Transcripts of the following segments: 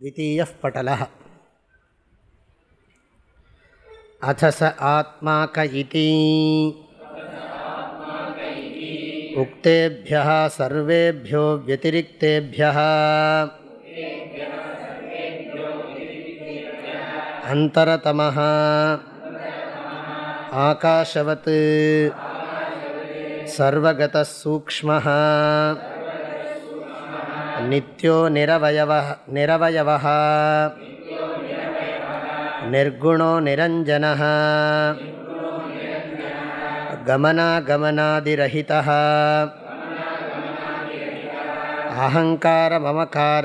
द्वितीयः पटलः। अथ स आत्मा क इति। उक्तेभ्यः सर्वेभ्यो व्यतिरिक्तेभ्यः। अन्तरतमः। आकाशवत्। सर्वगतः नित्यो निरवयवः निरवयवः। निर्गुणो निरञ्जनः। गमनागमनादिरहितः। अहङ्कारममकार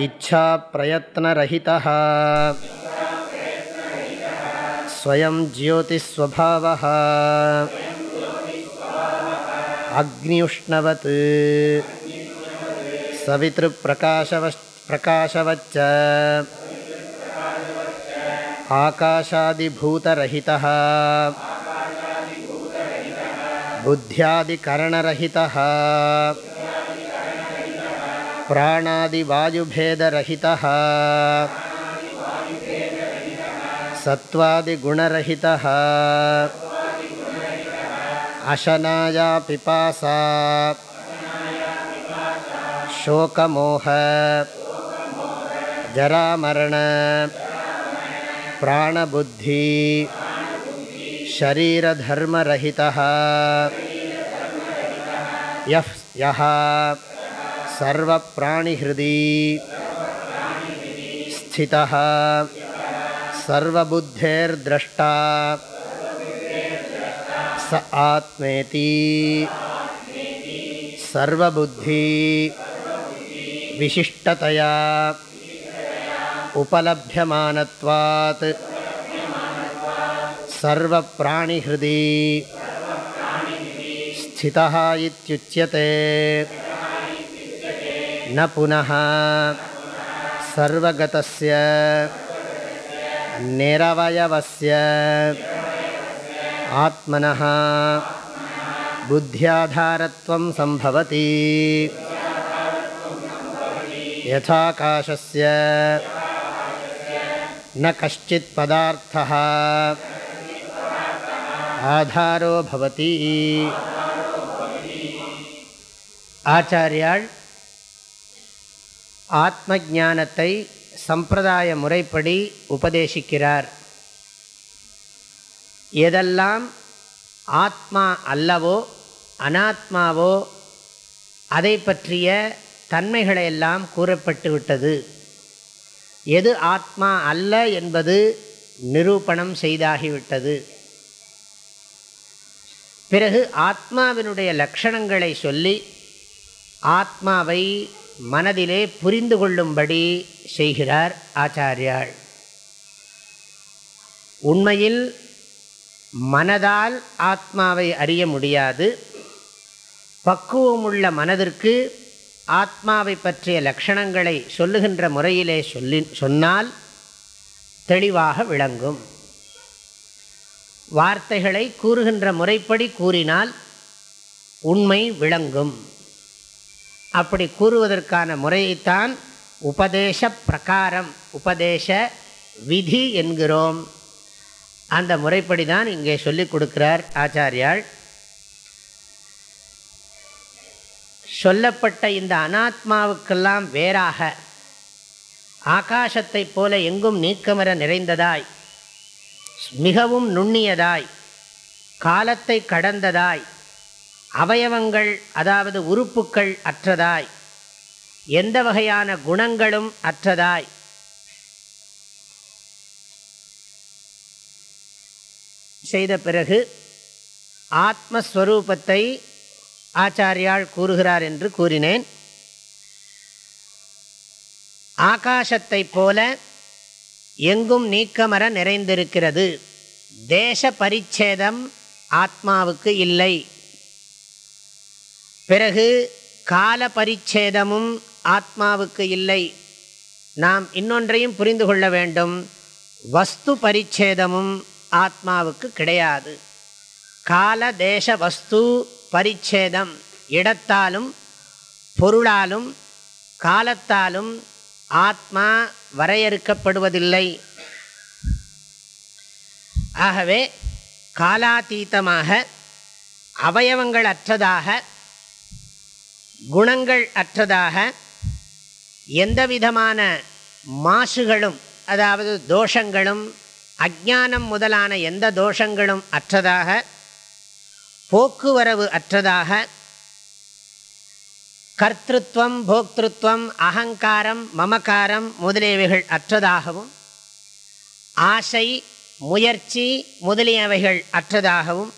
इच्छाप्रयत्नरहितः। स्वयं ज्योतिस्वभावः। अग्न्युष्णवत् सवितृप्रकाशव प्रकाशवच्च आकाशादिभूतरहितः बुद्ध्यादिकरणरहितः प्राणादिवायुभेदरहितः सत्त्वादिगुणरहितः अशनाया पिपासा। शोकमोह। जरामरण। प्राणबुद्धि। शरीरधर्मरहितः। यः यः सर्वप्राणिहृदि। स्थितः। सर्वबुद्धेर्द्रष्टा। स आत्मेति। सर्वबुद्धि। विशिष्टतया। उपलभ्यमानत्वात्। सर्वप्राणिहृदि। स्थितः इत्युच्यते। न पुनः। सर्वगतस्य। निरवयवस्य। आत्मनः बुद्ध्याधारत्वं सम्भवति यथाकाशस्य न कश्चित् पदार्थः ஆதாரோ பவதி ஆச்சாரியால் ஆத்ம ஞானத்தை சம்பிரதாய முறைப்படி உபதேசிக்கிறார் எதெல்லாம் ஆத்மா அல்லவோ அனாத்மாவோ அதை பற்றிய தன்மைகளையெல்லாம் கூறப்பட்டு விட்டது எது ஆத்மா அல்ல என்பது நிரூபணம் செய்தாகிவிட்டது. பிறகு ஆத்மாவினுடைய லட்சணங்களை சொல்லி ஆத்மாவை மனதிலே புரிந்து கொள்ளும்படி செய்கிறார் ஆச்சாரியாள் உண்மையில் மனதால் ஆத்மாவை அறிய முடியாது. பக்குவமுள்ள மனதிற்கு ஆத்மாவை பற்றிய லக்ஷணங்களை சொல்லுகின்ற முறையிலே சொல்லி சொன்னால் தெளிவாக விளங்கும். வார்த்தைகளை கூறுகின்ற முறைப்படி கூறினால் உண்மை விளங்கும். அப்படி கூறுவதற்கான முறையைத்தான் உபதேச பிரகாரம் உபதேச விதி என்கிறோம். அந்த முறைப்படி தான் இங்கே சொல்லிக் கொடுக்கிறார் ஆச்சாரியாள் சொல்லப்பட்ட இந்த அனாத்மாவுக்கெல்லாம் வேறாக ஆகாசத்தைப் போல எங்கும் நீக்கமர நிறைந்ததாய் மிகவும் நுண்ணியதாய் காலத்தை கடந்ததாய் அவயவங்கள் அதாவது உறுப்புக்கள் அற்றதாய் எந்த வகையான குணங்களும் அற்றதாய். செய்த பிறகு ஆத்மஸ்வரூபத்தை ஆச்சாரியால் கூறுகிறார் என்று கூறினேன். ஆகாசத்தைப் போல எங்கும் நீக்கமர நிறைந்திருக்கிறது. தேச பரிச்சேதம் ஆத்மாவுக்கு இல்லை. பிறகு கால பரிச்சேதமும் ஆத்மாவுக்கு இல்லை. நாம் இன்னொன்றையும் புரிந்து கொள்ள வேண்டும். வஸ்து பரிச்சேதமும் ஆத்மாவுக்கு கிடையாது. கால தேச வஸ்து பரிச்சேதம் இடத்தாலும் பொருளாலும் காலத்தாலும் ஆத்மா வரையறுக்கப்படுவதில்லை. ஆகவே காலாதீதமாக அவயவங்கள் அற்றதாக குணங்கள் அற்றதாக எந்த விதமான மாசுகளும் அதாவது தோஷங்களும் அஜானம் முதலான எந்த தோஷங்களும் அற்றதாக போக்குவரவு அற்றதாக கர்த்தத்வம் போக்திருத்வம் அகங்காரம் மமகாரம் முதலியவைகள் அற்றதாகவும் ஆசை முயற்சி முதலியவைகள் அற்றதாகவும்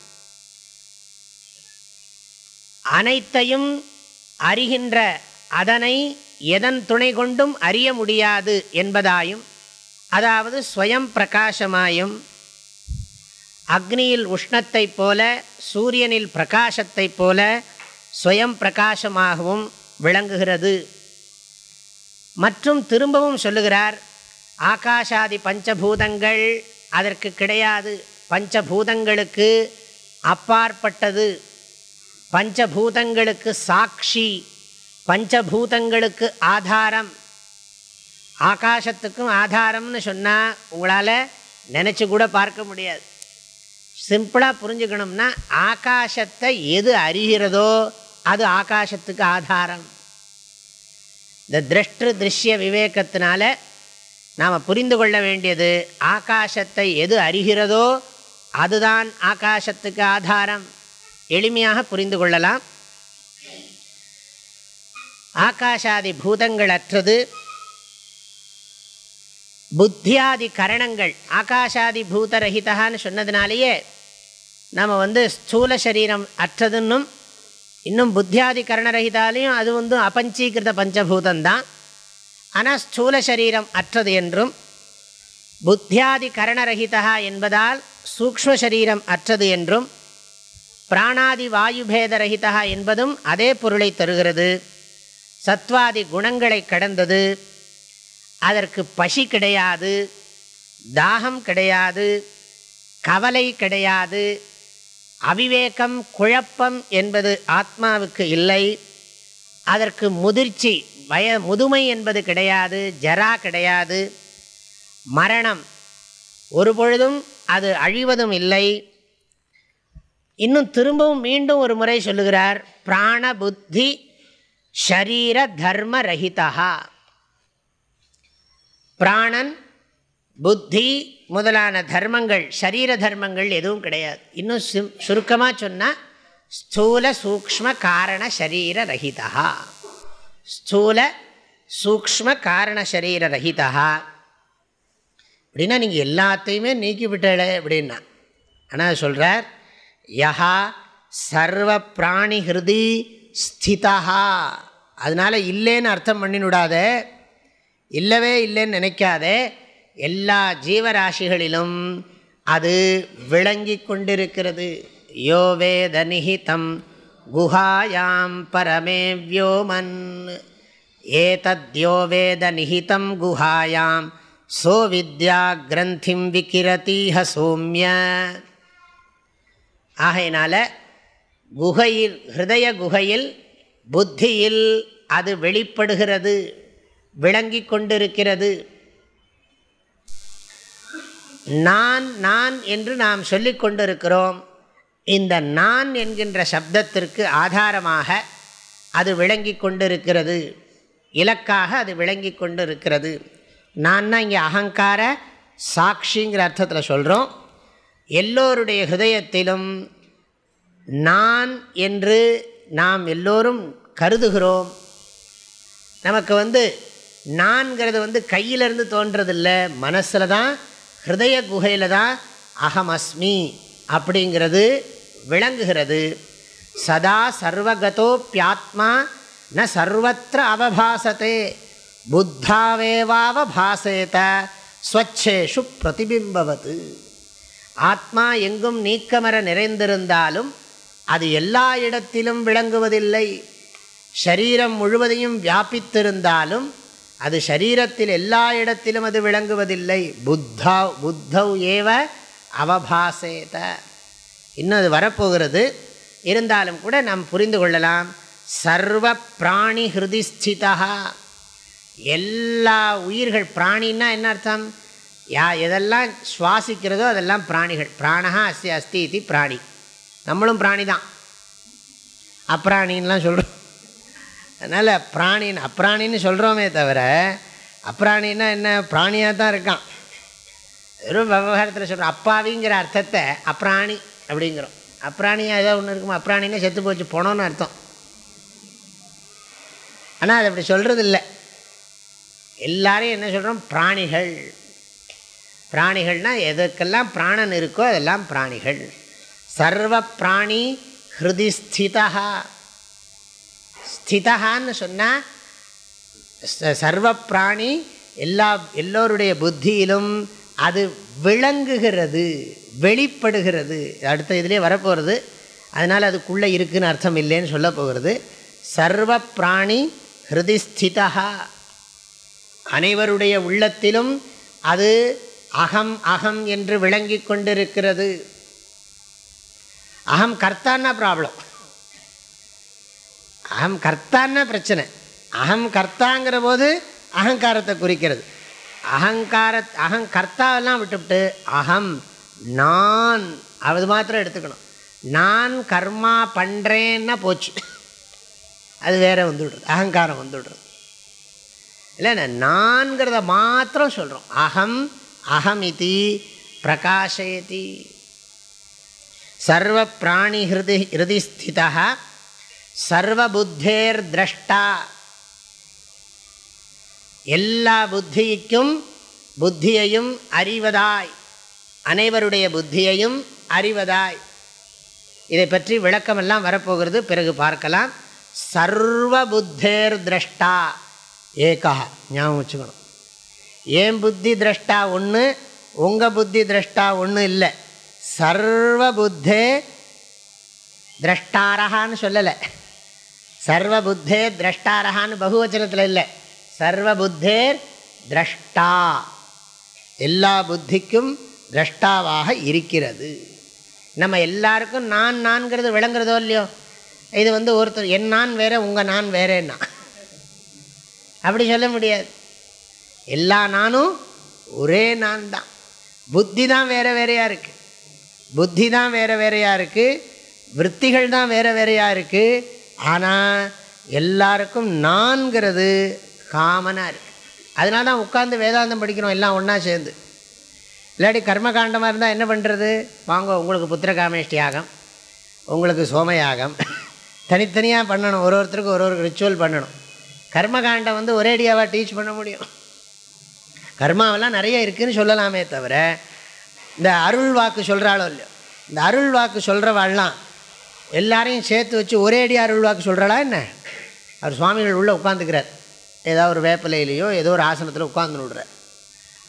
அனைத்தையும் அறிகின்ற அதனை எதன் துணை கொண்டும் அறிய முடியாது என்பதாயும் அதாவது ஸ்வயம் பிரகாசமாயும் அக்னியில் உஷ்ணத்தைப் போல சூரியனில் பிரகாசத்தைப் போல ஸ்வயம் பிரகாசமாகவும் விளங்குகிறது. மற்றும் திரும்பவும் சொல்லுகிறார் ஆகாஷாதி பஞ்சபூதங்கள் அதற்கு கிடையாது. பஞ்சபூதங்களுக்கு அப்பாற்பட்டது. பஞ்சபூதங்களுக்கு சாட்சி. பஞ்சபூதங்களுக்கு ஆதாரம். ஆகாசத்துக்கும் ஆதாரம்னு சொன்னால் உங்களால் நினச்சி கூட பார்க்க முடியாது. சிம்பிளாக புரிஞ்சுக்கணும்னா ஆகாசத்தை எது அறிகிறதோ அது ஆகாசத்துக்கு ஆதாரம். இந்த திருஷ்டு திருஷ்ய விவேகத்தினால நாம் புரிந்து கொள்ள வேண்டியது ஆகாசத்தை எது அறிகிறதோ அதுதான் ஆகாசத்துக்கு ஆதாரம். எளிமையாக புரிந்து கொள்ளலாம். ஆகாஷாதி பூதங்கள் அற்றது புத்தியாதி கரணங்கள் ஆகாஷாதி பூதரகிதான்னு சொன்னதுனாலேயே நம்ம வந்து ஸ்தூல சரீரம் அற்றதுன்னும் இன்னும் புத்தியாதி கரணரகிதாலையும் அது வந்து அபஞ்சீகிருத பஞ்சபூதந்தான் ஆனால் ஸ்தூல சரீரம் அற்றது என்றும் புத்தியாதி கரணரகிதா என்பதால் சூக்ம சரீரம் அற்றது என்றும் பிராணாதி வாயுபேதரகிதா என்பதும் அதே பொருளை தருகிறது. சத்வாதி குணங்களை கடந்தது. அதற்கு பசி கிடையாது தாகம் கிடையாது கவலை கிடையாது அவிவேகம் குழப்பம் என்பது ஆத்மாவுக்கு இல்லை. அதற்கு முதிர்ச்சி வய முதுமை என்பது கிடையாது ஜரா கிடையாது. மரணம் ஒரு பொழுதும் அது அழிவதும் இல்லை. இன்னும் திரும்பவும் மீண்டும் ஒரு முறை சொல்லுகிறார் பிராண புத்தி ஷரீர தர்ம ரஹிதா பிராணன் புத்தி முதலான தர்மங்கள் சரீர தர்மங்கள் எதுவும் கிடையாது. இன்னும் சு சுருக்கமாக சொன்னால் ஸ்தூல சூக்ம காரண சரீர ரஹிதா. ஸ்தூல சூக்ம காரண சரீர ரஹிதா. அப்படின்னா நீங்கள் எல்லாத்தையுமே நீக்கிவிட்டாளே அப்படின்னா. ஆனால் சொல்கிறார் யஹா சர்வ பிராணி ஹிருதி ஸ்திதா அதனால் இல்லைன்னு அர்த்தம் பண்ணிவிடாத. இல்லவே இல்லைன்னு நினைக்காதே. எல்லா ஜீவராசிகளிலும் அது விளங்கி கொண்டிருக்கிறது. யோ வேத நிஹிதம் குஹாயாம் பரமே வியோமன். ஏதத்யோ வேத நிஹிதம் குஹாயாம் சோ வித்யா கிரந்திம் விக்கிரதீஹ சோமிய. ஆகையினால குகையில் ஹிருதய குகையில் புத்தியில் அது வெளிப்படுகிறது. விளங்கி கொண்டிருக்கிறது. நான் நான் என்று நாம் சொல்லிக் கொண்டிருக்கிறோம். இந்த நான் என்கின்ற சப்தத்திற்கு ஆதாரமாக அது விளங்கி கொண்டிருக்கிறது. இலக்காக அது விளங்கி கொண்டிருக்கிறது. நான்னா இங்கே அகங்கார சாட்சிங்கிற அர்த்தத்தில் சொல்கிறோம் எல்லோருடைய ஹிருதயத்திலும் நான் என்று நாம் எல்லோரும் கருதுகிறோம். நமக்கு வந்து நான்கிறது வந்து கையிலேருந்து தோன்றதில்ல மனசில் தான் ஹிருதய குகையில் தான் அகமஸ்மி அப்படிங்கிறது விளங்குகிறது. சதா சர்வகதோப்பியாத்மா ந சர்வத்திர அவபாசத்தே புத்தாவேவாவபாசேத ஸ்வச்சேஷு பிரதிபிம்பவது. ஆத்மா எங்கும் நீக்கமர நிறைந்திருந்தாலும் அது எல்லா இடத்திலும் விளங்குவதில்லை. ஷரீரம் முழுவதையும் வியாபித்திருந்தாலும் அது ஷரீரத்தில் எல்லா இடத்திலும் அது விளங்குவதில்லை. புத்தா புத்தவ் ஏவ அவபாசேத. இன்னும் அது வரப்போகிறது. இருந்தாலும் கூட நாம் புரிந்து கொள்ளலாம். சர்வ பிராணி ஹிருதிஸ்திதா எல்லா உயிர்கள் பிராணின்னா என்ன அர்த்தம்? யா எதெல்லாம் சுவாசிக்கிறதோ அதெல்லாம் பிராணிகள். பிராணஹா அஸ்தி அஸ்தி இது பிராணி. நம்மளும் பிராணி தான் அப்பிராணின்லாம் சொல்கிறோம் அதனால் பிராணின்னு அப்ராணின்னு சொல்கிறோமே தவிர அப்ராணின்னா என்ன? பிராணியாக தான் இருக்கான். வெறும் விவகாரத்தில் சொல்கிறோம் அப்பாவிங்கிற அர்த்தத்தை அப்ராணி அப்படிங்கிறோம். அப்ராணியாக ஏதோ ஒன்று இருக்குமா? அப்ராணின்னா செத்து போச்சு போனோன்னு அர்த்தம். ஆனால் அது அப்படி சொல்கிறது இல்லை எல்லாரையும் என்ன சொல்கிறோம் பிராணிகள். பிராணிகள்னால் எதுக்கெல்லாம் பிராணன் இருக்கோ அதெல்லாம் பிராணிகள். சர்வ பிராணி ஹிருதி ஸ்திதகான்னு ஸ்திதான்னு சொன்னால் சர்வ பிராணி எல்லா எல்லோருடைய புத்தியிலும் அது விளங்குகிறது வெளிப்படுகிறது. அடுத்த இதிலே வரப்போகிறது அதனால் அதுக்குள்ளே இருக்குன்னு அர்த்தம் இல்லைன்னு சொல்ல போகிறது. சர்வ பிராணி ஹிருதிஸ்திதா அனைவருடைய உள்ளத்திலும் அது அகம் அகம் என்று விளங்கி கொண்டிருக்கிறது. அகம் கர்த்தான்னா ப்ராப்ளம் அகம் கர்த்தான்னா பிரச்சனை. அகம் கர்த்தாங்கிற போது அகங்காரத்தை குறிக்கிறது. அகங்கார அகம் கர்த்தாவெல்லாம் விட்டுவிட்டு அகம் நான் அது மாத்திரம் எடுத்துக்கணும். நான் கர்மா பண்ணுறேன்னா போச்சு. அது வேற வந்துவிடுறது அகங்காரம் வந்துவிடுறது இல்லைண்ணா நான்கிறத மாத்திரம் சொல்கிறோம் அகம் அகமிதி பிரகாஷயதி. சர்வ பிராணி ஹிருதி ஹிருதி ஸ்திதா சர்வபுத்தேர் திரஷ்டா எல்லா புத்திக்கும் புத்தியையும் அறிவதாய். அனைவருடைய புத்தியையும் அறிவதாய். இதை பற்றி விளக்கமெல்லாம் வரப்போகிறது. பிறகு பார்க்கலாம். சர்வ புத்தேர் திரஷ்டா ஏகா ஞாபகம் வச்சுக்கணும். ஏன் புத்தி திரஷ்டா ஒன்று உங்கள் புத்தி திரஷ்டா ஒன்று இல்லை. சர்வ புத்தே திரஷ்டாரகான்னு சொல்லலை. சர்வ புத்தே பகுவச்சனத்தில் இல்லை. சர்வபுத்தேர் திரஷ்டா. எல்லா புத்திக்கும் திரஷ்டாவாக இருக்கிறது. நம்ம எல்லாருக்கும் நான் நான்கிறது விளங்குறதோ இல்லையோ? இது வந்து ஒருத்தர் என் நான் வேற உங்கள் நான் வேறேன்னா. அப்படி சொல்ல முடியாது. எல்லா நானும் ஒரே நான் தான். புத்தி தான் வேறு வேறையாக இருக்குது புத்தி தான் வேறு வேறையாக இருக்குது விற்த்திகள் தான் வேறு வேறையாக இருக்குது ஆனால் எல்லாருக்கும் நான்கிறது காமனாக இருக்குது அதனால தான் உட்காந்து வேதாந்தம் படிக்கிறோம் எல்லாம் ஒன்றா சேர்ந்து. இல்லாட்டி கர்மகாண்டமாக இருந்தால் என்ன பண்ணுறது வாங்க உங்களுக்கு புத்திரகாமேஷ்டி யாகம் உங்களுக்கு சோமயாகம். தனித்தனியாக பண்ணணும் ஒரு ஒருத்தருக்கு ஒரு ஒரு ரிச்சுவல் பண்ணணும். கர்மகாண்டம் வந்து ஒரேடியாவாக டீச் பண்ண முடியும். கர்மாவெல்லாம் நிறைய இருக்குதுன்னு சொல்லலாமே தவிர இந்த அருள் வாக்கு சொல்கிறாளோ இல்லையோ இந்த அருள் வாக்கு சொல்கிறவாள்லாம் எல்லாரையும் சேர்த்து வச்சு ஒரேடி அடியார் அருள்வாக்கு சொல்கிறாளா என்ன? அவர் சுவாமிகள் உள்ளே உட்காந்துக்கிறார் ஏதாவது ஒரு வேப்பிலையிலையோ ஏதோ ஒரு ஆசனத்தில் உட்காந்து விடுறார்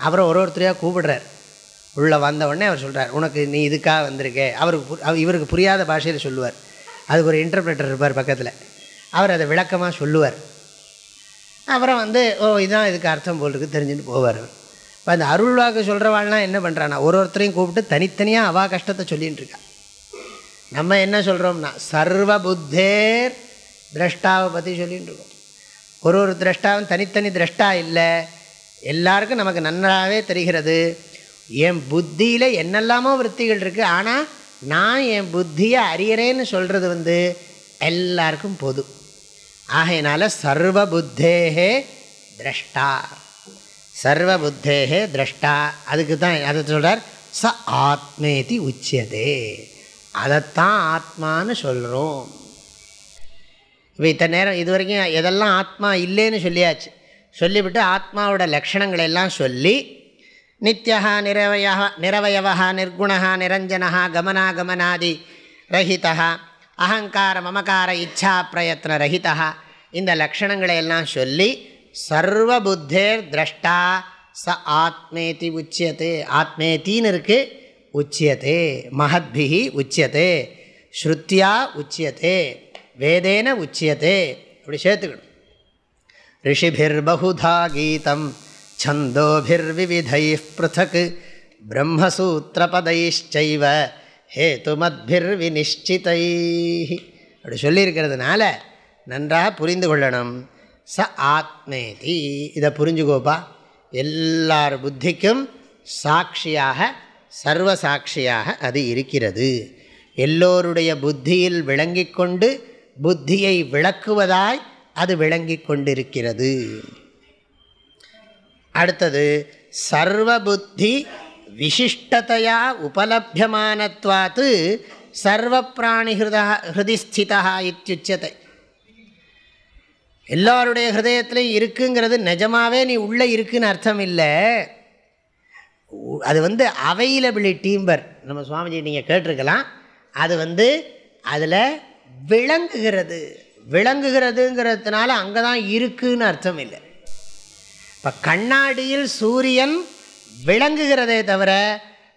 அப்புறம் ஒரு ஒருத்தரையாக கூப்பிடுறார். உள்ளே வந்தவுடனே அவர் சொல்கிறார் உனக்கு நீ இதுக்காக வந்திருக்கே. அவருக்கு இவருக்கு புரியாத பாஷையில் சொல்லுவார். அதுக்கு ஒரு இன்டர்பிரேட்டர் இருப்பார் பக்கத்தில். அவர் அதை விளக்கமாக சொல்லுவார். அப்புறம் வந்து ஓ இதுதான் இதுக்கு அர்த்தம் போல் இருக்குது தெரிஞ்சுட்டு போவார். இப்போ அந்த அருள்வாக்கு சொல்கிறவாள்லாம் என்ன பண்ணுறான்னா ஒரு ஒருத்தரையும் கூப்பிட்டு தனித்தனியாக அவா கஷ்டத்தை சொல்லிகிட்டு இருக்கா. நம்ம என்ன சொல்கிறோம்னா சர்வ புத்தேர் திரஷ்டாவை பற்றி சொல்லிகிட்டு இருக்கோம். ஒரு ஒரு திரஷ்டாவும் தனித்தனி திரஷ்டா இல்லை. எல்லாருக்கும் நமக்கு நன்றாகவே தெரிகிறது. என் புத்தியில் என்னெல்லாமோ விற்த்திகள் இருக்குது ஆனால் நான் என் புத்தியை அறியறேன்னு சொல்கிறது வந்து எல்லாருக்கும் பொது. ஆகையினால சர்வ புத்தேகே திரஷ்டா. சர்வ புத்தேகே திரஷ்டா. அதுக்கு தான் அதை சொல்கிறார் ச ஆத்மேதி உச்சியதே. அதைத்தான் ஆத்மான்னு சொல்கிறோம் இப்போ இத்தனை நேரம் இது வரைக்கும் எதெல்லாம் ஆத்மா இல்லைன்னு சொல்லியாச்சு. சொல்லிவிட்டு ஆத்மாவோட லக்ஷணங்கள் எல்லாம் சொல்லி நித்யா நிரவய நிரவயவா நிர்குணா நிரஞ்சனா கமனாகமனாதி ரஹிதா அகங்கார மமக்கார இச்சா பிரயத்ன ரஹிதா இந்த லக்ஷணங்களை எல்லாம் சொல்லி சர்வபுத்தேர் திரஷ்டா ச ஆத்மேதி உச்சியத்து ஆத்மேத்தின்னு இருக்கு. உச்சியதே மகத்பிகி உச்சியதே ஸ்ருத்தியா உச்சியதே வேதேன உச்சியதே அப்படி சேர்த்துக்கணும். ரிஷிபிர் பகுதா கீதம் சந்தோபிர்விவிதை பிருத்தக் பிரம்மசூத்திரபதைச்சைவ ஹேதுமத்பிர்விநிஷ்சிதை அப்படி சொல்லியிருக்கிறதுனால நன்றாக புரிந்து கொள்ளணும் ச ஆத்மேதி இதை புரிஞ்சுக்கோப்பா எல்லார் புத்திக்கும் சாட்சியாக சர்வசாட்சியாக அது இருக்கிறது. எல்லோருடைய புத்தியில் விளங்கி கொண்டு புத்தியை விளக்குவதாய் அது விளங்கி கொண்டிருக்கிறது அடுத்தது சர்வபுத்தி விசிஷ்டதையா உபலபியமானத்வாத்து சர்வ பிராணிஹிருதா ஹிருதிஸ்திதா இத்தியுச்சத்தை எல்லாருடைய ஹிருதயத்திலையும் இருக்குங்கிறது நிஜமாவே நீ உள்ளே இருக்குன்னு அர்த்தம் இல்லை. அது வந்து அவைலபிலிட்டிம்பர் நம்ம சுவாமிஜி நீங்கள் கேட்டிருக்கலாம். அது வந்து அதில் விளங்குகிறது. விளங்குகிறதுங்கிறதுனால அங்கே தான் இருக்குன்னு அர்த்தம் இல்லை. இப்போ கண்ணாடியில் சூரியன் விளங்குகிறதே தவிர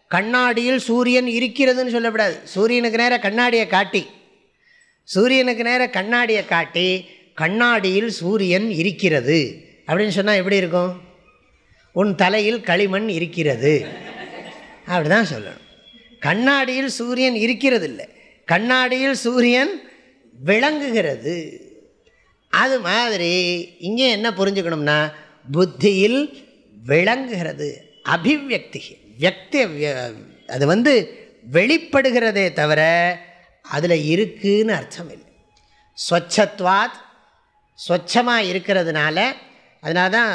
கண்ணாடியில் சூரியன் இருக்கிறதுன்னு சொல்லக்கூடாது சூரியனுக்கு நேர கண்ணாடியை காட்டி. சூரியனுக்கு நேர கண்ணாடியை காட்டி கண்ணாடியில் சூரியன் இருக்கிறது. அப்படின்னு சொன்னால் எப்படி இருக்கும்? உன் தலையில் களிமண் இருக்கிறது. அப்படி தான் சொல்லணும். கண்ணாடியில் சூரியன் இருக்கிறது இல்லை கண்ணாடியில் சூரியன் விளங்குகிறது. அது மாதிரி இங்கே என்ன புரிஞ்சுக்கணும்னா புத்தியில் விளங்குகிறது. அபிவியக்தி. வியக்தி அது வந்து வெளிப்படுகிறதே தவிர அதில் இருக்குன்னு அர்த்தம் இல்லை. ஸ்வச்சத்வாத் ஸ்வச்சமாக இருக்கிறதுனால அதனால தான்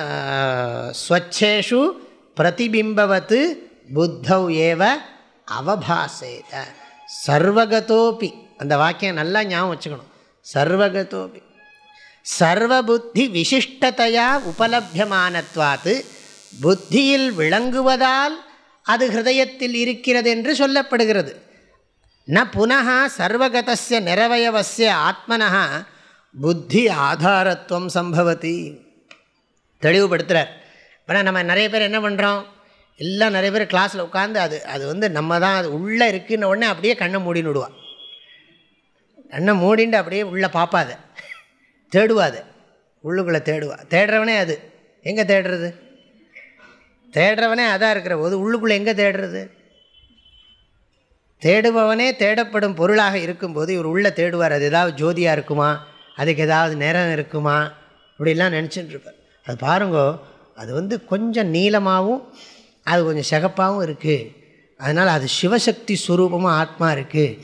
ஸ்வச்சேஷு பிரதிபிம்பவத்து புத்தௌ ஏவ அவபாசேத. சர்வகதோபி அந்த வாக்கியம் நல்லா ஞாபகம் வச்சுக்கணும். சர்வகதோப்பி சர்வபுத்தி விசிஷ்டதையா உபலபியமானத்வாத்து புத்தியில் விளங்குவதால் அது ஹிருதயத்தில் இருக்கிறது என்று சொல்லப்படுகிறது. ந புனகா சர்வகதஸ்ய நிறவயவசிய ஆத்மனா புத்தி ஆதாரத்துவம் சம்பவத்தி தெளிவுபடுத்துகிறார் ஆனால் நம்ம நிறைய பேர் என்ன பண்ணுறோம் எல்லாம் நிறைய பேர் கிளாஸில் உட்காந்து அது அது வந்து நம்ம தான் அது உள்ளே இருக்குன்ன உடனே அப்படியே கண்ணை மூடின்னு விடுவான் கண்ணை மூடிண்டு அப்படியே உள்ளே பார்ப்பாத தேடுவாது. உள்ளுக்குள்ளே தேடுவா. தேடுறவனே அது. எங்கே தேடுறது? தேடுறவனே அதாக இருக்கிற போது உள்ளுக்குள்ளே எங்கே தேடுறது? தேடுபவனே தேடப்படும் பொருளாக இருக்கும்போது இவர் உள்ளே தேடுவார். அது ஏதாவது ஜோதியாக இருக்குமா? அதுக்கு ஏதாவது நேரம் இருக்குமா? இப்படிலாம் நினச்சிட்டு இருப்பார். அது பாருங்கோ அது வந்து கொஞ்சம் நீளமாகவும் அது கொஞ்சம் சிகப்பாகவும் இருக்குது அதனால் அது சிவசக்தி ஸ்வரூபமாக ஆத்மா இருக்குது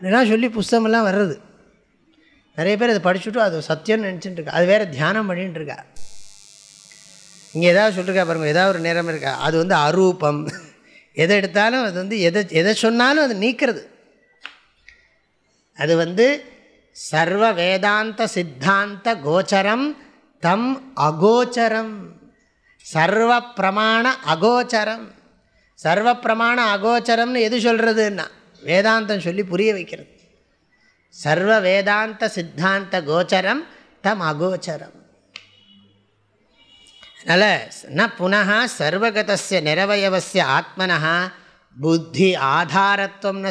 இதெல்லாம் சொல்லி புஸ்தகமெல்லாம் வர்றது. நிறைய பேர் அதை படிச்சுட்டு அது சத்தியம்னு நினச்சிட்டு இருக்கா. அது வேறு தியானம் பண்ணிகிட்டு இருக்கா. இங்கே ஏதாவது சொல்லிருக்கா பாருங்க ஏதாவது ஒரு நேரம் இருக்கா. அது வந்து அரூபம். எதை எடுத்தாலும் அது வந்து எதை எதை சொன்னாலும் அது நீக்கிறது. அது வந்து சர்வ வேதாந்த சித்தாந்த கோச்சரம் தம் அகோச்சரம். சர்வ பிரமாண அகோச்சரம். சர்வ பிரமாண அகோச்சரம்னு எது சொல்கிறதுன்னா வேதாந்தம் சொல்லி புரிய வைக்கிறது. சர்வ வேதாந்த சித்தாந்த கோச்சரம் தம் அகோச்சரம். அதனால் ந புனः சர்வகதஸ்ய நிரவயவசிய ஆத்மனா புத்தி ஆதாரத்துவம் ந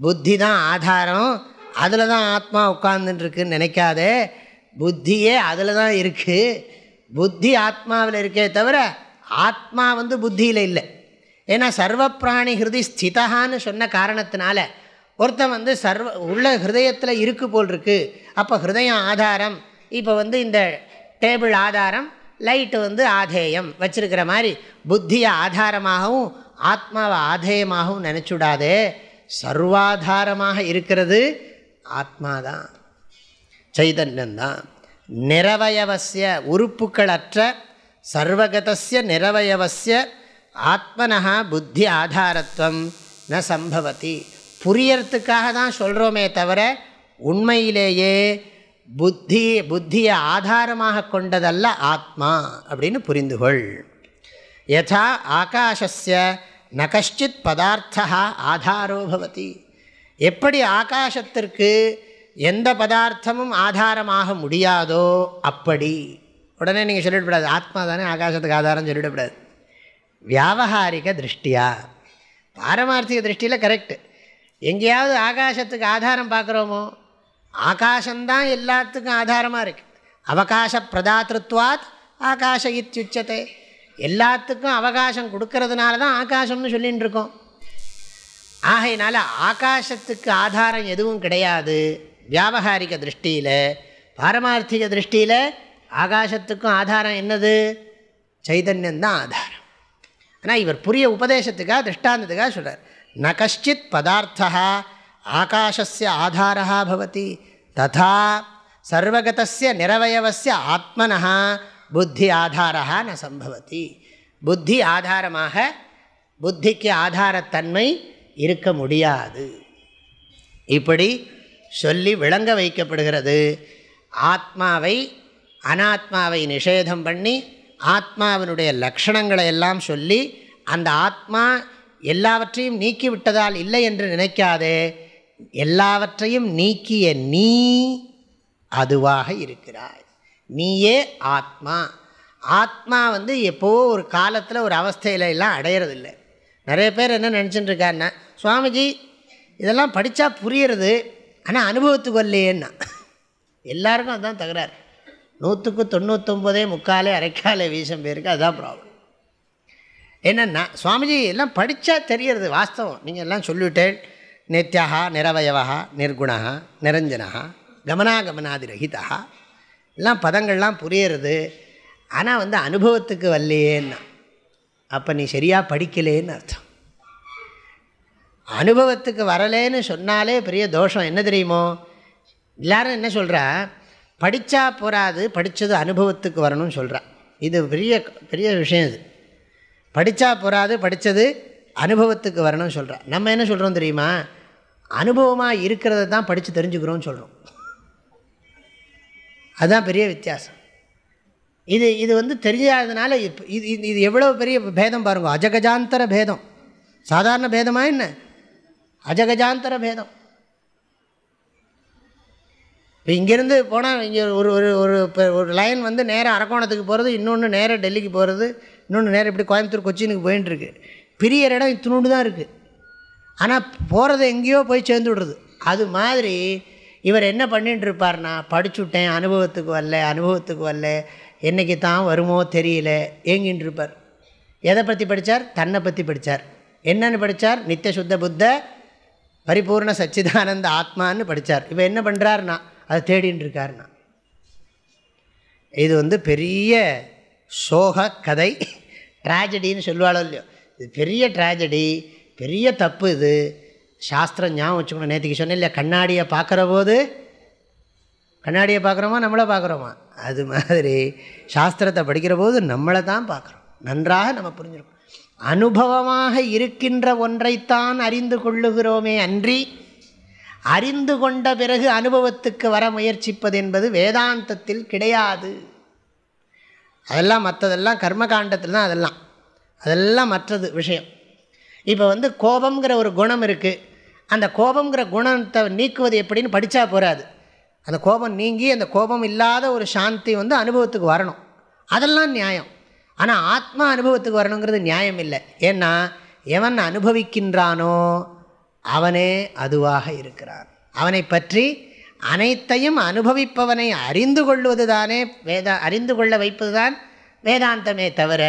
புத்தி தான் ஆதாரம். அதில் தான் ஆத்மா உட்கார்ந்துட்டுருக்குன்னு நினைக்காதே. புத்தியே அதில் தான் இருக்குது புத்தி ஆத்மாவில் இருக்கே தவிர ஆத்மா வந்து புத்தியில் இல்லை. ஏன்னா சர்வ பிராணி ஹிருதி ஸ்திதான்னு சொன்ன காரணத்தினால ஒருத்தன் வந்து சர்வ உள்ள ஹிருதயத்தில் இருக்கு போல் இருக்குது அப்போ ஹிருதயம் ஆதாரம் இப்போ வந்து இந்த டேபிள் ஆதாரம் லைட்டு வந்து ஆதேயம் வச்சிருக்கிற மாதிரி புத்தியை ஆதாரமாகவும் ஆத்மாவை ஆதேயமாகவும் நினச்சுடாதே. சர்வாதாரமாக இருக்கிறது ஆத்மாதான். சைதன்யந்தான் நிறவயவசிய உறுப்புக்களற்ற சர்வகதசிய நிறவயவசிய ஆத்மனஹா புத்தி ஆதாரத்துவம் ந சம்பவதி. புரியறதுக்காக தான் சொல்கிறோமே தவிர உண்மையிலேயே புத்தி புத்தியை ஆதாரமாக கொண்டதல்ல ஆத்மா அப்படின்னு புரிந்துகொள். யதா ஆகாஷஸ்ய ந கஷ்டித் பதார்த்தா ஆதாரோ பவதி. எப்படி ஆகாசத்திற்கு எந்த பதார்த்தமும் ஆதாரமாக முடியாதோ அப்படி. உடனே நீங்கள் சொல்லிவிடக்கூடாது ஆத்மா தானே ஆகாசத்துக்கு ஆதாரம் சொல்லிவிடக்கூடாது வியாபகாரிக திருஷ்டியா? பாரமார்த்திக திருஷ்டியில் கரெக்டு எங்கேயாவது ஆகாசத்துக்கு ஆதாரம் பார்க்குறோமோ ஆகாசம்தான் எல்லாத்துக்கும் ஆதாரமாக இருக்குது அவகாச பிரதாத்திருவாத் ஆகாஷ இத்தியுச்சத்தை எல்லாத்துக்கும் அவகாசம் கொடுக்கறதுனால தான் ஆகாசம்னு சொல்லின்னு இருக்கோம். ஆகையினால ஆகாசத்துக்கு ஆதாரம் எதுவும் கிடையாது. வியாபகாரிக திருஷ்டியில் பாரமார்த்திக திருஷ்டியில் ஆகாசத்துக்கும் ஆதாரம் என்னது? சைதன்யந்தான் ஆதாரம். ஆனால் இவர் புரிய உபதேசத்துக்காக திருஷ்டாந்தத்துக்காக சொல்கிறார் ந கஷ்டித் பதார்த்தா ஆகாஷஸ்ய ஆதாரா பவதி. ததா சர்வகதஸ்ய நிரவயவசிய ஆத்மனா புத்தி ஆதாரா ந சம்பவதி. புத்தி ஆதாரமாக புத்திக்கு ஆதாரத்தன்மை இருக்க முடியாது. இப்படி சொல்லி விளங்க வைக்கப்படுகிறது. ஆத்மாவை அனாத்மாவை நிஷேதம் பண்ணி ஆத்மாவினுடைய லக்ஷணங்களை எல்லாம் சொல்லி அந்த ஆத்மா எல்லாவற்றையும் நீக்கிவிட்டதால் இல்லை என்று நினைக்காதே. எல்லாவற்றையும் நீக்கிய நீ அதுவாக இருக்கிறாய். நீயே ஆத்மா. ஆத்மா வந்து எப்போ ஒரு காலத்தில் ஒரு அவஸ்தையில எல்லாம் அடையிறதில்லை. நிறைய பேர் என்ன நினச்சிட்டு இருக்காருன்னா சுவாமிஜி இதெல்லாம் படித்தா புரியுறது. ஆனால் அனுபவத்துக்கு வரலையேன்னா. எல்லாருக்கும் அதுதான் தகராறு. நூற்றுக்கு தொண்ணூற்றொம்பதே முக்காலே அரைக்காலே வீசம் பேருக்கு அதுதான் ப்ராப்ளம் என்னென்னா சுவாமிஜி எல்லாம் படித்தா தெரியறது வாஸ்தவம். நீங்கள் எல்லாம் சொல்லிவிட்டேன். நித்யா நிரவயவா நிர்குணா நிரஞ்சனா கமனாகமனாதி ரஹிதா எல்லாம் பதங்கள்லாம் புரியறது. ஆனால் வந்து அனுபவத்துக்கு வரலையேன்னா. அப்போ நீ சரியாக படிக்கலேன்னு அர்த்தம். அனுபவத்துக்கு வரலேன்னு சொன்னாலே பெரிய தோஷம். என்ன தெரியுமோ? எல்லாரும் என்ன சொல்கிறா படித்தா போகாது படித்தது அனுபவத்துக்கு வரணும்னு சொல்கிறா இது பெரிய பெரிய விஷயம் இது. படித்தா போகாது படித்தது அனுபவத்துக்கு வரணும்னு சொல்கிறா நம்ம என்ன சொல்கிறோம் தெரியுமா? அனுபவமாக இருக்கிறத தான் படித்து தெரிஞ்சுக்கிறோம்னு சொல்கிறோம் அதுதான் பெரிய வித்தியாசம். இது இது வந்து தெரியாததுனால இப்போ இது இது இது எவ்வளோ பெரிய பேதம் பாருங்க. அஜகஜாந்தர பேதம். சாதாரண பேதமாக என்ன? அஜகஜாந்தர பேதம். இப்போ இங்கேருந்து போனால் இங்கே ஒரு ஒரு ஒரு இப்போ ஒரு லைன் வந்து நேராக அரக்கோணத்துக்கு போகிறது இன்னொன்று நேராக டெல்லிக்கு போகிறது இன்னொன்று நேராக இப்படி கோயம்புத்தூர் கொச்சினுக்கு போயின்னு இருக்கு பிரியற இடம் இத்தினோண்டு தான் இருக்குது ஆனால் போகிறது எங்கேயோ போய் சேர்ந்து விடுறது. அது மாதிரி இவர் என்ன பண்ணிட்டு இருப்பார்னா படிச்சுட்டேன் அனுபவத்துக்கு வரல அனுபவத்துக்கு வரல என்றைக்கு தான் வருமோ தெரியல ஏங்கின்னு இருப்பார் எதை பற்றி படித்தார் தன்னை பற்றி படித்தார் என்னென்னு படித்தார் நித்திய சுத்த புத்த பரிபூர்ண சச்சிதானந்த ஆத்மான்னு படித்தார் இப்போ என்ன பண்ணுறாருனா அதை தேடின்னு இருக்காருனா இது வந்து பெரிய சோக கதை ட்ராஜடின்னு சொல்லுவாளோ இல்லையோ. இது பெரிய ட்ராஜடி பெரிய தப்பு இது. சாஸ்திரம் ஞாபகம் வச்சுக்கணும். நேற்றுக்கு சொன்னேன் இல்லையா கண்ணாடியை பார்க்குற போது கண்ணாடியை பார்க்குறோமா நம்மளை பார்க்குறோமா? அது மாதிரி சாஸ்திரத்தை படிக்கிற போது நம்மளை தான் பார்க்குறோம். நன்றாக நம்ம புரிஞ்சிருக்கோம். அனுபவமாக இருக்கின்ற ஒன்றைத்தான் அறிந்து கொள்ளுகிறோமே அன்றி அறிந்து கொண்ட பிறகு அனுபவத்துக்கு வர முயற்சிப்பது என்பது வேதாந்தத்தில் கிடையாது. அதெல்லாம் மற்றதெல்லாம் கர்மகாண்டத்தில் தான் அதெல்லாம். அதெல்லாம் மற்றது விஷயம். இப்போ வந்து கோபங்கிற ஒரு குணம் இருக்குது அந்த கோபங்கிற குணத்தை நீக்குவது எப்படின்னு படித்தா போகாது அந்த கோபம் நீங்கி அந்த கோபம் இல்லாத ஒரு சாந்தி வந்து அனுபவத்துக்கு வரணும். அதெல்லாம் நியாயம். ஆனால் ஆத்மா அனுபவத்துக்கு வரணுங்கிறது நியாயம் இல்லை ஏன்னா எவன் அனுபவிக்கின்றானோ அவனே அதுவாக இருக்கிறான். அவனை பற்றி அனைத்தையும் அனுபவிப்பவனை அறிந்து கொள்வது தானே வேதா அறிந்து கொள்ள வைப்பது தான் வேதாந்தமே தவிர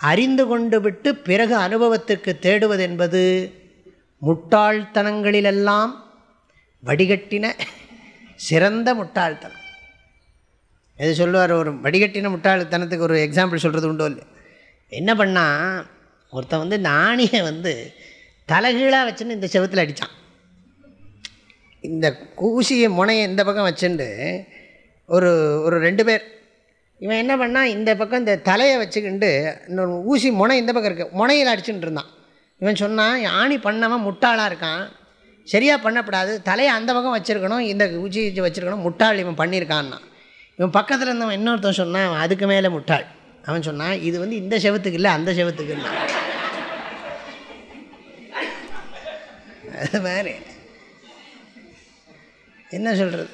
அறிந்து கொண்டு விட்டு பிறகு அனுபவத்துக்கு தேடுவது என்பது முட்டாள்தனங்களிலெல்லாம் வடிகட்டின சிறந்த முட்டாள்தனம். எது சொல்லுவார்? ஒரு வடிகட்டின முட்டாள்தனத்துக்கு ஒரு எக்ஸாம்பிள் சொல்கிறது உண்டோ இல்லை என்ன பண்ணால் ஒருத்தன் வந்து இந்த ஆணியை வந்து தலைகீழாக வச்சுன்னு இந்த செவத்தில் அடித்தான் இந்த ஊசியை முனையை இந்த பக்கம் வச்சுட்டு ஒரு ஒரு ரெண்டு பேர். இவன் என்ன பண்ணால் இந்த பக்கம் இந்த தலையை வச்சுக்கிண்டு இன்னொரு ஊசி முனை இந்த பக்கம் இருக்குது முனையில் அடிச்சுட்டு இருந்தான். இவன் சொன்னான் ஆணி பண்ணவன் முட்டாளாக இருக்கான். சரியாக பண்ணப்படாது. தலையை அந்த பக்கம் வச்சுருக்கணும் இந்த ஊசி வச்சுருக்கணும் முட்டாள் இவன் பண்ணியிருக்கான்னா. இவன் பக்கத்தில் இருந்தவன் இன்னொருத்தன் சொன்னான் அவன் அதுக்கு மேலே முட்டாள். அவன் சொன்னான் இது வந்து இந்த செவத்துக்கு இல்லை அந்த செவத்துக்கு இல்லை. அது மாதிரி. என்ன சொல்கிறது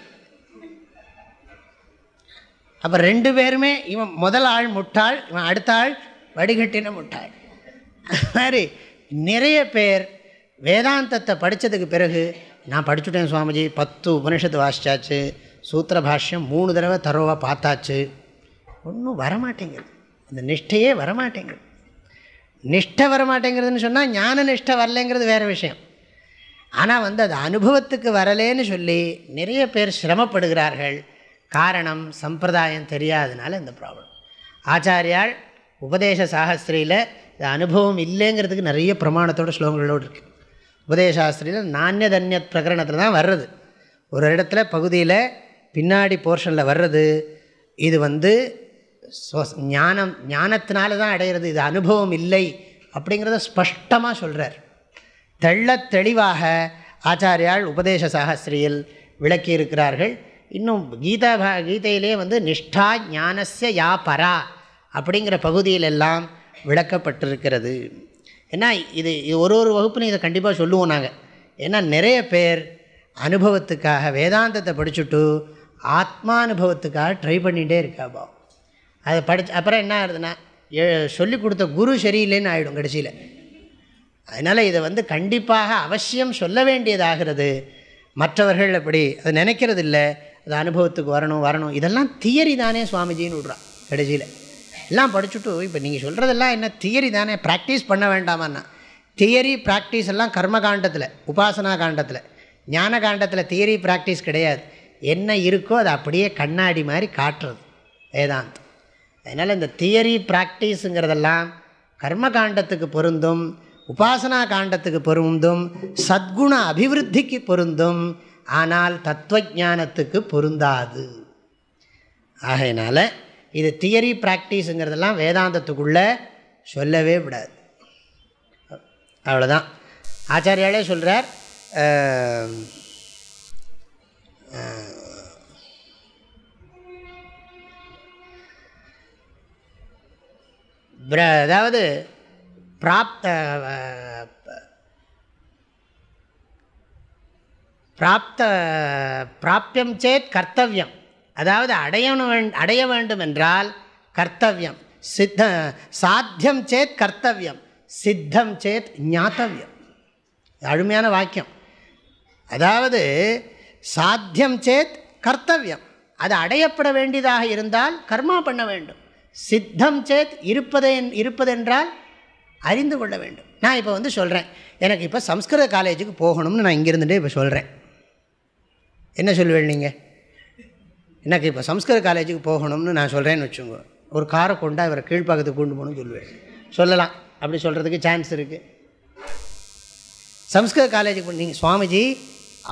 அப்போ ரெண்டு பேருமே இவன் முதல் ஆள் முட்டாள் இவன் அடுத்த ஆள் வடிகட்டின முட்டாள். அது மாதிரி நிறைய பேர் வேதாந்தத்தை படித்ததுக்கு பிறகு நான் படிச்சுட்டேன் சுவாமிஜி பத்து உபனிஷத்து வாசிச்சாச்சு சூத்திர பாஷ்யம் மூணு தடவை தரோவாக பார்த்தாச்சு. ஒன்றும் வரமாட்டேங்குது. இந்த நிஷ்டையே வரமாட்டேங்குது. நிஷ்டை வரமாட்டேங்கிறதுன்னு சொன்னால் ஞான நிஷ்டை வரலைங்கிறது வேறு விஷயம். ஆனால் வந்து அது அனுபவத்துக்கு வரலேன்னு சொல்லி நிறைய பேர் சிரமப்படுகிறார்கள். காரணம் சம்பிரதாயம் தெரியாதனால இந்த ப்ராப்ளம் ஆச்சாரியால் உபதேச சாகஸ்திரியில் இது அனுபவம் இல்லைங்கிறதுக்கு நிறைய பிரமாணத்தோட ஸ்லோகங்களோடு இருக்குது உபதேசாஸ்திரியில் நானியதன்யத் பிரகரணத்தில் தான் வர்றது. ஒரு இடத்துல பகுதியில் பின்னாடி போர்ஷனில் வர்றது இது வந்து ஞானம் ஞானத்தினால தான் அடையிறது இது அனுபவம் இல்லை அப்படிங்கிறத ஸ்பஷ்டமாக சொல்கிறார் தெள்ள தெளிவாக ஆச்சாரியால் உபதேச சாகஸ்திரியில் விளக்கியிருக்கிறார்கள். இன்னும் கீதா பா கீதையிலே வந்து நிஷ்டா ஞானஸ்ய யா பரா அப்படிங்கிற பகுதியிலெல்லாம் விளக்கப்பட்டிருக்கிறது. ஏன்னா இது இது ஒரு ஒரு வகுப்புலையும் இதை கண்டிப்பாக சொல்லுவோம் நாங்கள் ஏன்னா நிறைய பேர் அனுபவத்துக்காக வேதாந்தத்தை படிச்சுட்டு ஆத்மானுபவத்துக்காக ட்ரை பண்ணிகிட்டே இருக்காப்பா அதை படிச்சு அப்புறம் என்ன ஆகுதுன்னா சொல்லி கொடுத்த குரு சரியில்லைன்னு ஆகிடும் கடைசியில். அதனால் இதை வந்து கண்டிப்பாக அவசியம் சொல்ல வேண்டியதாகிறது. மற்றவர்கள் அப்படி அது நினைக்கிறது இல்லை. அது அனுபவத்துக்கு வரணும் வரணும். இதெல்லாம் தியரி தானே சுவாமிஜின்னு விட்றான் கடைசியில். எல்லாம் படிச்சுட்டு இப்போ நீங்கள் சொல்கிறதெல்லாம் என்ன தியரி தானே? ப்ராக்டிஸ் பண்ண வேண்டாமான்னா. தியரி ப்ராக்டிஸ் எல்லாம் கர்ம காண்டத்தில் உபாசனா காண்டத்தில். ஞான காண்டத்தில் தியரி ப்ராக்டிஸ் கிடையாது. என்ன இருக்கோ அதை அப்படியே கண்ணாடி மாதிரி காட்டுறது. வேதாந்தம். அதனால் இந்த தியரி ப்ராக்டிஸுங்கிறதெல்லாம் கர்ம காண்டத்துக்கு பொருந்தும் உபாசனா காண்டத்துக்கு பொருந்தும் சத்குண அபிவிருத்திக்கு பொருந்தும் ஆனால் தத்துவஞானத்துக்கு பொருந்தாது. ஆகையினால் இது தியரி ப்ராக்டிஸுங்கிறதெல்லாம் வேதாந்தத்துக்குள்ளே சொல்லவே விடாது. அவ்வளோதான் ஆச்சாரியாலே சொல்கிறார் அதாவது பிராப்த பிராப்த பிராப்தியம் சேத் கர்த்தவியம். அதாவது அடையணும் அடைய வேண்டும் என்றால் கர்த்தவியம். சித்த சாத்தியம் சேத் கர்த்தவியம். சித்தம் சேத் ஞாத்தவியம். அருமையான வாக்கியம். அதாவது சாத்தியம் சேத் கர்த்தவியம். அது அடையப்பட வேண்டியதாக இருந்தால் கர்மா பண்ண வேண்டும். சித்தம் சேத் இருப்பதை இருப்பதென்றால் அறிந்து கொள்ள வேண்டும். நான் இப்போ வந்து சொல்கிறேன் எனக்கு இப்போ சம்ஸ்கிருத காலேஜுக்கு போகணும்னு நான் இங்கேருந்துட்டே இப்போ சொல்கிறேன் என்ன சொல்லுவேன் நீங்கள் எனக்கு இப்போ சம்ஸ்கிருத காலேஜுக்கு போகணும்னு நான் சொல்கிறேன்னு வச்சுங்க. ஒரு காரை கொண்டா இவரை கீழ்ப்பாக்கத்துக்கு கொண்டு போகணும்னு சொல்லுவேன். சொல்லலாம். அப்படி சொல்கிறதுக்கு சான்ஸ் இருக்குது சம்ஸ்கிருத காலேஜுக்கு நீங்கள் சுவாமிஜி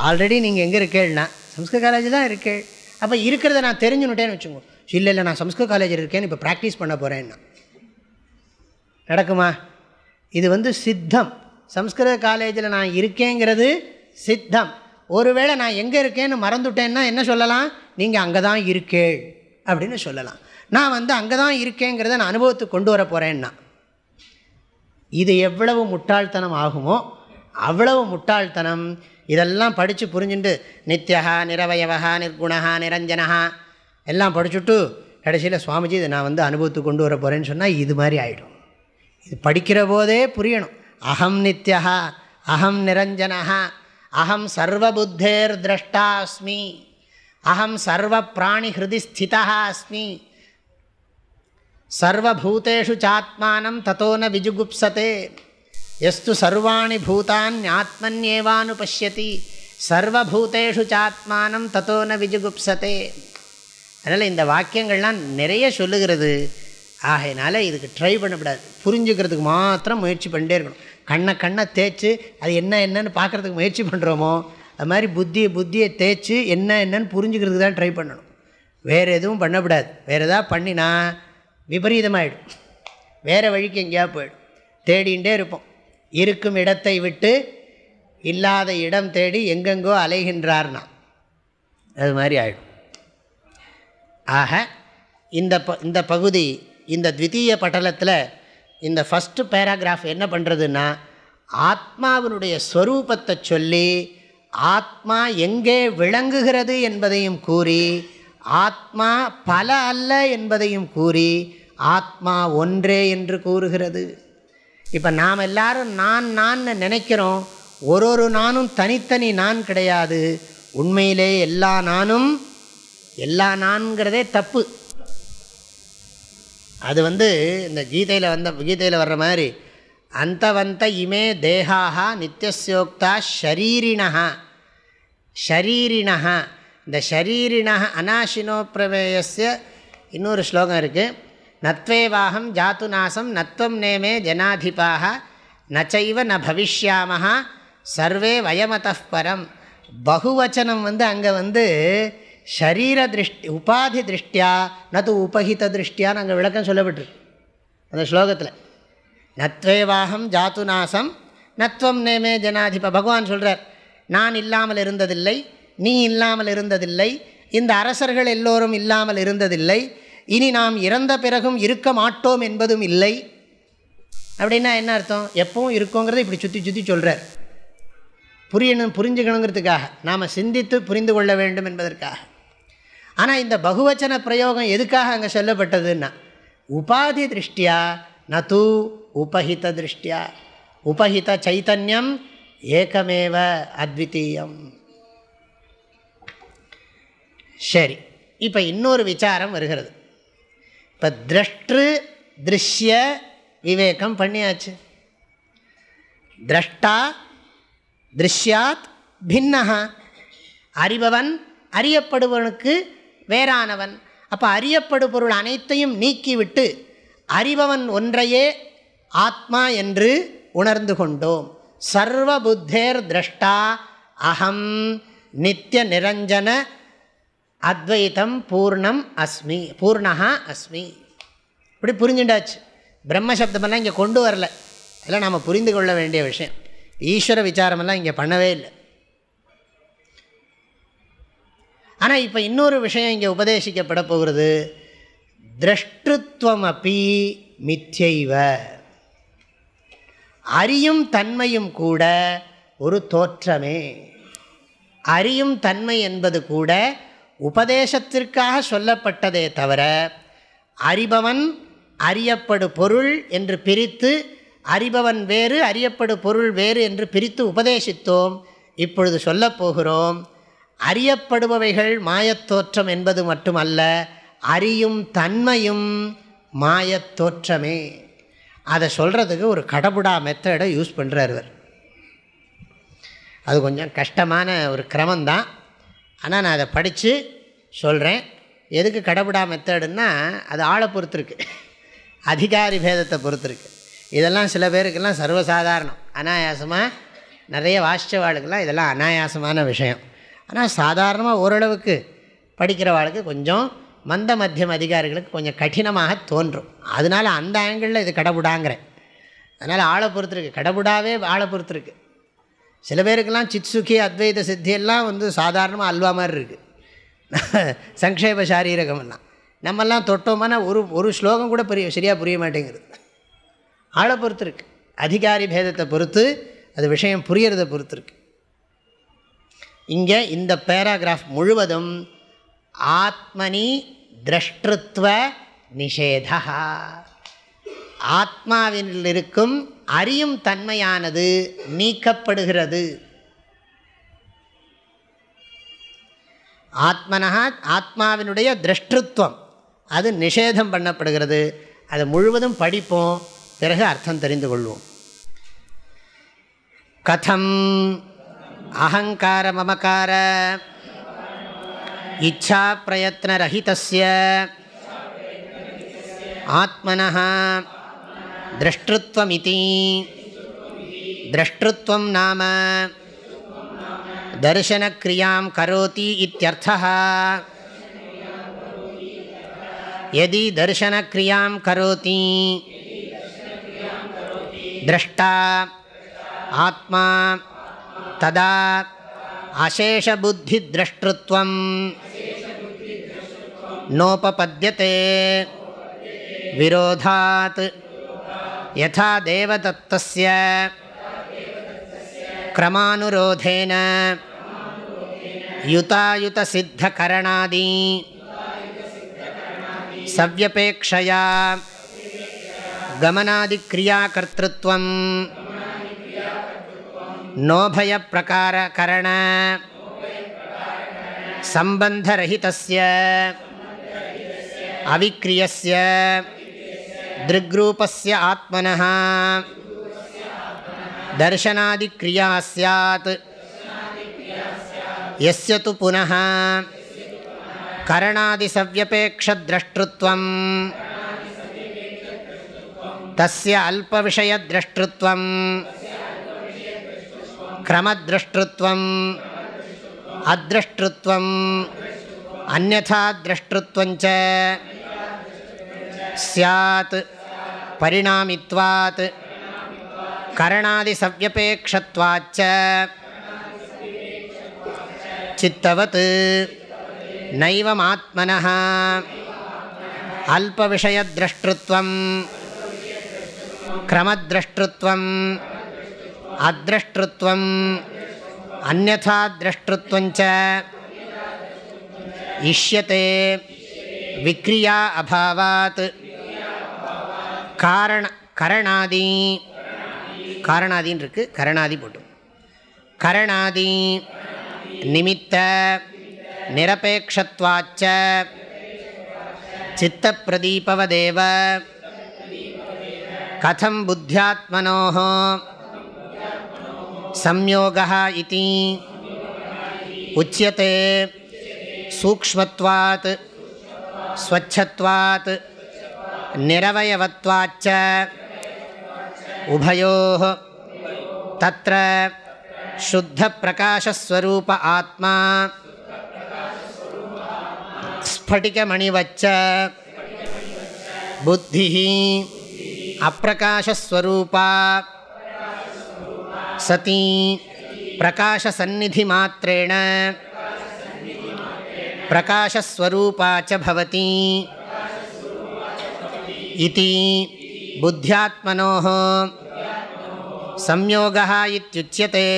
ஆல்ரெடி நீங்கள் எங்கே இருக்கேன்னா சம்ஸ்கிருத காலேஜ் தான் இருக்கேள். அப்போ இருக்கிறத நான் தெரிஞ்சுனுட்டேன்னு வச்சுக்கோ. இல்லை இல்லை நான் சம்ஸ்கிருத காலேஜில் இருக்கேன்னு இப்போ ப்ராக்டிஸ் பண்ண போகிறேன்னா நடக்குமா? இது வந்து சித்தம். சம்ஸ்கிருத காலேஜில் நான் இருக்கேங்கிறது சித்தம். ஒருவேளை நான் எங்கே இருக்கேன்னு மறந்துட்டேன்னா என்ன சொல்லலாம்? நீங்கள் அங்கே தான் இருக்கேள் அப்படின்னு சொல்லலாம். நான் வந்து அங்கே தான் இருக்கேங்கிறத நான் அனுபவத்துக்கு கொண்டு வர போகிறேன்னா இது எவ்வளவு முட்டாள்தனம் ஆகுமோ அவ்வளவு முட்டாள்தனம் இதெல்லாம் படித்து புரிஞ்சுட்டு நித்யகா நிரவயவகா நிர்குணா நிரஞ்சனஹா எல்லாம் படிச்சுட்டு கடைசியில் சுவாமிஜி இதை நான் வந்து அனுபவத்துக்கு கொண்டு வர போகிறேன்னு சொன்னால் இது மாதிரி ஆகிடும் இது படிக்கிற போதே புரியணும். அகம் நித்யா அகம் நிரஞ்சனா அகம் சர்வபுத்தேர் திரஷ்டா அஸ்மி அகம் சர்வ பிராணி ஹிருதி ஸ்திதா அஸ்மி. சர்வபூதேஷு சாத்மானம் தத்தோன ந விஜுகுப்சதே. எஸ்து சர்வாணி பூதான் ஆத்மன்யேவானு பசியதி சர்வபூதேஷு சாத்மானம் தத்தோன ந விஜுகுப்சதே. அதனால் இந்த வாக்கியங்கள்லாம் நிறைய சொல்லுகிறது. ஆகையினால இதுக்கு ட்ரை பண்ணக்கூடாது. புரிஞ்சுக்கிறதுக்கு மாத்திரம் முயற்சி பண்ணிட்டே இருக்கணும். கண்ணை கண்ணை தேய்ச்சி அது என்ன என்னன்னு பார்க்குறதுக்கு முயற்சி பண்ணுறோமோ அது மாதிரி புத்தியை புத்தியை தேய்ச்சி என்ன என்னன்னு புரிஞ்சுக்கிறதுக்கு தான் ட்ரை பண்ணணும். வேறு எதுவும் பண்ணக்கூடாது. வேறு எதாவது பண்ணினா விபரீதமாகிடும் வேறு வழிக்கு எங்கேயா போயிடும். தேடிகிட்டே இருப்போம். இருக்கும் இடத்தை விட்டு இல்லாத இடம் தேடி எங்கெங்கோ அலைகின்றார்னா. அது மாதிரி ஆகிடும் ஆக இந்த ப இந்த பகுதி இந்த த்விதீய பட்டலத்தில் இந்த ஃபஸ்ட்டு பேராகிராஃப் என்ன பண்ணுறதுன்னா ஆத்மாவினுடைய ஸ்வரூபத்தை சொல்லி ஆத்மா எங்கே விளங்குகிறது என்பதையும் கூறி ஆத்மா பல அல்ல என்பதையும் கூறி ஆத்மா ஒன்றே என்று கூறுகிறது. இப்போ நாம் எல்லாரும் நான் நான் நினைக்கிறோம். ஒரு ஒரு நானும் தனித்தனி நான் கிடையாது. உண்மையிலே எல்லா நானும் எல்லா நான்கிறதே தப்பு. அது வந்து இந்த கீதையில் வந்த கீதையில் வர்ற மாதிரி அந்தவந்த இமே தேகாக நித்தியசோக்தா ஷரீரிணா ஷரீரிணா இந்த ஷரீரிண அநாசினோ பிரமேயஸ்ய இன்னொரு ஸ்லோகம் இருக்குது நத்வேவாகம் ஜாத்து நாசம் நத்வம் நேமே ஜனாதிபாக நச்சைவ ந பவிஷ்யாமஹா சர்வே வயமத பரம். பகுவச்சனம் வந்து அங்கே வந்து ஷரீர திருஷ்டி உபாதி திருஷ்டியா நது உபகித திருஷ்டியான்னு அங்கே விளக்கம் சொல்லப்பட்டிருக்கு. அந்த ஸ்லோகத்தில். நத்வேவாகம் ஜாத்து நாசம் நத்வம் நேமே ஜனாதிப பகவான் சொல்கிறார் நான் இல்லாமல் இருந்ததில்லை நீ இல்லாமல் இருந்ததில்லை இந்த அரசர்கள் எல்லோரும் இல்லாமல் இருந்ததில்லை இனி நாம் இறந்த பிறகும் இருக்க மாட்டோம் என்பதும் இல்லை. அப்படின்னா என்ன அர்த்தம்? எப்பவும் இருக்கோங்கிறத இப்படி சுற்றி சுற்றி சொல்கிறார் புரியணும் புரிஞ்சுக்கணுங்கிறதுக்காக. நாம் சிந்தித்து புரிந்து கொள்ள வேண்டும் என்பதற்காக. ஆனால் இந்த பகுவச்சன பிரயோகம் எதுக்காக அங்கே சொல்லப்பட்டதுன்னா உபாதி திருஷ்டியா நது உபஹித திருஷ்டியா. உபஹித சைத்தன்யம் ஏகமேவ அத்வித்தீயம் சரி இப்போ இன்னொரு விசாரம் வருகிறது. இப்போ திரஷ்டு திருஷ்ய விவேகம் பண்ணியாச்சு. திரஷ்டா திருஷ்யாத் பின்னகா அறிபவன் அறியப்படுவனுக்கு வேறானவன். அப்போ அறியப்படு பொருள் அனைத்தையும் நீக்கிவிட்டு அறிபவன் ஒன்றையே ஆத்மா என்று உணர்ந்து கொண்டோம். சர்வ புத்தேர் திரஷ்டா அகம் நித்திய நிரஞ்சன அத்வைத்தம் பூர்ணம் அஸ்மி பூர்ணகா அஸ்மி. இப்படி புரிஞ்சுட்டாச்சு பிரம்மசப்தமெல்லாம் இங்கே கொண்டு வரல. அதெல்லாம் நாம் புரிந்து கொள்ள வேண்டிய விஷயம். ஈஸ்வர விசாரமெல்லாம் இங்கே பண்ணவே இல்லை. ஆனால் இப்போ இன்னொரு விஷயம் இங்கே உபதேசிக்கப்பட போகிறது. திரஷ்டுத்வம் அப்பி மித்யைவ. அறியும் தன்மையும் கூட ஒரு தோற்றமே. அறியும் தன்மை என்பது கூட உபதேசத்திற்காக சொல்லப்பட்டதே தவிர அறிபவன் அறியப்படு பொருள் என்று பிரித்து அறிபவன் வேறு அறியப்படு பொருள் வேறு என்று பிரித்து உபதேசித்தோம். இப்பொழுது சொல்லப்போகிறோம் அறியப்படுபவைகள் மாயத்தோற்றம் என்பது மட்டுமல்ல அறியும் தன்மையும் மாயத்தோற்றமே. அதை சொல்கிறதுக்கு ஒரு கடபுடா மெத்தடை யூஸ் பண்ணுறார் அது கொஞ்சம் கஷ்டமான ஒரு கிரமந்தான் ஆனால் நான் அதை படித்து சொல்கிறேன் எதுக்கு கடபுடா மெத்தடுன்னா அது ஆளை பொறுத்துருக்கு. அதிகாரி பேதத்தை பொறுத்துருக்கு. இதெல்லாம் சில பேருக்கெல்லாம் சர்வசாதாரணம். அனாயாசமாக நிறைய வாசித்தவாளுக்கெல்லாம் இதெல்லாம் அனாயாசமான விஷயம். ஆனால் சாதாரணமாக ஓரளவுக்கு படிக்கிறவாளுக்கு கொஞ்சம் மந்த மத்தியம் அதிகாரிகளுக்கு கொஞ்சம் கடினமாக தோன்றும். அதனால் அந்த ஆங்கிளில் இது கடவுடாங்கிறேன். அதனால் ஆளை பொறுத்துருக்கு. கடவுடாவே ஆளை பொறுத்துருக்கு. சில பேருக்கெல்லாம் சித்சுகி அத்வைத சித்தியெல்லாம் வந்து சாதாரணமாக அல்வா மாதிரி இருக்குது சங்கேப சாரீரகமெல்லாம். நம்மெல்லாம் தொட்டோம்னா ஒரு ஒரு ஸ்லோகம் கூட புரிய சரியாக புரிய மாட்டேங்கிறது ஆளை பொறுத்து இருக்குது அதிகாரி பேதத்தை பொறுத்து அது விஷயம் புரியறதை பொறுத்து இருக்குது இங்கே இந்த பேராகிராஃப் முழுவதும் ஆத்மனி திரஷ்டத்துவ நிஷேதா ஆத்மாவினில் இருக்கும் அறியும் தன்மையானது நீக்கப்படுகிறது. ஆத்மனா ஆத்மாவினுடைய திரஷ்டத்துவம் அது நிஷேதம் பண்ணப்படுகிறது. அதை முழுவதும் படிப்போம் பிறகு அர்த்தம் தெரிந்து கொள்வோம். கதம் அகங்கார மமக்கார இச்சா பிரயத்னரகிதஸ்ய ஆத்மனா द्रष्टृत्वमिति। द्रष्टृत्वं नाम दर्शनक्रियाँ करोति इत्यर्थः। यदि दर्शनक्रियाँ करोति, द्रष्टा, आत्मा, तदा अशेषबुद्धिद्रष्टृत्वं नोपपद्यते। विरोधात् यथा देवदत्तस्य क्रमानुरोधेन युतायुतसिद्धकरणादि सव्यपेक्षया गमनादिक्रियाकर्तृत्वं नोभयप्रकारकरण सम्बन्धरहितस्य अविक्रियस्य दृग्रूपस्य आत्मनः दर्शनादिक्रिया स्यात् यस्य तु पुनः करणादिसव्यपेक्षद्रष्टृत्वम् तस्य अल्पविषयद्रष्टृत्वम् क्रमद्रष्टृत्वम् अद्रष्टृत्वम् अन्यथा द्रष्टृत्वञ्च स्यात् பரிணாமித்வாத் கரணாதிசவ்யபேக்ஷத்வாச்ச சித்தவத் நைவமாத்மன அல்பவிஷயதிரஷ்டுத்வம் கிரமதிரஷ்டுத்வம் அத்ரஷ்டுத்வம் அந்நாதிரஷ்டுத்வஞ்ச இஷ்யத்தை விக்ரியா அபாவாத் காரண கரணாதி காரணாதின்னு இருக்குது கரணாதி போட்டும் கரணாதி நிமித்த நிரபேட்சத்வாச்ச சித்தப்பிரதீபவதேவ கதம் புத்தியாத்மனோ संयोगः इति उच्यते सूक्ष्मत्वात् स्वच्छत्वात् निरवयवत्वाच्च। उभयोः तत्र शुद्धप्रकाशस्वरूप आत्मा। स्फटिकमणिवच्च। बुद्धिः अप्रकाशस्वरूपा। सती प्रकाशसन्निधिमात्रेण। प्रकाशस्वरूपा च भवति। इति बुद्ध्यात्मनोः संयोगः इत्युच्यते।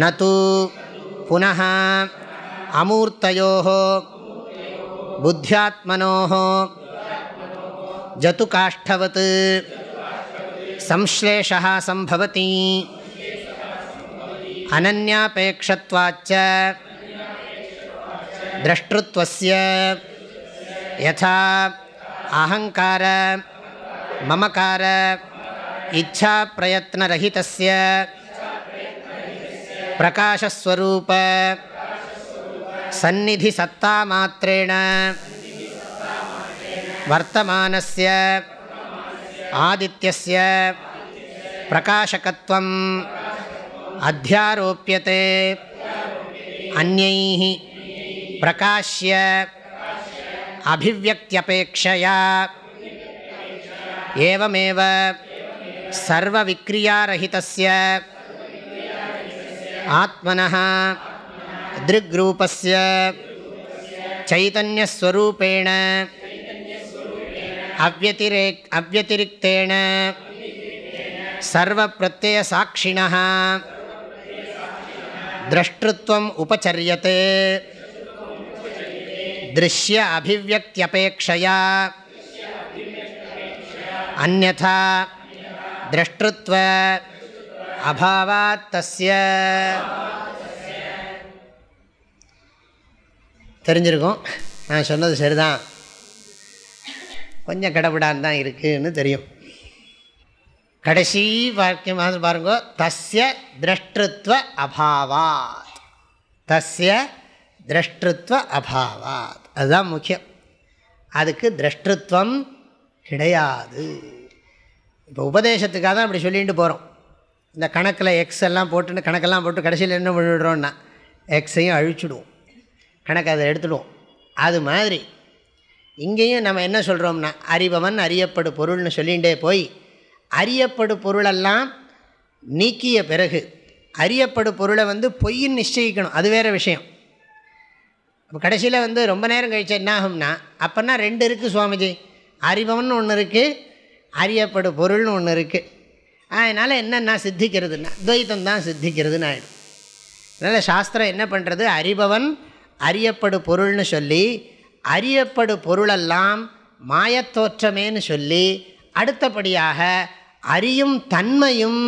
न तु पुनः अमूर्तयोः बुद्ध्यात्मनोः जतुकाष्ठवत् संश्लेषः सम्भवति। अनन्यापेक्षत्वाच्च द्रष्टृत्वस्य यथा அகங்கார மமக்கார இச்சா பிரயத்னரகிதஸ்ய பிரகாஷஸ்வரூப சந்நிதி சத்தா மாத்திரேண வர்த்தமானஸ்ய ஆதித்யஸ்ய பிரகாஷகத்வம் அத்தியாரோப்பியதே அந்நைः பிரகாஷ்ய अभिव्यक्त्यपेक्षया। एवमेव सर्वविक्रियारहितस्य आत्मनः दृग्रूपस्य चैतन्यस्वरूपेण अव्यतिरेक् अव्यतिरिक्तेन सर्वप्रत्ययसाक्षिणः। द्रष्टृत्वम् उपचर्यते। திருஷ்ய அபிவியக்தியபேட்சையா அந்நா திரஷ்டுத்வ அபாவாத் தஸ்ய தெரிஞ்சிருக்கும். நான் சொன்னது சரிதான். கொஞ்சம் கடவுடான் தான் இருக்குதுன்னு தெரியும். கடைசி வாக்கியம் பாருங்கோ. தஸ்ய திரஷ்டுத்வ அபாவாத். தஸ்ய திரஷ்டுத்வ அபாவாத். அதுதான் முக்கியம். அதுக்கு திரஷ்டத்துவம் கிடையாது. இப்போ உபதேசத்துக்காக தான் அப்படி சொல்லிட்டு போகிறோம் இந்த கணக்கில் எக்ஸ் எல்லாம் போட்டுன்னு கணக்கெல்லாம் போட்டு கடைசியில் என்ன பண்ணிவிடுறோன்னா எக்ஸையும் அழிச்சுடுவோம். கணக்கு அதை எடுத்துடுவோம். அது மாதிரி இங்கேயும் நம்ம என்ன சொல்கிறோம்னா அறிபவன் அறியப்படு பொருள்னு சொல்லிகிட்டே போய் அறியப்படு பொருளெல்லாம் நீக்கிய பிறகு அறியப்படு பொருளை வந்து பொய்ன்னு நிச்சயிக்கணும். அது வேறு விஷயம். அப்போ கடைசியில் வந்து ரொம்ப நேரம் கழிச்சு என்ன ஆகும்னா அப்போனா ரெண்டு இருக்குது சுவாமிஜி. அறிபவன் ஒன்று இருக்குது அறியப்படு பொருள்னு ஒன்று இருக்குது அதனால் என்னென்னா சித்திக்கிறதுனா துவைத்தம் தான் சித்திக்கிறதுன்னு ஆகிடும் அதனால் சாஸ்திரம் என்ன பண்ணுறது அறிபவன் அறியப்படு பொருள்னு சொல்லி அறியப்படு பொருளெல்லாம் மாயத்தோற்றமேன்னு சொல்லி அடுத்தபடியாக அறியும் தன்மையும்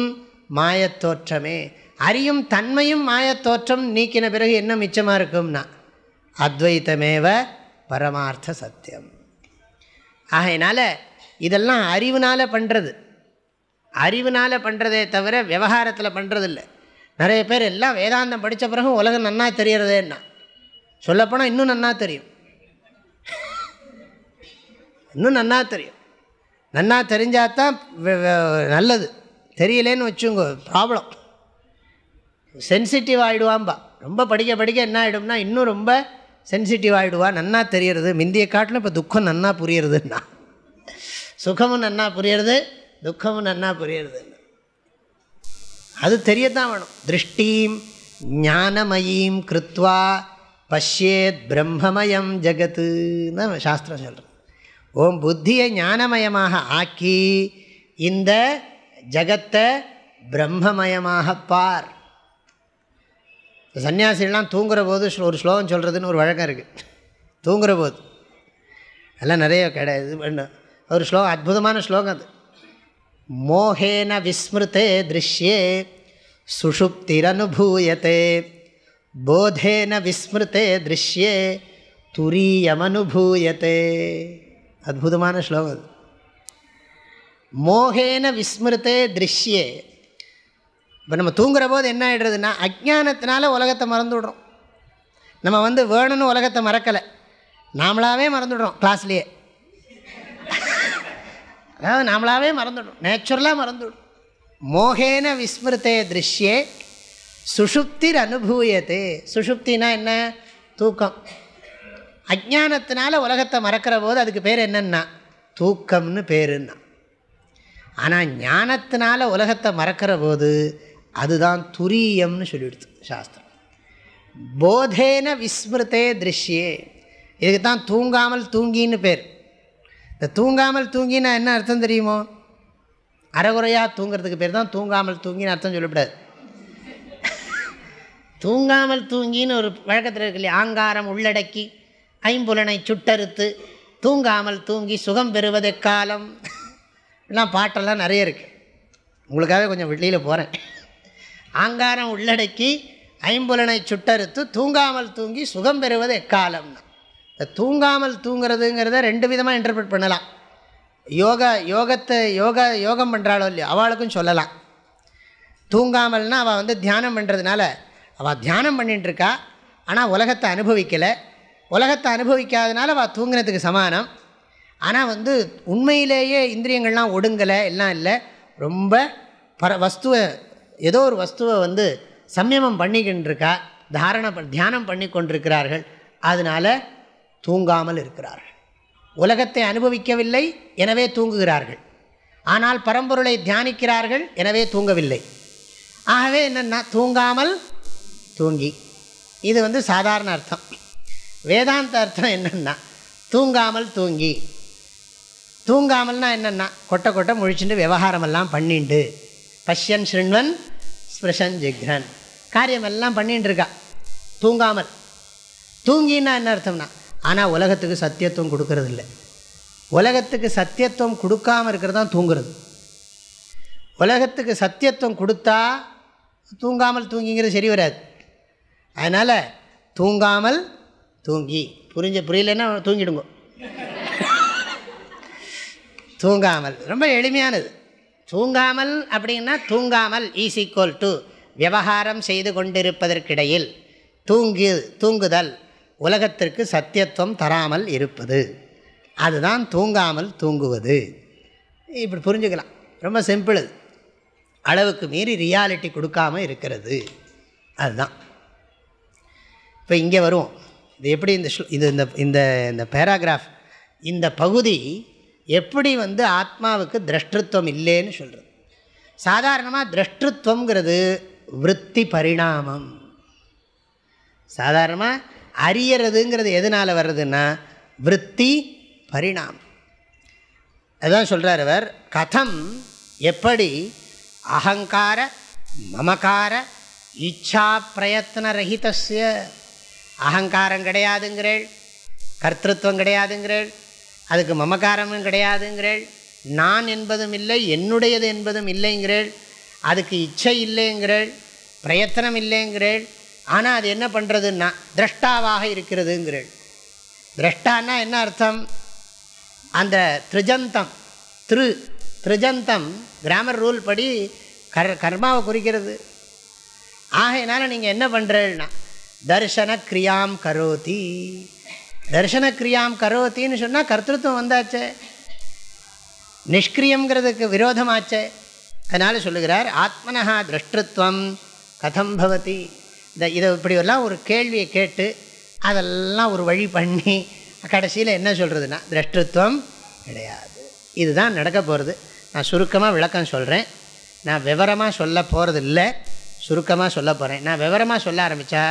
மாயத்தோற்றமே அறியும் தன்மையும் மாயத்தோற்றம் நீக்கின பிறகு என்ன மிச்சமாக இருக்கும்னா அத்வைத்தமேவ பரமார்த்த சத்தியம் ஆகையினால் இதெல்லாம் அறிவுனால் பண்ணுறது அறிவுனால் பண்ணுறதே தவிர விவகாரத்தில் பண்ணுறதில்ல நிறைய பேர் எல்லாம் வேதாந்தம் படித்த பிறகு உலகம் நன்னா தெரிகிறதேன்னா. சொல்லப்போனால் இன்னும் நன்னா தெரியும். இன்னும் நன்னா தெரியும். நன்னா தெரிஞ்சாதான் நல்லது. தெரியலேன்னு வச்சுங்க ப்ராப்ளம் சென்சிட்டிவ் ஆகிடுவாம்பா ரொம்ப படிக்க படிக்க என்ன ஆகிடும்னா இன்னும் ரொம்ப சென்சிட்டிவ் ஆகிடுவா நன்னா தெரியறது. முந்திய காட்டில் இப்போ துக்கம் நன்னா புரியறதுன்னா. சுகமும் நன்னா புரியறது துக்கமும் நன்னா புரியறது. அது தெரியத்தான் வேணும். திருஷ்டீம் ஞானமயீம் கிருத்வா பஷ்யேத் பிரம்மமயம் ஜகத்துன்னு சாஸ்திரம் சொல்கிறது ஓம் புத்தியை ஞானமயமாக ஆக்கி இந்த ஜகத்தை பிரம்மமயமாக பார். சன்னியாசிகள்லாம் தூங்குற போது ஒரு ஸ்லோகம் சொல்கிறதுன்னு ஒரு வழக்கம் இருக்குது தூங்குற போது அதெல்லாம் நிறைய கிடையாது இது பண்ண ஒரு ஸ்லோகம் அற்புதமான ஸ்லோகம் அது. மோகேன விஸ்மிருத்தே திருஷ்யே சுஷுப்திரனுபூயத்தே. போதேன விஸ்மிருத்தே திருஷ்யே துரியமனுபூயத்தே. அற்புதமான ஸ்லோகம் அது. மோகேன விஸ்மிருத்தே திருஷ்யே இப்போ நம்ம தூங்குற போது என்ன ஆகிடுறதுன்னா அஜானத்தினால உலகத்தை மறந்துவிடுறோம் நம்ம வந்து வேணும்னு உலகத்தை மறக்கலை. நாமளாகவே மறந்துடுறோம் கிளாஸ்லேயே அதாவது நாமளாகவே மறந்துடும் நேச்சுரலாக மறந்துவிடும் மோகேன விஸ்மிருத்தே திருஷ்யே சுஷுப்திர் அனுபூயத்தே சுஷுப்தினா என்ன? தூக்கம். அஜானத்தினால உலகத்தை மறக்கிற போது அதுக்கு பேர் என்னென்னா தூக்கம்னு பேருன்னா. ஆனால் ஞானத்தினால உலகத்தை மறக்கிற போது அதுதான் துரியம்னு சொல்லிடுது சாஸ்திரம். போதேன விஸ்மிருத்தே திருஷ்யே. இதுக்கு தான் தூங்காமல் தூங்கின்னு பேர். இந்த தூங்காமல் தூங்கினா என்ன அர்த்தம் தெரியுமோ? அறகுறையாக தூங்கிறதுக்கு பேர் தான் தூங்காமல் தூங்கின்னு அர்த்தம் சொல்லக்கூடாது தூங்காமல் தூங்கின்னு ஒரு வழக்கத்தில் இருக்கு இல்லையா? ஆங்காரம் உள்ளடக்கி ஐம்புலனை சுட்டறுத்து தூங்காமல் தூங்கி சுகம் பெறுவதற்காலம் எல்லாம் பாட்டெல்லாம் நிறைய இருக்குது உங்களுக்காகவே கொஞ்சம் வெளியில் போகிறேன் ஆங்காரம் உள்ளடக்கி ஐம்புலனை சுட்டறுத்து தூங்காமல் தூங்கி சுகம் பெறுவது எக்காலம்னா. இந்த தூங்காமல் தூங்குறதுங்கிறத ரெண்டு விதமாக இன்டர்பிரட் பண்ணலாம். யோகா யோகத்தை யோகா யோகம் பண்ணுறாளோ இல்லையோ அவளுக்கும் சொல்லலாம். தூங்காமல்னா அவள் வந்து தியானம் பண்ணுறதுனால அவள் தியானம் பண்ணிட்டுருக்கா ஆனால் உலகத்தை அனுபவிக்கலை. உலகத்தை அனுபவிக்காதனால அவள் தூங்கினதுக்கு சமானம். ஆனால் வந்து உண்மையிலேயே இந்திரியங்கள்லாம் ஒடுங்கலை எல்லாம் இல்லை. ரொம்ப பர வஸ்துவை ஏதோ ஒரு வஸ்துவை வந்து சம்யமம் பண்ணிக்கின்றிருக்கா தாரண தியானம் பண்ணி கொண்டிருக்கிறார்கள் அதனால் தூங்காமல் இருக்கிறார்கள். உலகத்தை அனுபவிக்கவில்லை எனவே தூங்குகிறார்கள். ஆனால் பரம்பொருளை தியானிக்கிறார்கள் எனவே தூங்கவில்லை. ஆகவே என்னென்னா தூங்காமல் தூங்கி. இது வந்து சாதாரண அர்த்தம். வேதாந்த அர்த்தம் என்னென்னா தூங்காமல் தூங்கி. தூங்காமல்னா என்னென்னா கொட்டை கொட்டை முழிச்சுட்டு விவகாரமெல்லாம் பண்ணிண்டு பஷ்யன் ஸ்ருண்வன் ஸ்பிருஷன் ஜிக்ரன். காரியமெல்லாம் பண்ணிகிட்டு இருக்கா தூங்காமல். தூங்கின்னா என்ன அர்த்தம்னா ஆனால் உலகத்துக்கு சத்தியத்துவம் கொடுக்கறது இல்லை உலகத்துக்கு சத்தியத்துவம் கொடுக்காமல் இருக்கிறது தான் தூங்குறது. உலகத்துக்கு சத்தியத்துவம் கொடுத்தா தூங்காமல் தூங்கிங்கிறது சரி வராது. அதனால் தூங்காமல் தூங்கி. புரிஞ்ச புரியலன்னா தூங்கிடுங்க. தூங்காமல். ரொம்ப எளிமையானது. தூங்காமல் அப்படின்னா தூங்காமல் ஈஸ் ஈக்குவல் டு விவகாரம் செய்து கொண்டிருப்பதற்கிடையில் தூங்கு தூங்குதல் உலகத்திற்கு சத்தியத்துவம் தராமல் இருப்பது. அதுதான் தூங்காமல் தூங்குவது. இப்படி புரிஞ்சுக்கலாம். ரொம்ப சிம்பிள் அளவுக்கு மீறி ரியாலிட்டி கொடுக்காமல் இருக்கிறது. அதுதான். இப்போ இங்கே வருவோம். இது எப்படி இந்த இது இந்த இந்த இந்த பேராகிராஃப் இந்த பகுதி எப்படி வந்து ஆத்மாவுக்கு திரஷ்டத்துவம் இல்லைன்னு சொல்கிறது சாதாரணமாக திரஷ்டத்துவங்கிறது விற்பி பரிணாமம். சாதாரணமாக அறியறதுங்கிறது எதனால் வர்றதுன்னா விற்பி பரிணாமம். அதுதான் சொல்கிறார் அவர் கதம் எப்படி அகங்கார மமக்கார இச்சா பிரயத்ன ரஹிதஸ்ய அகங்காரம் கிடையாதுங்கிறேள் கர்த்தத்துவம் கிடையாதுங்கிறேள் அதுக்கு மமகாரமும் கிடையாதுங்கிறேள். நான் என்பதும் இல்லை என்னுடையது என்பதும் இல்லைங்கிறேள். அதுக்கு இச்சை இல்லைங்கிறேள் பிரயத்தனம் இல்லைங்கிறேள். ஆனால் அது என்ன பண்ணுறதுன்னா திரஷ்டாவாக இருக்கிறதுங்கிறேள். திரஷ்டான்னா என்ன அர்த்தம்? அந்த த்ரிஜந்தம் திரு த்ரிஜந்தம் கிராமர் ரூல் படி கர் கர்மாவை குறிக்கிறது. ஆகையினால நீங்கள் என்ன பண்ணுறேன்னா தர்ஷன கிரியாம் கரோதி. தர்ஷன கிரியாம் கரோத்தின்னு சொன்னால் கர்த்தத்துவம் வந்தாச்சே. நிஷ்கிரியங்கிறதுக்கு விரோதமாச்சே. அதனால் சொல்லுகிறார் ஆத்மனஹா திரஷ்டத்துவம் கதம் பவதி. இந்த இதை இப்படியெல்லாம் ஒரு கேள்வியை கேட்டு அதெல்லாம் ஒரு வழி பண்ணி கடைசியில் என்ன சொல்கிறதுனா திரஷ்டத்துவம் கிடையாது. இதுதான் நடக்க போகிறது நான் சுருக்கமாக விளக்கம் சொல்கிறேன் நான் விவரமாக சொல்ல போகிறது இல்லை சுருக்கமாக சொல்ல போகிறேன் நான் விவரமாக சொல்ல ஆரம்பித்தா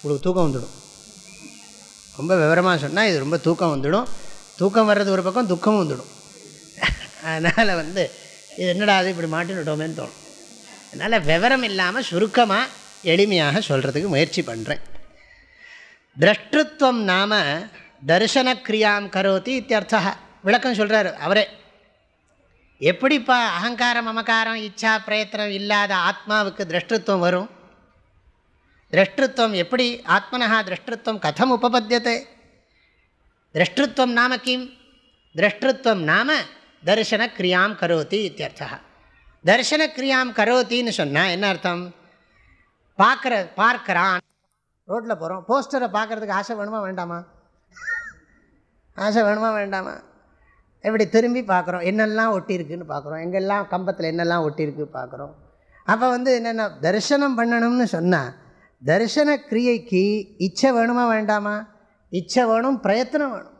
உங்களுக்கு தூக்கம் வந்துடும். ரொம்ப விவரமாக சொன்னால் இது ரொம்ப தூக்கம் வந்துடும். தூக்கம் வர்றது ஒரு பக்கம் துக்கம் வந்துடும். அதனால் வந்து இது என்னடா அது இப்படி மாட்டினுட்டோமேன்னு தோணும். அதனால் விவரம் இல்லாமல் சுருக்கமாக எளிமையாக சொல்கிறதுக்கு முயற்சி பண்ணுறேன் திரஷ்டத்துவம் நாம தரிசனக்ரியாம் கரோதி இத்தியர்த்தா விளக்கம் சொல்கிறார் அவரே. எப்படிப்பா அகங்காரம் மமகாரம் இச்சா பிரயத்தனம் இல்லாத ஆத்மாவுக்கு திரஷ்டத்துவம் வரும்? திரஷ்டத்துவம் எப்படி ஆத்மனா திரஷ்டிருத்தம் கதம் உபபத்தியத்தை திரஷ்டத்துவம் நாம கிம் திரஷ்டத்துவம் நாம தரிசன கிரியாம் கரோதி இத்தியர்த்தா தரிசன கிரியாம் கரோத்தின்னு சொன்னால் என்ன அர்த்தம்? பார்க்குற பார்க்குறான். ரோட்டில் போகிறோம் போஸ்டரை பார்க்குறதுக்கு ஆசை வேணுமா வேண்டாமா? ஆசை வேணுமா வேண்டாமா? எப்படி திரும்பி பார்க்குறோம்? என்னெல்லாம் ஒட்டியிருக்குன்னு பார்க்குறோம். எங்கெல்லாம் கம்பத்தில் என்னெல்லாம் ஒட்டியிருக்கு பார்க்குறோம். அப்போ வந்து என்னென்ன? தரிசனம் பண்ணணும்னு சொன்னால் தரிசன கிரியைக்கு இச்சை வேணுமா வேண்டாமா? இச்சை வேணும் பிரயத்தனம் வேணும்.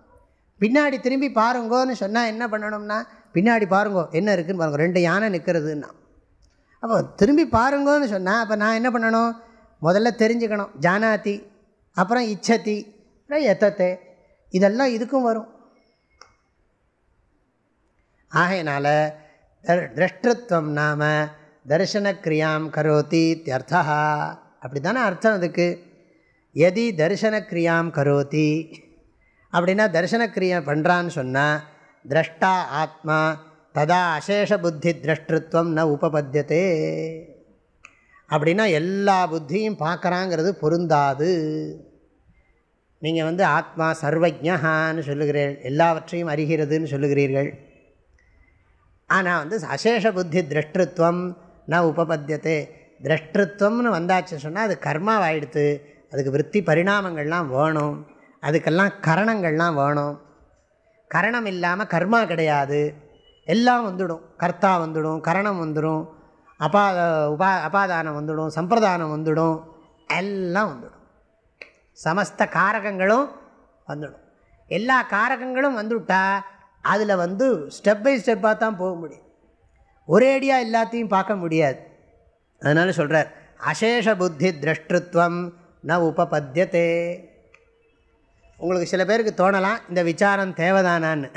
பின்னாடி திரும்பி பாருங்கோன்னு சொன்னால் என்ன பண்ணணும்னா பின்னாடி பாருங்கோ என்ன இருக்குதுன்னு பாருங்க ரெண்டு யானை நிற்கிறதுன்னா அப்போ திரும்பி பாருங்கோன்னு சொன்னால் அப்போ நான் என்ன பண்ணணும்? முதல்ல தெரிஞ்சுக்கணும். ஜானாதி அப்புறம் இச்சதி அப்புறம் எத்தத்தை இதெல்லாம் இதுக்கும் வரும். ஆகையினால திரஷ்டத்துவம் நாம தரிசனக்ரியாம் கரோதி இத்தியர்த்தா அப்படி தானே அர்த்தம் அதுக்கு? எதி தரிசனக்ரியாம் கரோதி. அப்படின்னா தரிசனக்ரியா பண்ணுறான்னு சொன்னால் திரஷ்டா ஆத்மா ததா அசேஷ புத்தி திரஷ்டத்துவம் ந உபபத்தியதே. அப்படின்னா எல்லா புத்தியும் பார்க்குறாங்கிறது பொருந்தாது. நீங்கள் வந்து ஆத்மா சர்வஜகான்னு சொல்லுகிறீர்கள் எல்லாவற்றையும் அறிகிறதுன்னு சொல்லுகிறீர்கள். ஆனால் வந்து அசேஷ புத்தி திரஷ்டத்துவம் ந உபபத்தியத்தை திரஷ்டத்துவம்னு வந்தாச்சு சொன்னால் அது கர்மாவாயிடுத்து அதுக்கு விற்பி பரிணாமங்கள்லாம் வேணும் அதுக்கெல்லாம் கரணங்கள்லாம் வேணும். கரணம் இல்லாமல் கர்மா கிடையாது. எல்லாம் வந்துடும். கர்த்தா வந்துடும் கரணம் வந்துடும் அப்பா உபா அபாதானம் வந்துடும் சம்பிரதானம் வந்துடும். எல்லாம் வந்துடும். சமஸ்த காரகங்களும் வந்துடும். எல்லா காரகங்களும் வந்துவிட்டா அதில் வந்து ஸ்டெப் பை ஸ்டெப்பாக தான் போக முடியும். ஒரேடியாக எல்லாத்தையும் பார்க்க முடியாது. அதனால் சொல்கிறார் அசேஷ புத்தி திரஷ்டத்துவம் ந உபபத்தியத்தே உங்களுக்கு சில பேருக்கு தோணலாம் இந்த விசாரம் தேவைதானான்னு.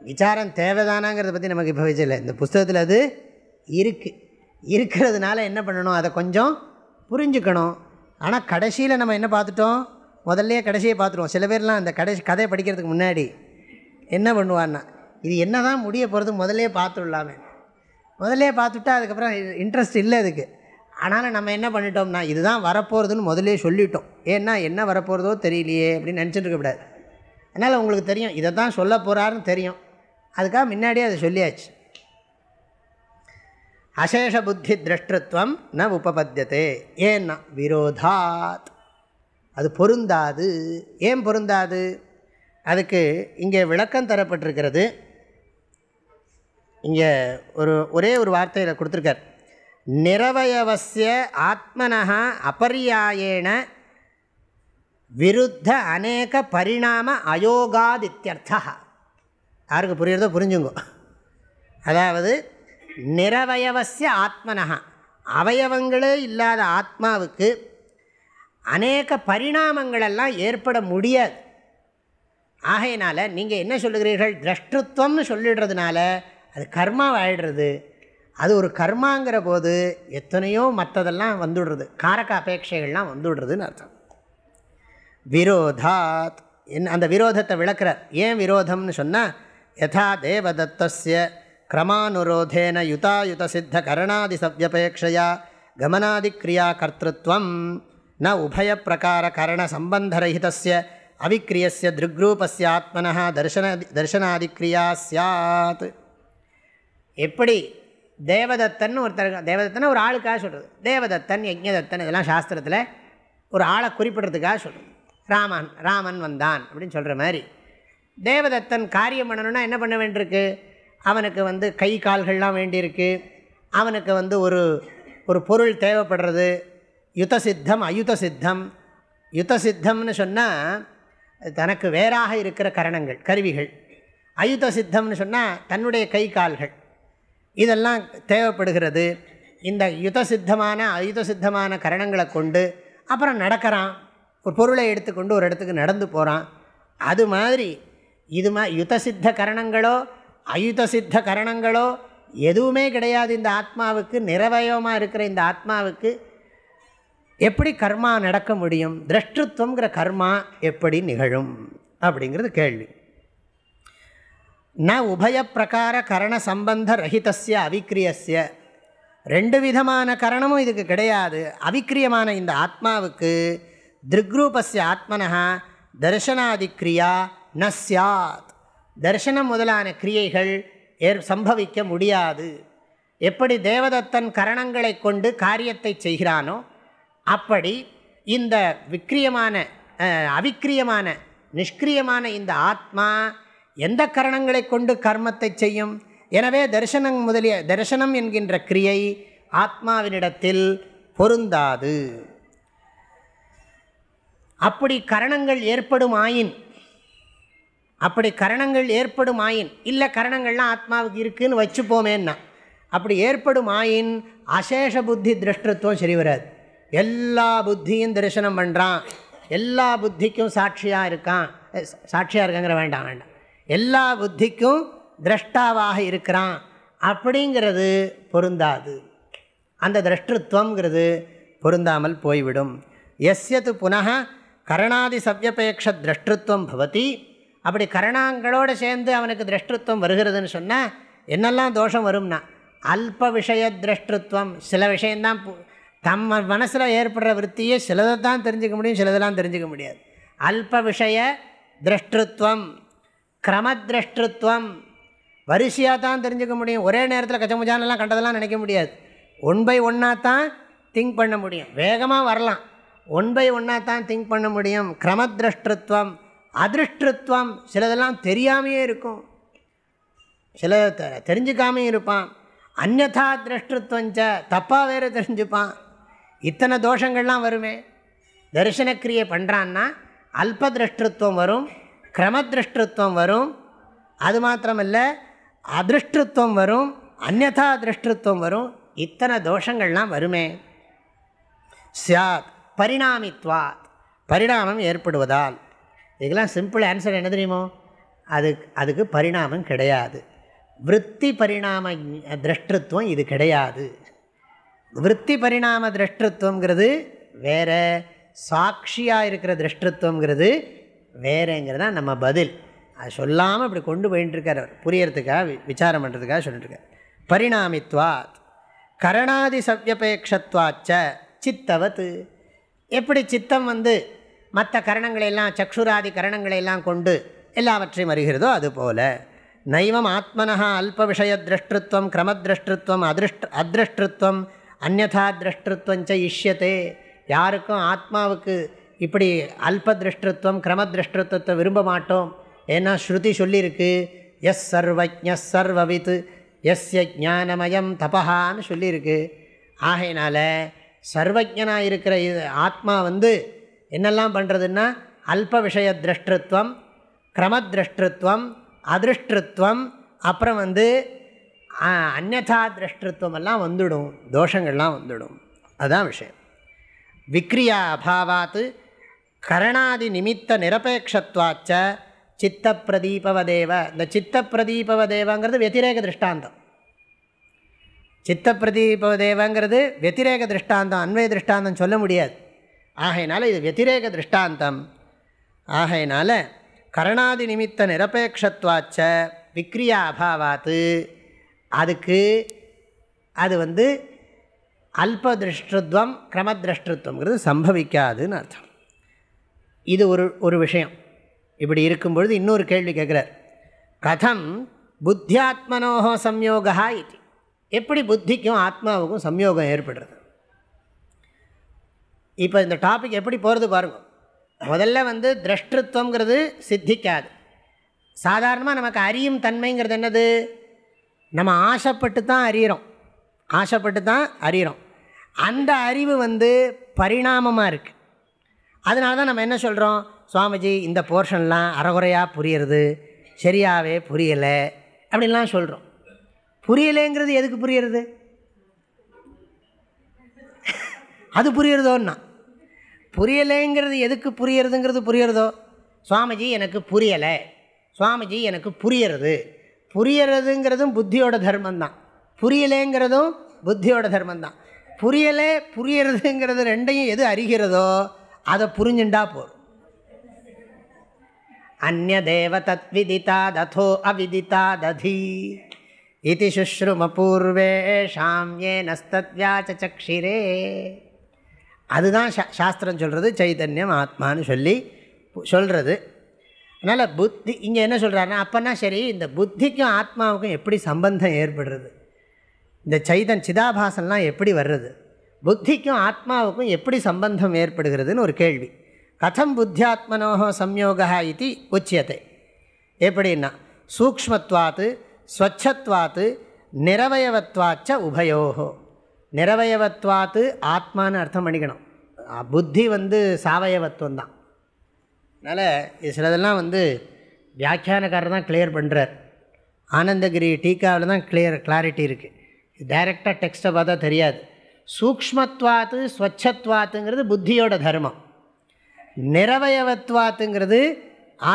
விசாரம் தேவைதானாங்கிறத பற்றி நமக்கு இப்போ வச்சில்லை. இந்த புஸ்தகத்தில் அது இருக்குது இருக்கிறதுனால என்ன பண்ணணும் அதை கொஞ்சம் புரிஞ்சுக்கணும். ஆனால் கடைசியில் நம்ம என்ன பார்த்துட்டோம்? முதல்லையே கடைசியை பார்த்துருவோம். சில பேர்லாம் அந்த கடைசி கதையை படிக்கிறதுக்கு முன்னாடி என்ன பண்ணுவான்னா இது என்ன தான் முடிய போகிறது முதல்லே பார்த்துடலாமே. முதலே பார்த்துட்டா அதுக்கப்புறம் இன்ட்ரெஸ்ட் இல்லை அதுக்கு. ஆனாலும் நம்ம என்ன பண்ணிட்டோம்னா இதுதான் வரப்போகிறதுன்னு முதலே சொல்லிட்டோம். ஏன்னா என்ன வரப்போகிறதோ தெரியலையே அப்படின்னு நினச்சிட்டு இருக்கக்கூடாது அதனால் உங்களுக்கு தெரியும் இதை தான் சொல்ல போகிறாருன்னு தெரியும். அதுக்காக முன்னாடியே அதை சொல்லியாச்சு. அசேஷ புத்தி திரஷ்டத்துவம் ந உபபத்தியதே. ஏன்னா விரோதாத். அது பொருந்தாது. ஏன் பொருந்தாது? அதுக்கு இங்கே விளக்கம் தரப்பட்டிருக்கிறது. இங்கே ஒரு ஒரே ஒரு வார்த்தையில் கொடுத்துருக்கார். நிரவயவசிய ஆத்மனஹா அபரியாயேன விருத்த அநேக பரிணாம அயோகாதித்யர்த்தா யாருக்கு புரியுறதோ புரிஞ்சுங்கோ. அதாவது நிரவயவசிய ஆத்மனஹா அவயவங்களே இல்லாத ஆத்மாவுக்கு அநேக பரிணாமங்களெல்லாம் ஏற்பட முடியாது. ஆகையினால் நீங்கள் என்ன சொல்லுகிறீர்கள்? திரஷ்டுத்வம்னு சொல்லிடுறதுனால அது கர்மாவாயிடுறது. அது ஒரு கர்மாங்கிற போது எத்தனையோ மற்றதெல்லாம் வந்துடுறது. காரக அபேட்சைகள்லாம் வந்துடுறதுன்னு அர்த்தம். விரோதாத். என் அந்த விரோதத்தை விளக்குறார். ஏன் விரோதம்னு சொன்னால் யதா தேவதத்தஸ்ய கிரமானுரோதேன யுதாயுத சித்த கரணாதி சவ்யபேட்சையா கமனாதிக்ரியா கர்த்தத்வம் ந உபய பிரகார கரண சம்பந்தரஹிதஸ்ய அவிக்ரியஸ்ய திருக்ரூபஸ்ய ஆத்மனா தர்சன தர்சனாதிக்ரியா சாத் எப்படி தேவதத்தன் ஒருத்தர் தேவதத்தன் ஒரு ஆளுக்காக சொல்கிறது தேவதத்தன் யஜ்ஞதத்தன் இதெல்லாம் சாஸ்திரத்தில் ஒரு ஆளை குறிப்பிட்றதுக்காக சொல்கிறது ராமன் ராமன் வந்தான் அப்படின்னு சொல்கிற மாதிரி. தேவதத்தன் காரியம் பண்ணணும்னா என்ன பண்ண வேண்டியிருக்கு? அவனுக்கு வந்து கை கால்கள்லாம் வேண்டியிருக்கு. அவனுக்கு வந்து ஒரு ஒரு பொருள் தேவைப்படுறது. யுத சித்தம் அயுத சித்தம் யுத சித்தம்னு சொன்னால் தனக்கு வேறாக இருக்கிற கரணங்கள் கருவிகள். அயுத சித்தம்னு சொன்னால் தன்னுடைய கை கால்கள். இதெல்லாம் தேவைப்படுகிறது. இந்த யுத சித்தமான அயுத சித்தமான கரணங்களை கொண்டு அப்புறம் நடக்கிறான். ஒரு பொருளை எடுத்துக்கொண்டு ஒரு இடத்துக்கு நடந்து போகிறான் அது மாதிரி இது மா யுத சித்த கரணங்களோ அயுத சித்த கரணங்களோ எதுவுமே கிடையாது இந்த ஆத்மாவுக்கு. நிறவயமாக இருக்கிற இந்த ஆத்மாவுக்கு எப்படி கர்மா நடக்க முடியும்? திரஷ்டுத்வங்கிற கர்மா எப்படி நிகழும்? அப்படிங்கிறது கேள்வி. ந உபயப்பிரகார கரண சம்பந்த ரஹிதஸ்ய அவிக்கிரியஸ்ய ரெண்டு விதமான கரணமும் இதுக்கு கிடையாது அவிக்கிரியமான இந்த ஆத்மாவுக்கு திருக்ரூபஸ்ய ஆத்மனா தர்ஷனாதிக்ரியா ந சியாத் தர்ஷனம் முதலான கிரியைகள் ஏற் சம்பவிக்க முடியாது எப்படி தேவதத்தன் கரணங்களை கொண்டு காரியத்தை செய்கிறானோ அப்படி இந்த விக்கிரியமான அவிக்கிரியமான நிஷ்கிரியமான இந்த ஆத்மா எந்த கரணங்களை கொண்டு கர்மத்தை செய்யும்? எனவே தரிசனம் முதலிய தரிசனம் என்கின்ற கிரியை ஆத்மாவினிடத்தில் பொருந்தாது. அப்படி கரணங்கள் ஏற்படும் ஆயின் அப்படி கரணங்கள் ஏற்படும் ஆயின் இல்லை கரணங்கள்லாம் ஆத்மாவுக்கு இருக்குன்னு வச்சுப்போமேன்னா அப்படி ஏற்படும் ஆயின் அசேஷ புத்தி திருஷ்டத்துவம் சரி வராது. எல்லா புத்தியும் தரிசனம் பண்ணுறான் எல்லா புத்திக்கும் சாட்சியாக இருக்கான் சாட்சியாக இருக்காங்கிற வேண்டாம் வேண்டாம். எல்லா புத்திக்கும் திரஷ்டாவாக இருக்கிறான் அப்படிங்கிறது பொருந்தாது. அந்த திரஷ்டத்துவங்கிறது பொருந்தாமல் போய்விடும். எஸ்யது புனக கரணாதி சவ்யபேட்ச திரஷ்டத்துவம் பவதி. அப்படி கரணாங்களோடு சேர்ந்து அவனுக்கு திரஷ்டத்துவம் வருகிறதுன்னு சொன்னால் என்னெல்லாம் தோஷம் வரும்னா அல்ப விஷய திரஷ்டத்துவம். சில விஷயந்தான் பு- தம்ம மனசில் ஏற்படுற விற்த்தியை சிலதை தான் தெரிஞ்சுக்க முடியும் சிலதெல்லாம் தெரிஞ்சுக்க முடியாது. அல்ப விஷய திரஷ்டத்துவம். கிரமதிரஷ்டத்துவம் வரிசையாக தான் தெரிஞ்சுக்க முடியும். ஒரே நேரத்தில் கச்சமுஜானெல்லாம் கண்டதெல்லாம் நினைக்க முடியாது. ஒன் பை ஒன்னாக தான் திங்க் பண்ண முடியும். வேகமாக வரலாம். ஒன் பை ஒன்னாக தான் திங்க் பண்ண முடியும். கிரமதிரஷ்டத்துவம் அதிருஷ்டத்துவம் சிலதெல்லாம் தெரியாமையே இருக்கும். சில தெரிஞ்சுக்காமையும் இருப்பான். அந்நதா திருஷ்டத்துவஞ்ச தப்பாக வேறு தெரிஞ்சுப்பான். இத்தனை தோஷங்கள்லாம் வருமே. தரிசனக்கிரியை பண்ணுறான்னா அல்பதிருஷ்டத்துவம் வரும். கிரமதிருஷ்டத்துவம் வரும் அது மாத்திரமல்ல அதிருஷ்டத்துவம் வரும் அந்நதா திருஷ்டத்துவம் வரும் இத்தனை தோஷங்கள்லாம் வருமே சியாத் பரிணாமித்வாத் பரிணாமம் ஏற்படுவதால் இதுக்கெல்லாம் சிம்பிள் ஆன்சர் என்ன தெரியுமோ? அது அதுக்கு பரிணாமம் கிடையாது। விற்பி பரிணாம திரஷ்டத்துவம் இது கிடையாது। விற்பி பரிணாம திரஷ்டத்துவங்கிறது வேறு சாட்சியாக இருக்கிற திருஷ்டத்துவங்கிறது வேறங்கிறது தான் நம்ம பதில். அது சொல்லாமல் இப்படி கொண்டு போயின்ட்டுருக்கார் அவர். புரியறதுக்காக வி- விசாரம் பண்ணுறதுக்காக சொல்லிட்டுருக்கார் பரிணாமித்வாத். கரணாதி சவ்யபேட்சத்வாச்ச சித்தவத். எப்படி சித்தம் வந்து மற்ற கரணங்களையெல்லாம் சக்ஷுராதி கரணங்களையெல்லாம் கொண்டு எல்லாவற்றையும் அறிகிறதோ அதுபோல நைவம் ஆத்மனா அல்ப விஷய திரஷ்டத்துவம் கிரமதிரஷ்டத்துவம் அதிருஷ்ட அதிருஷ்டத்துவம் அந்நதா ச இஷ்யத்தே யாருக்கும் ஆத்மாவுக்கு இப்படி அல்ப திருஷ்டத்துவம் கிரமதிரஷ்டத்துவத்தை விரும்ப மாட்டோம். ஏன்னா ஸ்ருதி சொல்லியிருக்கு எஸ் சர்வஜ சர்வவித் எஸ் ஞானமயம் தபஹான்னு சொல்லியிருக்கு. ஆகையினால சர்வஜனாக இருக்கிற இது ஆத்மா வந்து என்னெல்லாம் பண்ணுறதுன்னா அல்ப விஷய திரஷ்டத்துவம் கிரமதிரஷ்டத்துவம் அதிருஷ்டத்துவம் அப்புறம் வந்து அந்நதா திரஷ்டத்துவம் எல்லாம் வந்துடும் தோஷங்கள்லாம் வந்துடும். அதுதான் விஷயம். விக்ரியா அபாவாத்து கரணாதி நிமித்த நிரபேட்சத்வாச்ச சித்த பிரதீபவதேவ இந்த சித்த பிரதீபவதேவங்கிறது வத்திரேக திருஷ்டாந்தம். சித்த பிரதீபவதேவங்கிறது வத்திரேக திருஷ்டாந்தம் அன்வய திருஷ்டாந்தம் சொல்ல முடியாது. ஆகையினால இது வத்திரேக திருஷ்டாந்தம். ஆகையினால கரணாதி நிமித்த நிரபேட்சத்வாச்ச விக்ரியா அபாவாத்து. அதுக்கு அது வந்து அல்பதிருஷ்டத்துவம் கிரமதிருஷ்டத்துவங்கிறது சம்பவிக்காதுன்னு அர்த்தம். இது ஒரு ஒரு விஷயம். இப்படி இருக்கும்பொழுது இன்னொரு கேள்வி கேட்குறார். கதம் புத்தியாத்மனோகோ சம்யோகா இது. எப்படி புத்திக்கும் ஆத்மாவுக்கும் சம்யோகம் ஏற்படுறது? இப்போ இந்த டாபிக் எப்படி போகிறது பாருங்கள் முதல்ல வந்து திரஷ்டத்துவங்கிறது சித்திக்காது. சாதாரணமாக நமக்கு அறியும் தன்மைங்கிறது என்னது? நம்ம ஆசைப்பட்டு தான் அறிகிறோம் ஆசைப்பட்டு தான் அறிகிறோம் அந்த அறிவு வந்து பரிணாமமாக இருக்குது அதனால தான் நம்ம என்ன சொல்கிறோம் சுவாமிஜி இந்த போர்ஷன்லாம் அறகுறையாக புரியுறது. சரியாகவே புரியலை. அப்படின்லாம் சொல்கிறோம் புரியலைங்கிறது எதுக்கு புரியுறது? அது புரியுறதோன்னா. புரியலைங்கிறது எதுக்கு புரியறதுங்கிறது புரியறதோ? சுவாமிஜி எனக்கு புரியலை. சுவாமிஜி எனக்கு புரியறது. புரியறதுங்கிறதும் புத்தியோட தர்மந்தான் புரியலைங்கிறதும் புத்தியோட தர்மந்தான் புரியலை புரியறதுங்கிறது ரெண்டையும் எது அறிகிறதோ அதை புரிஞ்சுண்டா போதும். அந்நதேவ தத்விதிதா ததோ அவிதிதா ததி இது சுஷ்ருமபூர்வேஷாம் ஏ நஸ்தத்வியாச்சக்ஷிரே அதுதான் சா சாஸ்திரம் சொல்கிறது சைதன்யம் ஆத்மான்னு சொல்லி சொல்கிறது அதனால் புத்தி இங்கே என்ன சொல்கிறாருன்னா அப்போனா சரி இந்த புத்திக்கும் ஆத்மாவுக்கும் எப்படி சம்பந்தம் ஏற்படுறது? இந்த சைதன் சிதாபாசன்லாம் எப்படி வர்றது? புத்திக்கும் ஆத்மாவுக்கும் எப்படி சம்பந்தம் ஏற்படுகிறதுன்னு ஒரு கேள்வி. கதம் புத்தியாத்மனோ சம்யோகா இது உச்சியத்தை எப்படின்னா சூக்மத்வாத்து ஸ்வச்சத்வாத்து நிரவயவத்வாச்ச உபயோகோ. நிரவயவத்வாத்து ஆத்மான்னு அர்த்தம் பண்ணிக்கணும். புத்தி வந்து சாவயவத்துவம் தான். அதனால் இது சிலதெல்லாம் வந்து வியாக்கியானக்காரர் தான் கிளியர் பண்ணுறார் ஆனந்தகிரி டீக்காவில் தான் கிளியர் கிளாரிட்டி இருக்குது டைரெக்டாக டெக்ஸ்ட்டை பார்த்தா தெரியாது. சூக்மத்வாத்து ஸ்வச்சத்வாத்துங்கிறது புத்தியோட தர்மம். நிறவயவத்வாத்துங்கிறது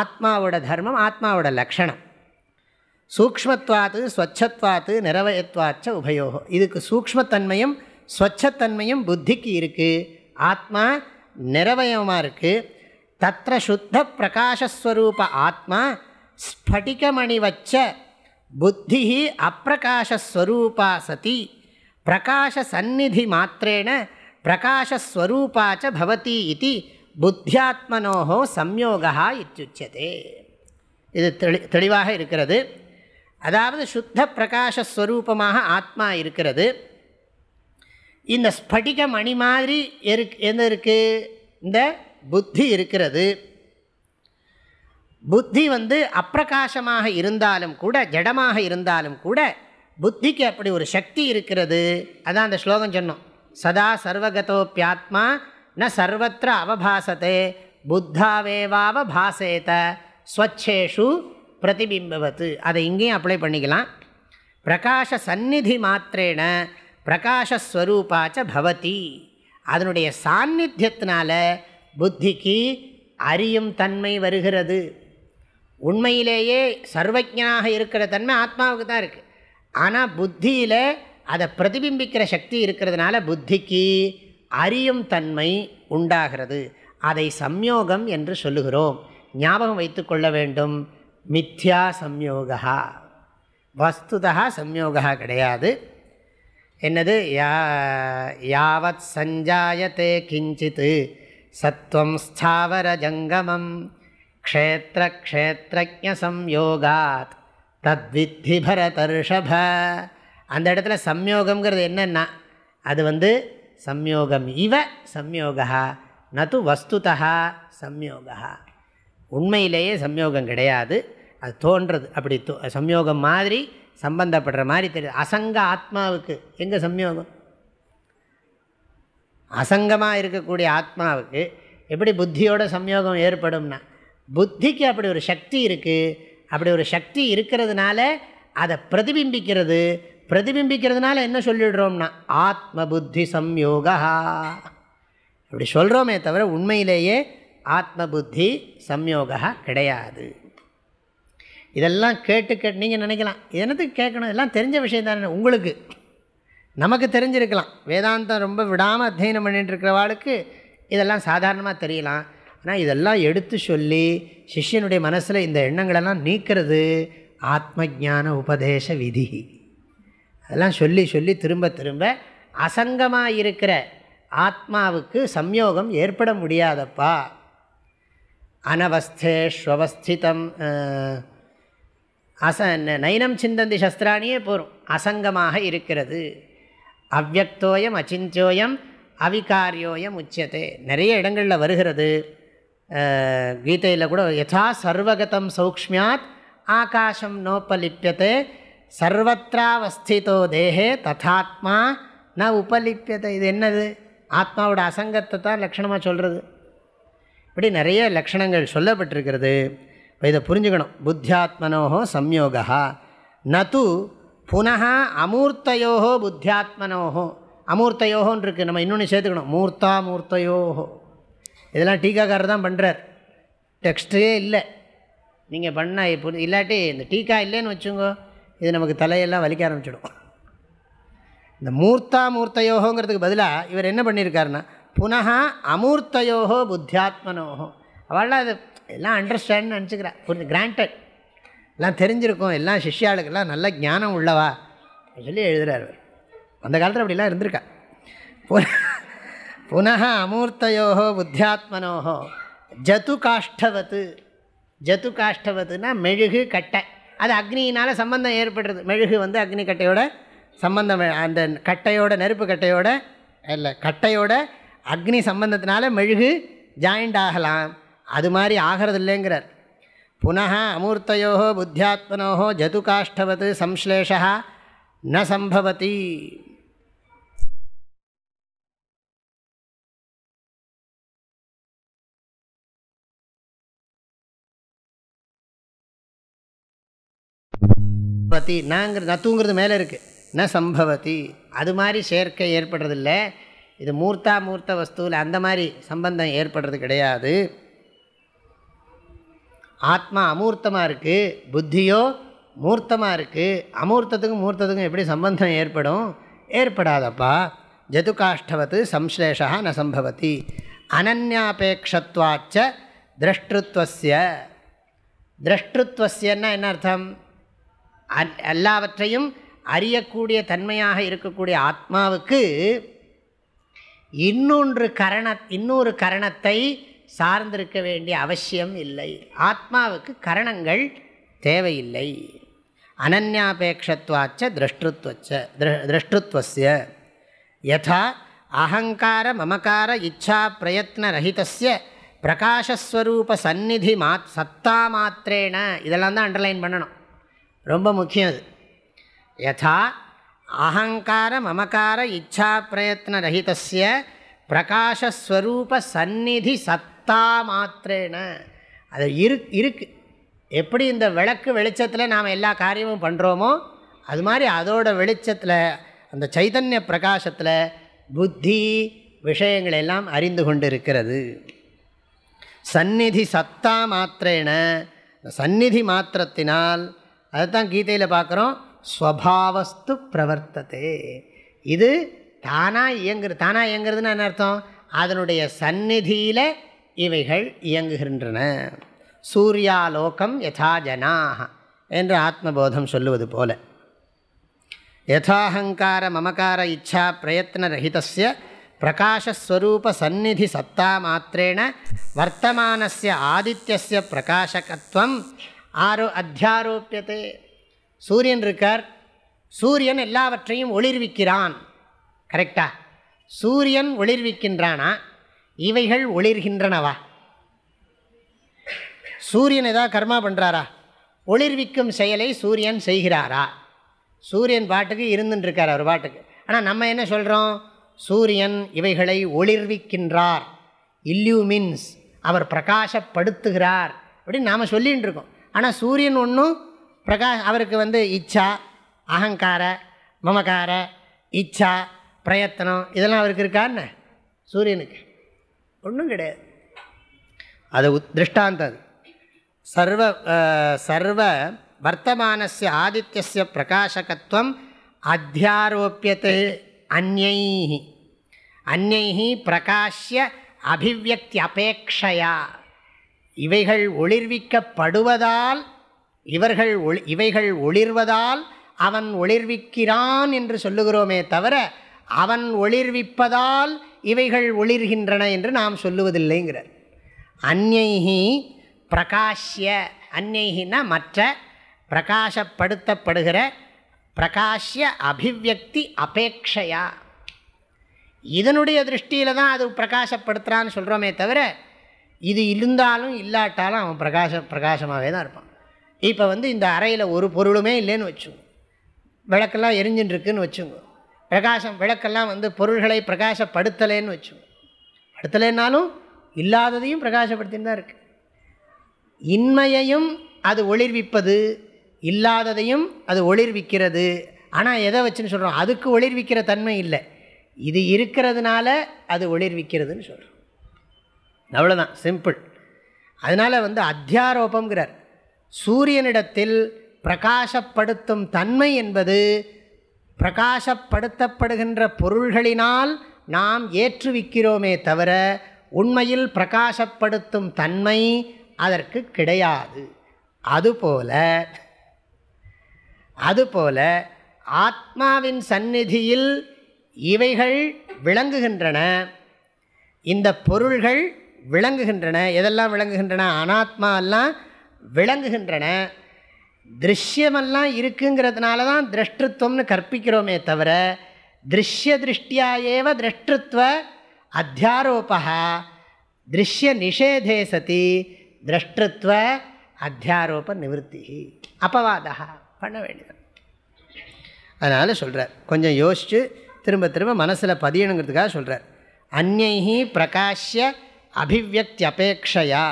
ஆத்மாவோட தர்மம் ஆத்மாவோட லக்ஷணம். சூக்மத்வாத்து ஸ்வச்சத்வாத்து நிறவயத்வாச்ச உபயோகம். இதுக்கு சூக்மத்தன்மையும் ஸ்வச்சத்தன்மையும் புத்திக்கு இருக்குது ஆத்மா நிறவயமாக இருக்குது தத்திர சுத்த பிரகாஷஸ்வரூப ஆத்மா ஸ்படிகமணி வச்ச புத்தி அப்பிரகாஷஸ்வரூபா சதி. பிரகாஷசந்நிதி மாத்திரேண பிரகாஷஸ்வரூபாச்ச பவதி இது புத்தியாத்மனோ சம்யோகா இத்தியுச்சதே இது தெளி தெளிவாக இருக்கிறது. அதாவது சுத்த பிரகாஷஸ்வரூபமாக ஆத்மா இருக்கிறது. இந்த ஸ்படிக மணி மாதிரி இருக்கு என்ன இருக்குது இந்த புத்தி இருக்கிறது. புத்தி வந்து அப்பிரகாசமாக இருந்தாலும் கூட ஜடமாக இருந்தாலும் கூட புத்திக்கு அப்படி ஒரு சக்தி இருக்கிறது. அதான் அந்த ஸ்லோகம் சொன்னோம். சதா சர்வகதோப்பியாத்மா ந சர்வத்திர அவபாசத்தே புத்தாவேவாவ பாசேத ஸ்வச்சேஷு பிரதிபிம்பவத்து. அதை இங்கேயும் அப்ளை பண்ணிக்கலாம். பிரகாஷ சந்நிதி மாத்திரேன பிரகாஷஸ்வரூபாச்ச பவதி. அதனுடைய சாநித்தியத்தினால புத்திக்கு அறியும் தன்மை வருகிறது. உண்மையிலேயே சர்வஜனாக இருக்கிற தன்மை ஆத்மாவுக்கு தான் இருக்குது ஆனால் புத்தியில் அதை பிரதிபிம்பிக்கிற சக்தி இருக்கிறதுனால புத்திக்கு அறியும் தன்மை உண்டாகிறது. அதை சம்யோகம் என்று சொல்லுகிறோம். ஞாபகம் வைத்து கொள்ள வேண்டும். மித்யா சம்யோகா வஸ்துதா சம்யோகா கிடையாது. என்னது? யா யாவத் சஞ்சாயத்தே கிஞ்சித். சத்வம் ஸ்தாவர ஜங்கமம். க்ஷேத்திரக்ஷேத்திரஜசம்யோகாத் தத்வித்தி பரதர்ஷப அந்த இடத்துல சம்யோகம்ங்கிறது என்னென்னா அது வந்து சம்யோகம் இவ சம்யோகா நது வஸ்துதா சம்யோகா. உண்மையிலேயே சம்யோகம் கிடையாது அது தோன்றது. அப்படி தோ சம்யோகம் மாதிரி சம்பந்தப்படுற மாதிரி தெரியுது. அசங்க ஆத்மாவுக்கு எங்கே சம்யோகம்? அசங்கமாக இருக்கக்கூடிய ஆத்மாவுக்கு எப்படி புத்தியோட சம்யோகம் ஏற்படும்னா புத்திக்கு அப்படி ஒரு சக்தி இருக்குது அப்படி ஒரு சக்தி இருக்கிறதுனால அதை பிரதிபிம்பிக்கிறது. பிரதிபிம்பிக்கிறதுனால என்ன சொல்லிடுறோம்னா ஆத்ம புத்தி சம்யோகா. அப்படி சொல்கிறோமே தவிர உண்மையிலேயே ஆத்ம புத்தி சம்யோகா கிடையாது. இதெல்லாம் கேட்டு கேட்டு நீங்கள் நினைக்கலாம் என்னத்துக்கு கேட்கணும்? இதெல்லாம் தெரிஞ்ச விஷயம் தானே உங்களுக்கு. நமக்கு தெரிஞ்சிருக்கலாம். வேதாந்தம் ரொம்ப விடாமல் அத்தியனம் பண்ணிட்டு இருக்கிறவாளுக்கு இதெல்லாம் சாதாரணமாக தெரியலாம். ஆனால் இதெல்லாம் எடுத்து சொல்லி சிஷ்யனுடைய மனசில் இந்த எண்ணங்களெல்லாம் நீக்கிறது ஆத்ம ஜான உபதேச விதி. அதெல்லாம் சொல்லி சொல்லி திரும்ப திரும்ப அசங்கமாக இருக்கிற ஆத்மாவுக்கு சம்யோகம் ஏற்பட முடியாதப்பா. அனவஸ்தேஷ்வஸ்திதம் அச நைனம் சிந்தந்தி சஸ்திராணியே போகும் அசங்கமாக இருக்கிறது. அவ்வக்தோயம் அச்சிந்தியோயம் அவிகாரியோயம் உச்சத்தை நிறைய இடங்களில் வருகிறது. கீதையில் கூட யதா சர்வகதம் சௌக்மியாத் ஆகாஷம் நோப்பலிப்பியத்தை சர்வத்திராவஸ்திதோ தேகே ததாத்மா ந உபலிப்பியத்தை இது என்னது ஆத்மாவோட அசங்கத்தை தான் லக்ஷணமாக சொல்கிறது இப்படி நிறைய லக்ஷணங்கள் சொல்லப்பட்டிருக்கிறது இப்போ இதை புரிஞ்சுக்கணும் புத்தியாத்மனோ சம்யோகா நது புனः அமூர்த்தையோஹோ புத்தியாத்மனோஹோ அமூர்த்தையோகோன்னு இருக்குது நம்ம இன்னொன்று சேர்த்துக்கணும் மூர்த்தா மூர்த்தையோஹோ இதெல்லாம் டீக்காக்காரர் தான் பண்ணுறார் டெக்ஸ்ட்டே இல்லை. நீங்கள் பண்ணால் இப்போ இல்லாட்டி இந்த டீக்கா இல்லைன்னு வச்சுங்கோ இது நமக்கு தலையெல்லாம் வலிக்க ஆரம்பிச்சிடும். இந்த மூர்த்தா மூர்த்தையோகோங்கிறதுக்கு பதிலாக இவர் என்ன பண்ணியிருக்காருன்னா புனः அமூர்த்தையோகோ புத்தியாத்மனோகோ. அவளால் அது எல்லாம் அண்டர்ஸ்டாண்ட் நினச்சிக்கிறா. புரிஞ்சு கிராண்டட் எல்லாம் தெரிஞ்சிருக்கும். எல்லாம் சிஷ்யாளுக்கெல்லாம் நல்ல ஞானம் உள்ளவா? சொல்லி எழுதுகிறார் அவர் அந்த காலத்தில் அப்படிலாம் இருந்திருக்கா. புனः அமூர்த்தையோ புத்தியாத்மனோகோ ஜது காஷ்டவத்து ஜது காஷ்டவத்துனா மெழுகு கட்டை. அது அக்னியினால் சம்பந்தம் ஏற்படுறது. மெழுகு வந்து அக்னி கட்டையோட சம்பந்தம் அந்த கட்டையோட நெருப்பு கட்டையோட இல்லை கட்டையோட அக்னி சம்பந்தத்தினால மெழுகு ஜாயிண்ட் ஆகலாம். அது மாதிரி ஆகிறது இல்லைங்கிறார். புன அமூர்த்தையோ புத்தியாத்மனோ ஜது காஷ்டவத்து சம்ஸ்லேஷா ந சம்பவதி. பதி நாங்கிற நத்துங்கிறது மேலே இருக்குது ந சம்பவதி. அது மாதிரி சேர்க்கை ஏற்படுறதில்ல. இது மூர்த்தா மூர்த்த வஸ்துவில் அந்த மாதிரி சம்பந்தம் ஏற்படுறது கிடையாது. ஆத்மா அமூர்த்தமாக இருக்குது புத்தியோ மூர்த்தமாக இருக்குது அமூர்த்தத்துக்கும் மூர்த்தத்துக்கும் எப்படி சம்பந்தம் ஏற்படும்? ஏற்படாதப்பா. ஜதுகாஷ்டவத்து சம்ஸ்லேஷா ந சம்பவதி. அனன்யாபேட்சத்வாச்ச திரஷ்டிருத்வசிய திரஷ்டிருத்வசியன்னா என்ன அர்த்தம்? எல்லாவற்றையும் அறியக்கூடிய தன்மையாக இருக்கக்கூடிய ஆத்மாவுக்கு இன்னொன்று கரண இன்னொரு கரணத்தை சார்ந்திருக்க வேண்டிய அவசியம் இல்லை. ஆத்மாவுக்கு கரணங்கள் தேவையில்லை. அனன்யாபேட்சத்வாச்ச திருஷ்டுத்வச்ச திருஷ்டுத்வசிய யதா அகங்கார மமகார இச்சா பிரயத்ன ரஹிதஸ்ய பிரகாஷஸ்வரூப சந்நிதி மாத் சத்தா மாத்திரேன இதெல்லாம் தான் அண்டர்லைன் பண்ணணும். ரொம்ப முக்கியம் அது. யதா அகங்கார மமக்கார இச்சா பிரயத்ன ரஹிதஸ்ய பிரகாஷஸ்வரூப சந்நிதி சத்தா மாத்திரேன. அது இரு இருக்கு. எப்படி இந்த விளக்கு வெளிச்சத்தில் நாம் எல்லா காரியமும் பண்ணுறோமோ அது மாதிரி அதோட வெளிச்சத்தில் அந்த சைதன்ய பிரகாசத்தில் புத்தி விஷயங்கள் எல்லாம் அறிந்து கொண்டு இருக்கிறது சந்நிதி சத்தா மாத்திரேன. சந்நிதி மாத்திரத்தினால் அதைத்தான் கீதையில் பார்க்குறோம். ஸ்வபாவஸ்து பிரவர்த்ததே. இது தானாக இயங்குறது தானாக இயங்குறதுன்னு என்ன அர்த்தம்? அதனுடைய சந்நிதியில் இவைகள் இயங்குகின்றன. சூர்யாலோகம் யதா ஜனாக என்று ஆத்மபோதம் சொல்லுவது போல. யதாஹங்கார மமகார இச்சா பிரயத்ன ரஹிதஸ்ய பிரகாஷஸ்வரூப சந்நிதி சத்தா மாத்திரேண வர்த்தமானஸ்ய ஆதித்யஸ்ய பிரகாசகத்துவம் ஆரோ அத்தியாரோப்பியத்தை சூரியன் இருக்கார். சூரியன் எல்லாவற்றையும் ஒளிர்விக்கிறான். கரெக்டா சூரியன் ஒளிர்விக்கின்றானா? இவைகள் ஒளிர்கின்றனவா? சூரியன் ஏதாவது கர்மா பண்ணுறாரா ஒளிர்விக்கும் செயலை சூரியன் செய்கிறாரா? சூரியன் பாட்டுக்கு இருந்துட்டுருக்கார் அவர் பாட்டுக்கு. ஆனால் நம்ம என்ன சொல்கிறோம் சூரியன் இவைகளை ஒளிர்விக்கின்றார். இல்யூமின்ஸ் அவர் பிரகாசப்படுத்துகிறார். அப்படின்னு நாம் சொல்லிகிட்டு இருக்கோம். ஆனால் சூரியன் ஒன்றும் பிரகாஷ் அவருக்கு வந்து இச்சா அகங்கார மமகார இச்சா பிரயத்தனம் இதெல்லாம் அவருக்கு இருக்கான்னு சூரியனுக்கு. ஒன்றும் கிடையாது. அது உத் திருஷ்டாந்தம் சர்வ சர்வ வர்த்தமானஸ்ய ஆதித்யசிய பிரகாசகத்துவம் அத்தியாரோப்பியத்தை அந்யை அந்யை பிரகாஷ்ய அபிவியக்தி அபேக்ஷையா. இவைகள் ஒளிர்விக்கப்படுவதால் இவர்கள் ஒளி இவைகள் ஒளிர்வதால் அவன் ஒளிர்விக்கிறான் என்று சொல்லுகிறோமே தவிர அவன் ஒளிர்விப்பதால் இவைகள் ஒளிர்கின்றன என்று நாம் சொல்லுவதில்லைங்கிறார். அந்நைஹி பிரகாஷ்ய அந்நைஹினா மற்ற பிரகாசப்படுத்தப்படுகிற பிரகாஷ்ய அபிவியக்தி அபேக்ஷையா. இதனுடைய திருஷ்டியில் தான் அது பிரகாசப்படுத்துகிறான்னு சொல்கிறோமே தவிர இது இருந்தாலும் இல்லாட்டாலும் அவன் பிரகாச பிரகாசமாகவே தான் இருப்பான். இப்போ வந்து இந்த அறையில் ஒரு பொருளுமே இல்லைன்னு வச்சுங்க விளக்கெல்லாம் எரிஞ்சுட்டுருக்குன்னு வச்சுங்க பிரகாசம் விளக்கெல்லாம் வந்து பொருள்களை பிரகாசப்படுத்தலைன்னு வச்சுங்க படுத்தலைன்னாலும் இல்லாததையும் பிரகாசப்படுத்தின்னு தான் இருக்குது இன்மையையும் அது ஒளிர்விப்பது இல்லாததையும் அது ஒளிர்விக்கிறது. ஆனால் எதை வச்சுன்னு சொல்கிறோம் அதுக்கு ஒளிர்விக்கிற தன்மை இல்லை. இது இருக்கிறதுனால அது ஒளிர்விக்கிறதுன்னு சொல்கிறோம் அவ்வளோதான் சிம்பிள் அதனால் வந்து அத்தியாரோபங்கிறார் சூரியனிடத்தில் பிரகாசப்படுத்தும் தன்மை என்பது பிரகாசப்படுத்தப்படுகின்ற பொருள்களினால் நாம் ஏற்றுவிக்கிறோமே தவிர உண்மையில் பிரகாசப்படுத்தும் தன்மை அதற்கு கிடையாது. அதுபோல அதுபோல ஆத்மாவின் சந்நிதியில் இவைகள் விளங்குகின்றன. இந்த பொருள்கள் விளங்குகின்றன. எதெல்லாம் விளங்குகின்றன? அனாத்மா எல்லாம் விளங்குகின்றன. திருஷ்யமெல்லாம் இருக்குங்கிறதுனால தான் திரஷ்டத்துவம்னு கற்பிக்கிறோமே தவிர திருஷ்ய திருஷ்டியா ஏவ திரஷ்டத்துவ அத்தியாரோபா திருஷ்ய நிஷேதே சதி திரஷ்டத்துவ அத்தியாரோப நிவர்த்தி. அபவாதா பண்ண வேண்டியது அதனால் சொல்கிறார் கொஞ்சம் யோசித்து திரும்ப திரும்ப மனசில் பதியணுங்கிறதுக்காக சொல்கிறார் அந்நைஹி பிரகாஷ்ய அபிவியக்தியபேட்சையா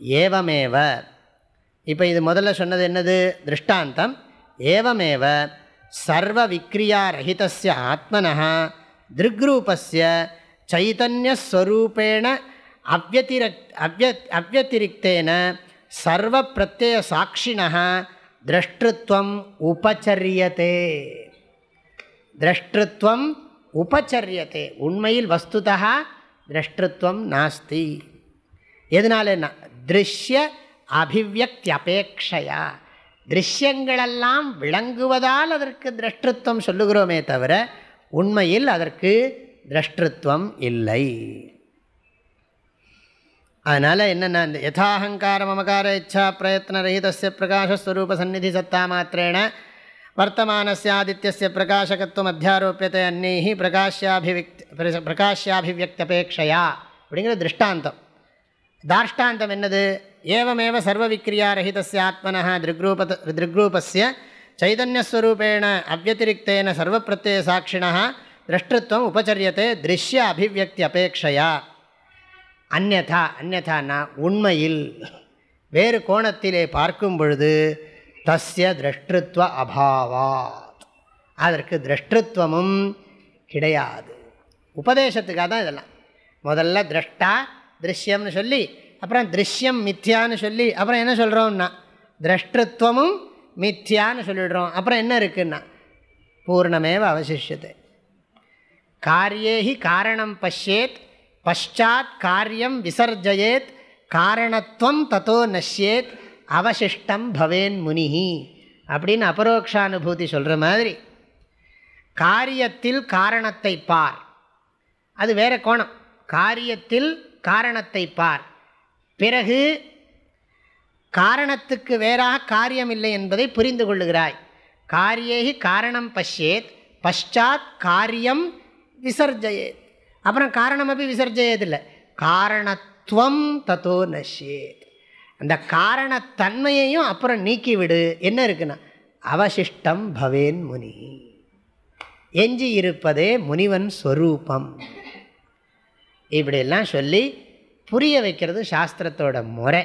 ஏவமேவ. இப்போ இது முதல்ல சொன்னது என்னது? திருஷ்டாந்தம். ஏவமேவ. சர்வ விக்ரியாரஹிதஸ்ய ஆத்மனः திருக்ரூபஸ்ய சைதன்யஸ்வரூபேண அவ்வத்திரக் அவ்வ அவ்வத்திரிக்தேன சர்வ பிரத்யய சாட்சிணா திரஷ்டத்துவம் உபச்சரியத்தே திரஷ்டத்துவம் உபச்சரியத்தே உண்மையில் வஸ்துதா திரஷ்டத்துவம் நாஸ்தி எதனாலன்னா திருஷ்ய அபிவியக்தி அபேட்சையா திருஷ்யங்களெல்லாம் விளங்குவதால் அதற்கு திரஷ்டத்துவம் சொல்லுகிறோமே தவிர உண்மையில் அதற்கு திரஷ்டத்துவம் இல்லை. அதனால் என்னென்ன இந்த யதாஹங்கார மமகார இச்சா பிரயத்னரகிதஸ்ய பிரகாஷஸ்வரூப சந்நிதி சத்தா மாத்திரேன வர்த்தமானஸ்ய பிரகாசகத்துவம் அத்தியாரோப்பியத்தை அந்நீஹி பிரகாஷ்யாபிவிக் பிரகாஷ்யாபிவியக்தபேட்சையா அப்படிங்கிற திருஷ்டாந்தம். தாஷ்டாந்தம் என்னது? ஏவமேவ சர்வவிக்ரியாரஹிதஸ்ய ஆத்மனா ரஹிதஸ்ய திருக்ரூப திருக்ரூபஸ்ய சைதன்யஸ்வரூபேண அவ்வத்திரிக்தேன சர்வப்பிரத்யய சாட்சிணா திரஷ்டத்துவம் உபச்சரியத்தை திருஷ்ய அபிவியக்தி அபேட்சையா அந்நதா அந்நதான்னா உண்மையில் வேறு கோணத்திலே பார்க்கும் பொழுது தஸ்ய திரஷ்டத்துவ அபாவாத் அதற்கு திரஷ்டத்துவமும் கிடையாது. உபதேசத்துக்காக தான் இதெல்லாம். முதல்ல திரஷ்டா திருஷ்யம்னு சொல்லி அப்புறம் திருஷ்யம் மித்யான்னு சொல்லி அப்புறம் என்ன சொல்கிறோம்னா திரஷ்டத்துவமும் மித்யான்னு சொல்லிடுறோம். அப்புறம் என்ன இருக்குன்னா பூர்ணமேவ அவசிஷத்தை காரியேஹி காரணம் பஷ்யேத் பஷாத் காரியம் விசர்ஜயேத் காரணத்துவம் தத்தோ நஷ்யேத் அவசிஷ்டம் பவேன் முனிஹி அப்படின்னு அபரோக்ஷானுபூதி சொல்கிற மாதிரி. காரியத்தில் காரணத்தை பார். அது வேற கோணம். காரியத்தில் காரணத்தை பார். பிறகு காரணத்துக்கு வேறாக காரியம் இல்லை என்பதை புரிந்து கொள்ளுகிறாய். காரியேகி காரணம் பஷ்யேத் பஷாத் காரியம் விசர்ஜயேத். அப்புறம் காரணம் அப்படி விசர்ஜயதில்லை. காரணத்துவம் தத்தோ நஷ்யேத். அந்த காரணத்தன்மையையும் அப்புறம் நீக்கிவிடு என்ன இருக்குன்னா அவசிஷ்டம் பவேன் முனி. எஞ்சி இருப்பதே முனிவன் ஸ்வரூபம் இப்படியெல்லாம் சொல்லி புரிய வைக்கிறது சாஸ்திரத்தோட முறை.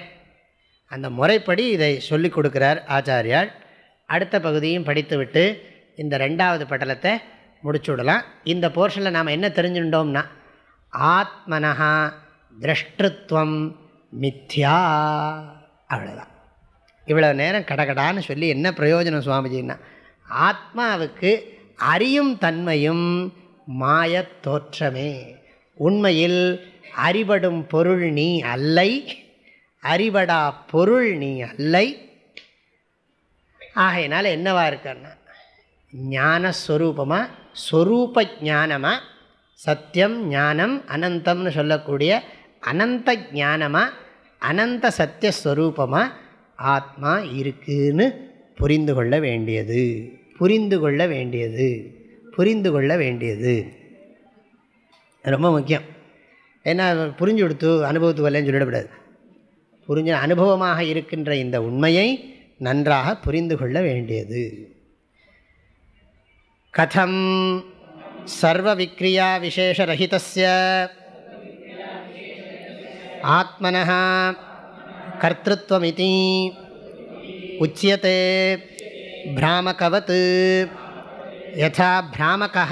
அந்த முறைப்படி இதை சொல்லி கொடுக்குறார் ஆச்சாரியார். அடுத்த பகுதியும் படித்துவிட்டு இந்த ரெண்டாவது பட்டலத்தை முடிச்சு விடலாம். இந்த போர்ஷனில் நாம் என்ன தெரிஞ்சுட்டோம்னா ஆத்மனா திரஷ்டத்துவம் மித்யா அவ்வளோதான் இவ்வளோ நேரம் கடகடான்னு சொல்லி என்ன பிரயோஜனம் சுவாமிஜின்னா ஆத்மாவுக்கு அறியும் தன்மையும் மாயத் தோற்றமே. உண்மையில் அறிபடும் பொருள் நீ அல்லை அறிபடா பொருள் நீ அல்லை. ஆகையினால என்னவா இருக்கன்னா ஞானஸ்வரூபமாக ஸ்வரூப ஞானமாக சத்தியம் ஞானம் அனந்தம்னு சொல்லக்கூடிய அனந்த ஞானமாக அனந்த சத்தியஸ்வரூபமாக ஆத்மா இருக்குன்னு புரிந்து கொள்ள வேண்டியது. புரிந்து கொள்ள வேண்டியது. புரிந்து கொள்ள வேண்டியது. ரொம்ப முக்கியம். ஏன்னா புரிஞ்சு கொடுத்து அனுபவத்துக்கு வரலன்னு சொல்லிடக்கூடாது. புரிஞ்ச அனுபவமாக இருக்கின்ற இந்த உண்மையை நன்றாக புரிந்து கொள்ள வேண்டியது. கதம் சர்வ விக்ரியா விசேஷரகிதஸ்ய ஆத்மன கர்த்தமிதி உச்சியத்தை பிராமகவத் யதா பிராமகா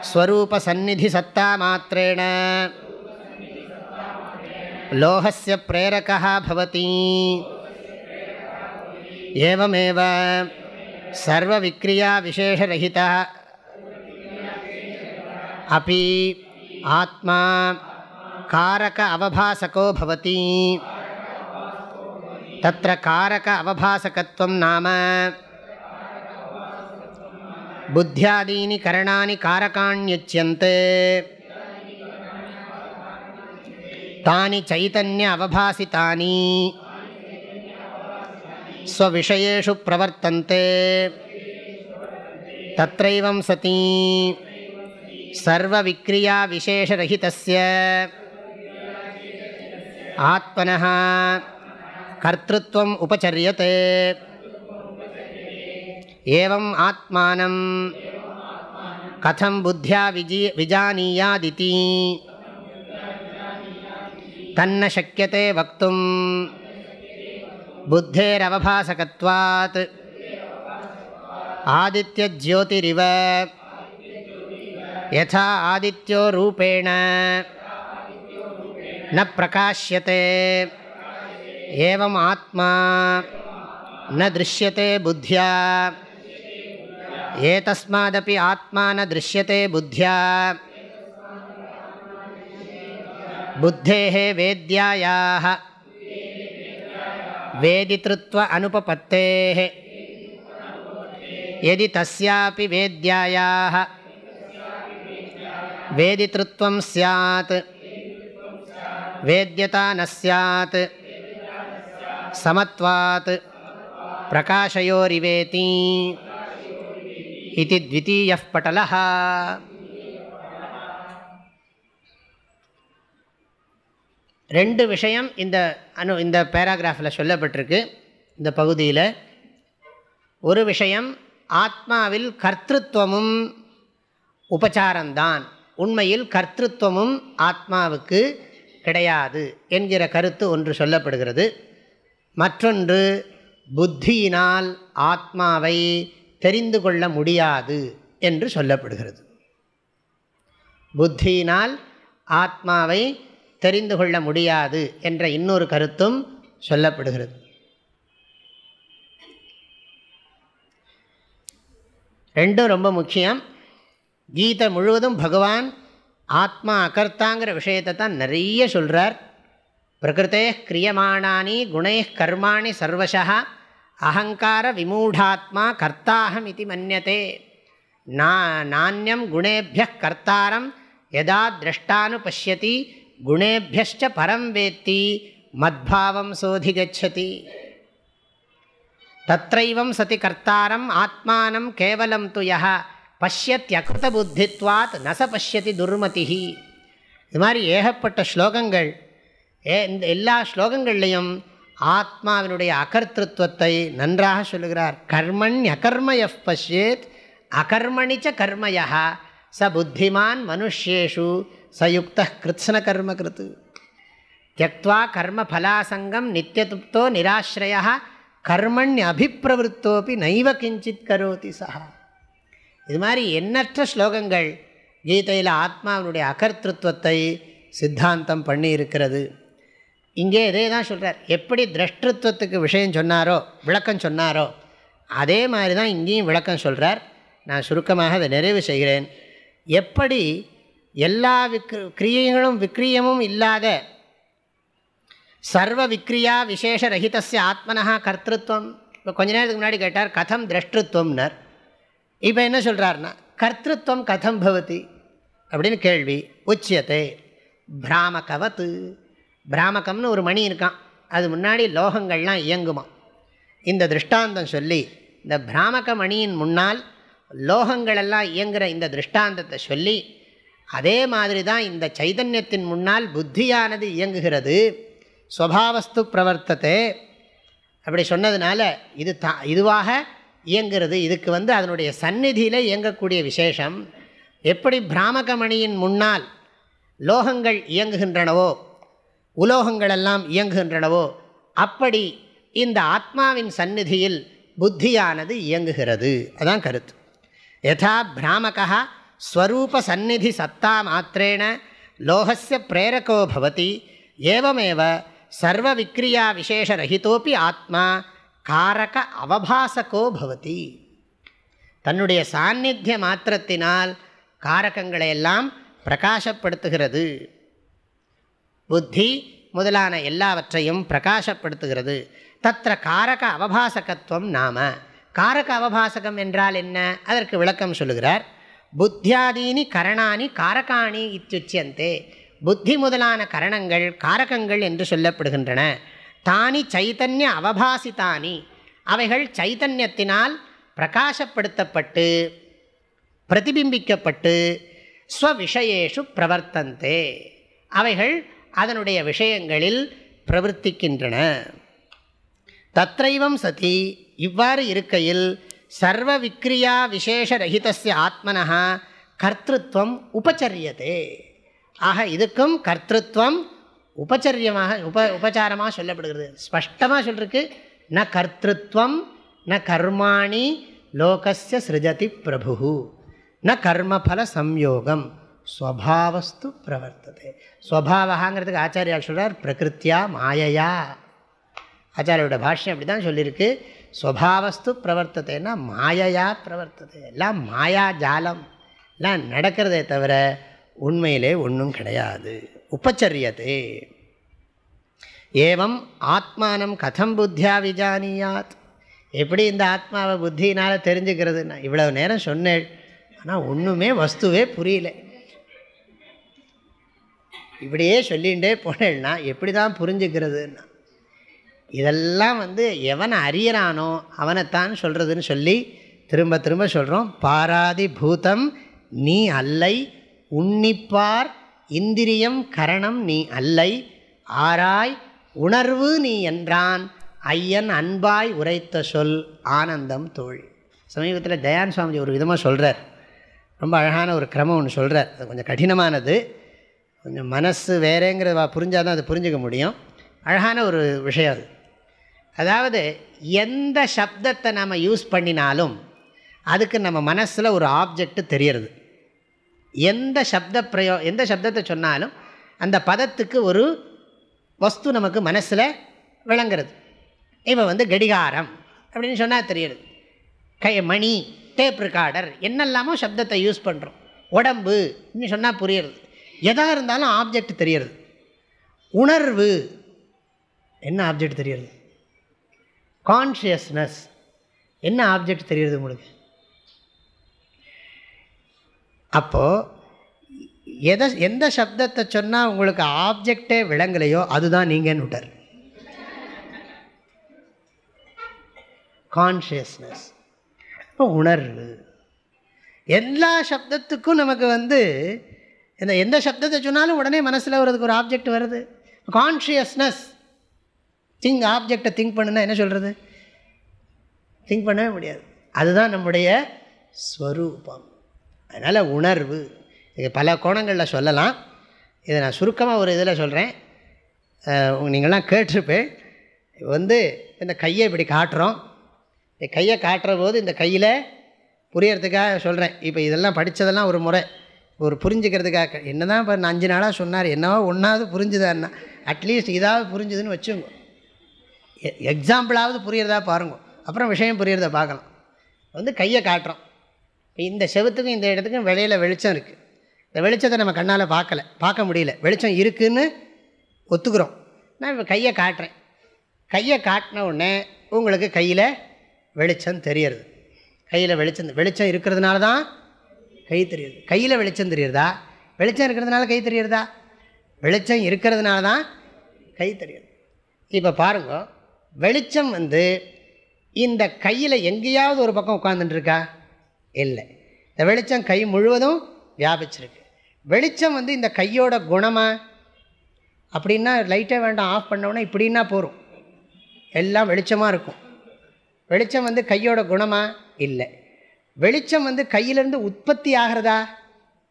स्वरूपसन्निधिसत्तामात्रेण। लोहस्य प्रेरकः भवति। एवमेव सर्वविक्रियाविशेषरहितः। अपि आत्मा காரக அவபாசகோ பவதி தத்திர காரக அவபாசகத்துவம் நாம புத்தியாதீனி கரணானி காரகாண்யச்சியந்தே தானி சைத்தன்ய அவபாசிதானி ஸ்வவிஷயேஷு பிரவர்த்தந்தே தத்தைவம் சதி சர்வவிக்ரியா விசேஷரகிதஸ்ய ஆத்மன கர்த்தம் உபச்சரியத்தை ஏவம் ஆத்மானம். கதம் புத்தியா விஜி விஜானீயாதிதி. தன்ன சக்கியத்தை வக்தும். புத்தேரவபாசகத்வாத். ஆதித்யோதிரிவ யதா ஆதித்யோ ரூபேண. न प्रकाश्यते एवम् आत्मा न दृश्यते बुद्ध्या एतस्मादपि आत्मा न दृश्यते बुद्ध्या बुद्धेः वेद्यायाः वेदितृत्व अनुपपत्तेः यदि तस्यापि वेद्यायाः वेदितृत्वं स्यात् वेद्यता न स्यात् समत्वात् प्रकाशयोरिवेति इति द्वितीयः पटलः ரெண்டு விஷயம் இந்த அனு இந்த பேராகிராஃபில் சொல்லப்பட்டிருக்கு இந்த பகுதியில் ஒரு விஷயம் ஆத்மாவில் கர்த்தத்துவமும் உபச்சாரம்தான் உண்மையில் கர்த்தத்துவமும் ஆத்மாவுக்கு கிடையாது என்கிற கருத்து ஒன்று சொல்லப்படுகிறது. மற்றொன்று புத்தியினால் ஆத்மாவை தெரிந்து கொள்ள முடியாது என்று சொல்லப்படுகிறது. புத்தியினால் ஆத்மாவை தெரிந்து கொள்ள முடியாது என்ற இன்னொரு கருத்தும் சொல்லப்படுகிறது. ரெண்டும் ரொம்ப முக்கியம். கீதை முழுவதும் பகவான் ஆத்மா அகர்த்தாங்கிற விஷயத்தை தான் நிறைய சொல்கிறார் பிரகிருத்தே கிரியமானானி குணை கர்மாணி சர்வசா அகங்கார விமூடாத்மா கர்த்தாகம் இது மன்னியதே நா நானியம் குணேபிய கர்த்தாரம் எதா திரஷ்டானு பசியதி குணேபியச்ச பரம் வேத்தி மத்பாவம் சோதி கச்சதி தத்தைவம் சதி கர்த்தாரம் ஆத்மானம் கேவலம் து யா பஷ்யத்யகிருத புத்தித்வாத் நச பஷ்யதி துர்மதிஹி. இது மாதிரி ஏகப்பட்ட ஸ்லோகங்கள். ஏ இந்த எல்லா ஸ்லோகங்கள்லேயும் ஆத்மாவினுடைய அகர்த்திருவத்தை நன்றாக சொல்லுகிறார். கர்மண் அகர்மய பஷ்யேத் அகர்மணிச்ச கர்மயா ச புத்திமான் மனுஷேஷு சயுக்த கிருத்ஸ்ன கர்ம கிருத்து. தியக்வா கர்ம பலாசங்கம் நித்தியதுப்தோ நிராஸ்ரய கர்மண் அபிப்பிரவருத்தோப்பி நைவ கிஞ்சித் கரோதி சகா இது மாதிரி எண்ணற்ற ஸ்லோகங்கள் கீதையில் ஆத்மாவினுடைய அகர்த்திருவத்தை சித்தாந்தம் பண்ணி இருக்கிறது இங்கே இதே தான் சொல்கிறார் எப்படி திரஷ்டத்துவத்துக்கு விஷயம் சொன்னாரோ விளக்கம் சொன்னாரோ அதே மாதிரி தான் இங்கேயும் விளக்கம் சொல்கிறார் நான் சுருக்கமாக அதை நிறைவு செய்கிறேன். எப்படி எல்லா விக் கிரியைகளும் விக்ரியமும் இல்லாத சர்வ விக்ரியா விசேஷ ரஹிதஸ்ய ஆத்மனா கர்த்தத்துவம் இப்போ கொஞ்ச நேரத்துக்கு முன்னாடி கேட்டார் கதம் திரஷ்டத்துவம்னர். இப்போ என்ன சொல்கிறாருன்னா கர்த்தத்துவம் கதம் பவதி அப்படின்னு கேள்வி உச்சியத்தை பிராமகவத்து பிராமகம்னு ஒரு மணி இருக்கான். அது முன்னாடி லோகங்கள்லாம் இயங்குமா இந்த திருஷ்டாந்தம் சொல்லி இந்த பிராமக மணியின் முன்னால் லோகங்களெல்லாம் இயங்குகிற இந்த திருஷ்டாந்தத்தை சொல்லி அதே மாதிரி தான் இந்த சைதன்யத்தின் முன்னால் புத்தியானது இயங்குகிறது. ஸ்வபாவஸ்து பிரவர்த்தத்தை அப்படி சொன்னதுனால இது தா இதுவாக இயங்குகிறது இதுக்கு வந்து அதனுடைய சந்நிதியில் இயங்கக்கூடிய விசேஷம். எப்படி பிராமகமணியின் முன்னால் லோகங்கள் இயங்குகின்றனவோ உலோகங்களெல்லாம் இயங்குகின்றனவோ அப்படி இந்த ஆத்மாவின் சந்நிதியில் புத்தியானது இயங்குகிறது. அதான் கருத்து. யதா பிராமகா ஸ்வரூப சந்நிதி சத்தா மாத்திரேன லோகஸ்ய பிரேரகோ பவதி ஏவமேவ சர்வ விக்ரியா விசேஷரகிதோப்பி ஆத்மா காரக அவபாசகோ பவதி. தன்னுடைய சாநித்திய மாத்திரத்தினால் காரகங்களை எல்லாம் பிரகாசப்படுத்துகிறது. புத்தி முதலான எல்லாவற்றையும் பிரகாசப்படுத்துகிறது. தத்திர காரக அவபாசகத்துவம் நாம. காரக அவபாசகம் என்றால் என்ன? அதற்கு விளக்கம் சொல்லுகிறார். புத்தியாதீனி கரணானி காரகாணி இத்தியுச்சியந்தே. புத்தி முதலான கரணங்கள் காரகங்கள் என்று சொல்லப்படுகின்றன. தானி சைத்தன்ய அவபாசித்தானி அவைகள் சைத்தன்யத்தினால் பிரகாசப்படுத்தப்பட்டு பிரதிபிம்பிக்கப்பட்டு ஸ்வவிஷயேஷு பிரவர்த்தந்தே. அவைகள் அதனுடைய விஷயங்களில் பிரவர்த்திக்கின்றன. தத்தைவம் சதி இவ்வாறு இருக்கையில் சர்வ விக்ரியா விசேஷரகிதஸ்ய ஆத்மனா கர்த்தத்வம் உபச்சரியதே. ஆக இதுக்கும் கர்த்தத்வம் உபச்சரியமாக உப உபச்சாரமாக சொல்லப்படுகிறது. ஸ்பஷ்டமாக சொல்லிருக்கு ந கர்த்தத்வம் ந கர்மாணி லோகஸ்ய சிருஜதி பிரபு ந கர்மஃல சம்யோகம் ஸ்வபாவஸ்து பிரவர்த்தது. ஸ்வபாவகாங்கிறதுக்கு ஆச்சாரியா சொல்கிறார் பிரகிருத்தியா மாயையா. ஆச்சாரியோட பாஷ்யம் அப்படி தான் சொல்லியிருக்கு. ஸ்வபாவஸ்து பிரவர்த்தத்தைன்னா மாயையா பிரவர்த்தது. எல்லாம் மாயா ஜாலம். எல்லாம் நடக்கிறதே தவிர உண்மையிலே ஒன்றும் கிடையாது. உபச்சரியதே. ஏவம் ஆத்மானம் கதம் புத்தியா விஜானியாத். எப்படி இந்த ஆத்மாவை புத்தியினால் தெரிஞ்சுக்கிறதுன்னா இவ்வளவு நேரம் சொன்னேன் ஆனால் ஒன்றுமே வஸ்துவே புரியல. இப்படியே சொல்லிகிட்டே போனேன்னா எப்படி தான் புரிஞ்சுக்கிறதுன்னா. இதெல்லாம் வந்து எவனை அறியறானோ அவனைத்தான் சொல்கிறதுன்னு சொல்லி திரும்ப திரும்ப சொல்கிறோம் பாராதி பூதம் நீ அல்லை உன்னிப்பார் இந்திரியம் கரணம் நீ அல்லை ஆராய் உணர்வு நீ என்றான். ஐயன் அன்பாய் உரைத்த சொல் ஆனந்தம் தோழி. சமீபத்தில் தயான் சுவாமிஜி ஒரு விதமாக சொல்கிறார் ரொம்ப அழகான ஒரு கிரமம் ஒன்று சொல்கிறார் அது கொஞ்சம் கடினமானது. கொஞ்சம் மனசு வேறேங்கிறத புரிஞ்சால் தான் அது புரிஞ்சுக்க முடியும். அழகான ஒரு விஷயம் அது. அதாவது எந்த சப்தத்தை நம்ம யூஸ் பண்ணினாலும் அதுக்கு நம்ம மனசில் ஒரு ஆப்ஜெக்ட் தெரியறது. எந்த சப்த பிரயோ எந்த சப்தத்தை சொன்னாலும் அந்த பதத்துக்கு ஒரு வஸ்து நமக்கு மனசில் விளங்குறது. இப்போ வந்து கடிகாரம் அப்படின்னு சொன்னால் தெரியுது. கை மணி டேப் ரிகார்டர் என்னெல்லாமோ சப்தத்தை யூஸ் பண்ணுறோம் உடம்பு இன்னும் சொன்னால் புரியுறது. எதாக இருந்தாலும் ஆப்ஜெக்ட் தெரியறது. உணர்வு என்ன ஆப்ஜெக்ட் தெரியறது? கான்ஷியஸ்னஸ் என்ன ஆப்ஜெக்ட் தெரியுது உங்களுக்கு? அப்போது எதை எந்த சப்தத்தை சொன்னால் உங்களுக்கு ஆப்ஜெக்டே விளங்கலையோ அதுதான் நீங்கன்னு விட்டார். கான்ஷியஸ்னஸ் உணர்வு. எல்லா சப்தத்துக்கும் நமக்கு வந்து இந்த எந்த சப்தத்தை சொன்னாலும் உடனே மனசில் வரதுக்கு ஒரு ஆப்ஜெக்ட் வருது. கான்ஷியஸ்னஸ் திங்க் ஆப்ஜெக்டை திங்க் பண்ணுன்னா என்ன சொல்கிறது திங்க் பண்ணவே முடியாது. அதுதான் நம்முடைய ஸ்வரூபம். அதனால் உணர்வு. இது பல கோணங்களில் சொல்லலாம். இதை நான் சுருக்கமாக ஒரு இதில் சொல்கிறேன் நீங்களாம் கேட்டிருப்பேன். வந்து இந்த கையை இப்படி காட்டுறோம். இந்த கையை காட்டுற போது இந்த கையில் புரியறதுக்காக சொல்கிறேன் இப்போ இதெல்லாம் படித்ததெல்லாம் ஒரு முறை. ஒரு புரிஞ்சுக்கிறதுக்காக. என்ன தான் இப்போ அஞ்சு நாளாக சொன்னார். என்னவோ ஒன்றாவது புரிஞ்சுதான்னா. அட்லீஸ்ட் இதாவது புரிஞ்சுதுன்னு வச்சுங்க. எக்ஸாம்பிளாவது புரியறதா பாருங்க. அப்புறம் விஷயம் புரியறத பார்க்கலாம். வந்து கையை காட்டுறோம். இந்த செவத்துக்கும் இந்த இடத்துக்கும் வெளியில் வெளிச்சம் இருக்குது இந்த வெளிச்சத்தை நம்ம கண்ணால் பார்க்கல பார்க்க முடியல. வெளிச்சம் இருக்குதுன்னு ஒத்துக்கிறோம். நான் இப்போ கையை காட்டுறேன். கையை காட்டின உடனே உங்களுக்கு கையில் வெளிச்சம் தெரியறது கையில் வெளிச்சம் வெளிச்சம் இருக்கிறதுனால தான் கை தெரியுது. கையில் வெளிச்சம் தெரியுறதா வெளிச்சம் இருக்கிறதுனால கை தெரியுறதா வெளிச்சம் இருக்கிறதுனால தான் கை தெரியுது. இப்போ பாருங்க வெளிச்சம் வந்து இந்த கையில் எங்கேயாவது ஒரு பக்கம் உட்காந்துட்டுருக்கா இல்லை. இந்த வெளிச்சம் கை முழுவதும் வியாபிச்சிருக்கு. வெளிச்சம் வந்து இந்த கையோட குணமா? அப்படின்னா லைட்டே வேண்டாம் ஆஃப் பண்ணோன்னா இப்படின்னா போகும் எல்லாம் வெளிச்சமாக இருக்கும். வெளிச்சம் வந்து கையோட குணமா? இல்லை. வெளிச்சம் வந்து கையிலேருந்து உற்பத்தி ஆகிறதா?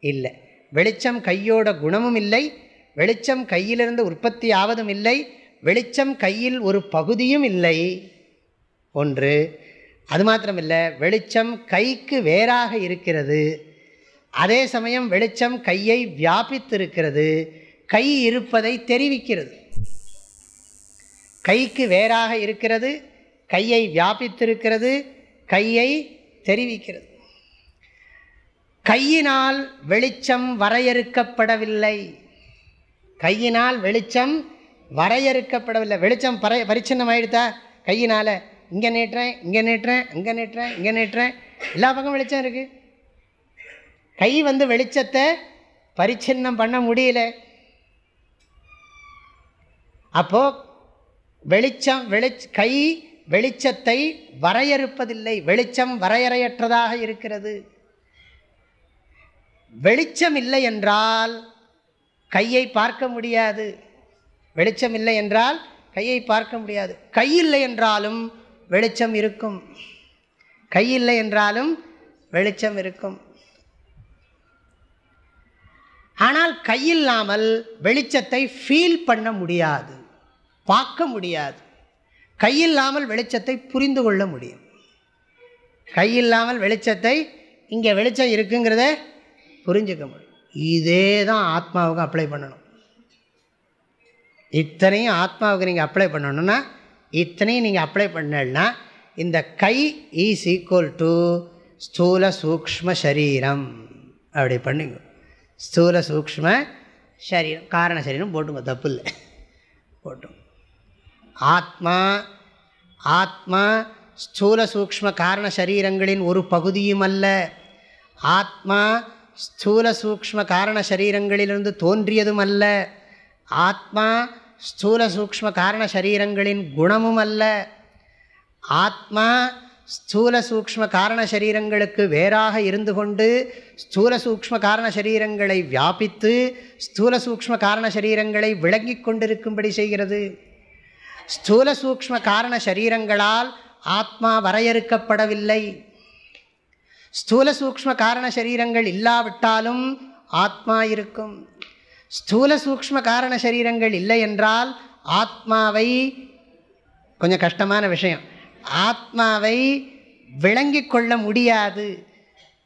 இல்லை. வெளிச்சம் கையோட குணமும் இல்லை. வெளிச்சம் கையிலிருந்து உற்பத்தி ஆவதும் இல்லை. வெளிச்சம் கையில் ஒரு பகுதியும் இல்லை. ஒன்று அது மாத்திரமில்லை வெளிச்சம் கைக்கு வேறாக இருக்கிறது. அதே சமயம் வெளிச்சம் கையை வியாபித்திருக்கிறது. கை இருப்பதை தெரிவிக்கிறது. கைக்கு வேறாக இருக்கிறது கையை வியாபித்திருக்கிறது கையை தெரிவிக்கிறது. கையினால் வெளிச்சம் வரையறுக்கப்படவில்லை. கையினால் வெளிச்சம் வரையறுக்கப்படவில்லை. வெளிச்சம் பர பரிச்சின்னமாயிடுதா கையினால் இங்கே நீட்டுறேன் இங்கே நீட்டுறேன் இங்கே நீட்டுறேன் இங்கே நீட்டுறேன் எல்லா பக்கம் வெளிச்சம் இருக்குது கை வந்து வெளிச்சத்தை பரிச்சின்னம் பண்ண முடியல. அப்போது வெளிச்சம் வெளிச் கை வெளிச்சத்தை வரையறுப்பதில்லை. வெளிச்சம் வரையறையற்றதாக இருக்கிறது. வெளிச்சம் இல்லை என்றால் கையை பார்க்க முடியாது. வெளிச்சம் இல்லை என்றால் கையை பார்க்க முடியாது. கை இல்லை என்றாலும் வெளிச்சம் இருக்கும். கை இல்லை என்றாலும் வெளிச்சம் இருக்கும். ஆனால் கையில்லாமல் வெளிச்சத்தை ஃபீல் பண்ண முடியாது பார்க்க முடியாது. கையில்லாமல் வெளிச்சத்தை புரிந்து கொள்ள முடியும். கையில்லாமல் வெளிச்சத்தை இங்கே வெளிச்சம் இருக்குங்கிறத புரிஞ்சுக்க முடியும். இதே தான் ஆத்மாவுக்கு அப்ளை பண்ணணும். இத்தனையும் ஆத்மாவுக்கு நீங்கள் அப்ளை பண்ணணும்னா இத்தனையும் நீங்கள் அப்ளை பண்ணலன்னா இந்த கை ஈஸ் ஈக்குவல் டு ஸ்தூல சூக்ம சரீரம். அப்படி பண்ணுங்க. ஸ்தூல சூக்ம சரீரம் காரண சரீரம் போட்டுங்க தப்பு இல்லை. போட்டும் ஆத்மா ஆத்மா ஸ்தூல சூக்ம காரண சரீரங்களின் ஒரு பகுதியும் அல்ல. ஆத்மா ஸ்தூல சூக்ம காரண சரீரங்களிலிருந்து தோன்றியதும் அல்ல. ஆத்மா ஸ்தூல சூக்ம காரண சரீரங்களின் குணமும் அல்ல ஆத்மா ஸ்தூல சூக்ம காரண சரீரங்களுக்கு வேறாக இருந்து கொண்டு ஸ்தூல சூக்ம காரண சரீரங்களை வியாபித்து ஸ்தூல சூக்ம காரண சரீரங்களை விளங்கி கொண்டிருக்கும்படி செய்கிறது. ஸ்தூல சூக்ம காரண சரீரங்களால் ஆத்மா வரையறுக்கப்படவில்லை. ஸ்தூல சூக்ம காரண சரீரங்கள் இல்லாவிட்டாலும் ஆத்மா இருக்கும். ஸ்தூல சூக்ம காரண சரீரங்கள் இல்லை என்றால் ஆத்மாவை கொஞ்சம் கஷ்டமான விஷயம் ஆத்மாவை விளங்கி கொள்ள முடியாது.